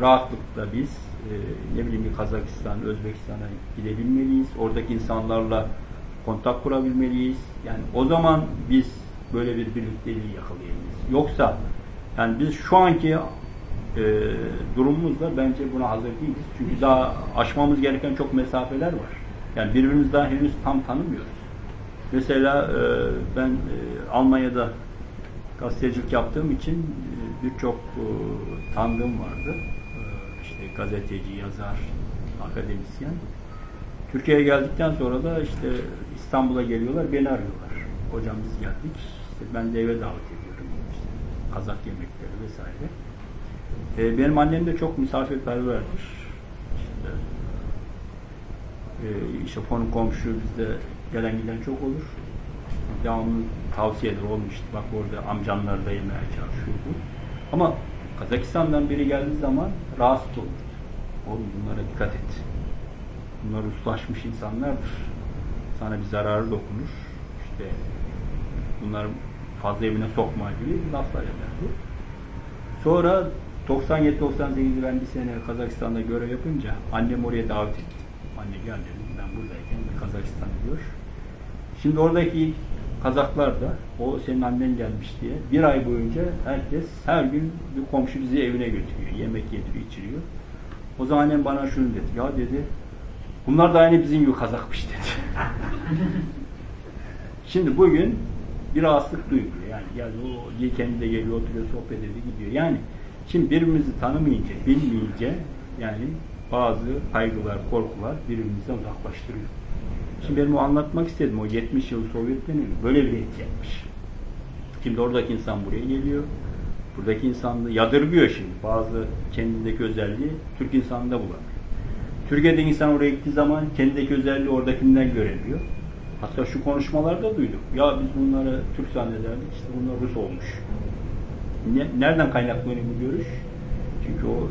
rahatlıkla biz e, ne bileyim bir Kazakistan, Özbekistan'a gidebilmeliyiz. Oradaki insanlarla kontak kurabilmeliyiz. Yani o zaman biz böyle bir birlikteliği yakalayabiliriz. Yoksa yani biz şu anki e, durumumuzda bence buna hazır değiliz. Çünkü daha aşmamız gereken çok mesafeler var. Yani birbirimizi daha henüz tam tanımıyoruz. Mesela e, ben e, Almanya'da gazetecilik yaptığım için e, birçok e, tanıdığım vardı. E, işte gazeteci, yazar, akademisyen. Türkiye'ye geldikten sonra da işte İstanbul'a geliyorlar, beni arıyorlar. Hocam biz geldik, işte ben de eve davet ediyorum. İşte Kazak yemekleri vesaire. Benim annem de çok misafirperverdir. İşte, e, işte konu komşu bizde gelen giden çok olur. Devamlı tavsiyeler olmuştu. Bak orada amcamlarla yemeğe çalışıyor bu. Ama Kazakistan'dan biri geldiği zaman rahatsız olur. Oğlum bunlara dikkat et. Bunlar ustalaşmış insanlardır. Sana bir zararı dokunur. İşte bunları fazla evine sokma gibi laflar ederdi. Sonra 97-98'de ben bir sene Kazakistan'da görev yapınca annem oraya davet etti. Anne gel dedim ben buradayken Kazakistan diyor. Şimdi oradaki Kazaklar da o senin annen gelmiş diye bir ay boyunca herkes her gün bir komşu bizi evine götürüyor. Yemek yediriyor, içiriyor. O zaman annem bana şunu dedi. Ya dedi bunlar da aynı bizim gibi Kazakmış dedi. [laughs] Şimdi bugün bir rahatsızlık duyuluyor. Yani gel o kendi de geliyor oturuyor sohbet ediyor gidiyor. Yani şimdi birbirimizi tanımayınca, bilmeyince yani bazı kaygılar, korkular birbirimizden uzaklaştırıyor. Şimdi benim o anlatmak istedim. O 70 yıl Sovyet dönemi böyle bir etki yapmış. Şimdi oradaki insan buraya geliyor. Buradaki insan da yadırgıyor şimdi. Bazı kendindeki özelliği Türk insanında bulamıyor. Türkiye'de insan oraya gittiği zaman kendindeki özelliği oradakinden göremiyor. Hatta şu konuşmalarda duyduk. Ya biz bunları Türk zannederdik, işte bunlar Rus olmuş. Ne, nereden kaynaklanıyor bu görüş? Çünkü o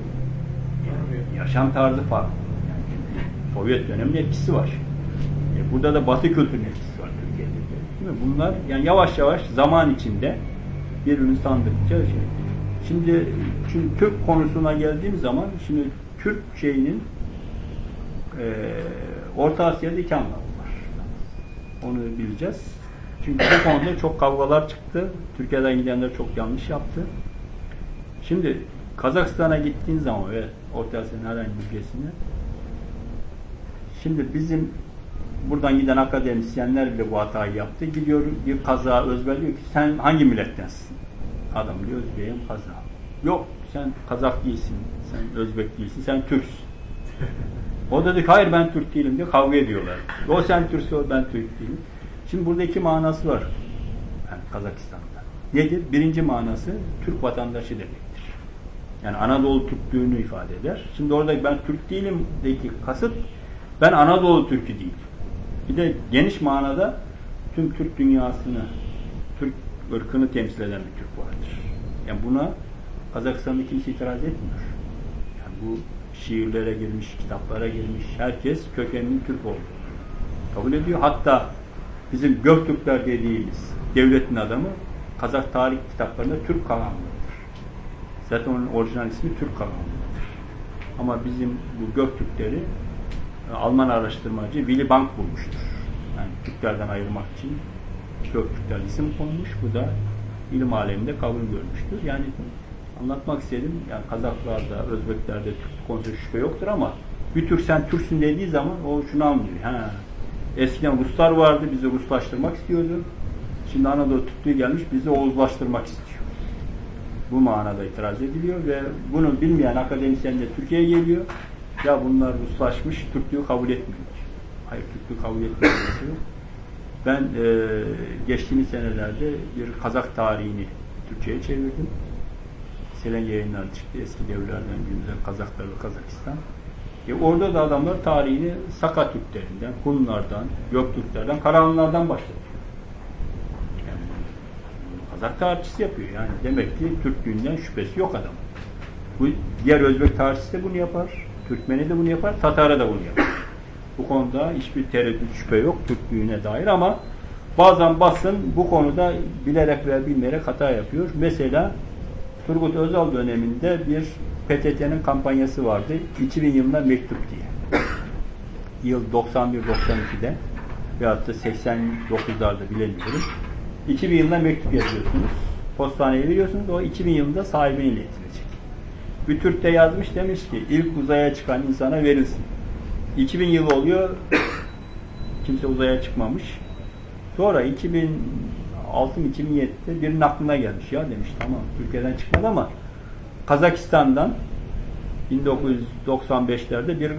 yani yaşam tarzı farklı. Yani Sovyet döneminin etkisi var. E Burada da Batı kültürünün etkisi var Türkiye'de. Değil mi? Bunlar yani yavaş yavaş zaman içinde birbirini sandıkça şey. Şimdi şimdi Türk konusuna geldiğim zaman şimdi Türk şeyinin eee Orta Asya'da iki anlamı var. Onu bileceğiz. Çünkü bu konuda çok kavgalar çıktı. Türkiye'den gidenler çok yanlış yaptı. Şimdi Kazakistan'a gittiğin zaman ve Orta Asya'nın herhangi bir ülkesine şimdi bizim buradan giden akademisyenler bile bu hatayı yaptı. Gidiyor bir kaza Özbek diyor ki sen hangi millettensin? Adam diyor Özbek'im kaza. Yok sen Kazak değilsin, sen Özbek değilsin, sen Türksün. O da diyor hayır ben Türk değilim diyor kavga ediyorlar. O sen Türkse o ben Türk değilim. Şimdi burada iki manası var yani Kazakistan'da. Nedir? Birinci manası Türk vatandaşı demektir. Yani Anadolu Türklüğünü ifade eder. Şimdi orada ben Türk değilim deki kasıt ben Anadolu Türk'ü değil. Bir de geniş manada tüm Türk dünyasını, Türk ırkını temsil eden bir Türk vardır. Yani buna Kazakistan'da kimse itiraz etmiyor. Yani bu şiirlere girmiş, kitaplara girmiş herkes kökeninin Türk olduğunu kabul ediyor. Hatta bizim Göktürkler dediğimiz devletin adamı Kazak tarih kitaplarında Türk Kağanlı'dır. Zaten onun orijinal ismi Türk Kağanlı'dır. Ama bizim bu Göktürkleri Alman araştırmacı Willy Bank bulmuştur. Yani Türklerden ayırmak için Göktürkler isim konmuş. Bu da ilim aleminde kabul görmüştür. Yani anlatmak istedim. Yani Kazaklarda, Özbeklerde Türk konusunda şüphe yoktur ama bir Türk sen Türksün dediği zaman o şunu anlıyor. Ha, eskiden Ruslar vardı, bizi Ruslaştırmak istiyordu. Şimdi Anadolu Türklüğü gelmiş, bizi Oğuzlaştırmak istiyor. Bu manada itiraz ediliyor ve bunu bilmeyen akademisyen de Türkiye'ye geliyor. Ya bunlar Ruslaşmış, Türklüğü kabul etmiyor. Hayır, Türklüğü kabul etmiyor. Ben e, geçtiğimiz senelerde bir Kazak tarihini Türkçe'ye çevirdim. Selen yayınlar çıktı. Eski devlerden günümüze Kazaklar ve Kazakistan. E orada da adamlar tarihini Saka Türklerinden, Hunlardan, Göktürklerden, Karahanlardan başlatıyor. Yani Kazak tarihçisi yapıyor yani. Demek ki Türklüğünden şüphesi yok adam. Bu diğer Özbek tarihçisi de bunu yapar. Türkmeni de bunu yapar. Tatar'a da bunu yapar. Bu konuda hiçbir tereddüt şüphe yok Türklüğüne dair ama bazen basın bu konuda bilerek veya bilmeyerek hata yapıyor. Mesela Turgut Özal döneminde bir PTT'nin kampanyası vardı. 2000 yılında mektup diye. Yıl 91-92'de veyahut da 89'larda bilemiyorum. 2000 yılında mektup yazıyorsunuz. Postaneye veriyorsunuz. O 2000 yılında sahibine iletilecek. Bir Türk de yazmış demiş ki ilk uzaya çıkan insana verilsin. 2000 yıl oluyor. [coughs] Kimse uzaya çıkmamış. Sonra 2006 mı 2007'de birinin aklına gelmiş. Ya demiş tamam Türkiye'den çıkmadı ama Kazakistan'dan 1995'lerde bir e,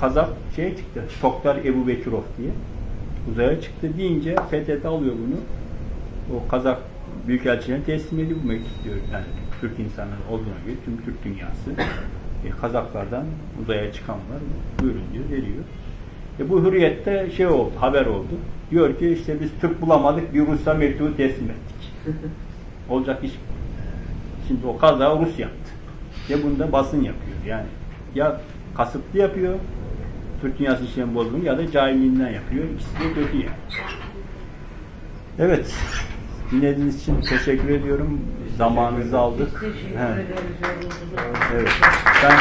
Kazak şey çıktı. Toktar Ebu Bekirov diye. Uzaya çıktı deyince FETÖ alıyor bunu. O Kazak Büyükelçiliğine teslim ediyor bu diyor. Yani Türk insanları olduğuna göre tüm Türk dünyası e, Kazaklardan uzaya çıkanlar buyurun diyor, veriyor. E bu hürriyette şey oldu, haber oldu. Diyor ki işte biz Türk bulamadık, bir Rusya mektubu teslim ettik. [laughs] Olacak iş? Şimdi o kaza Rus yaptı. Ya bunda basın yapıyor. Yani ya kasıtlı yapıyor, Türk dünyası işlemi bozgun ya da cahilliğinden yapıyor. İkisi de kötü yani. Evet. Dinlediğiniz için teşekkür ediyorum. Zamanınızı aldık. He. ederiz. Evet. Ben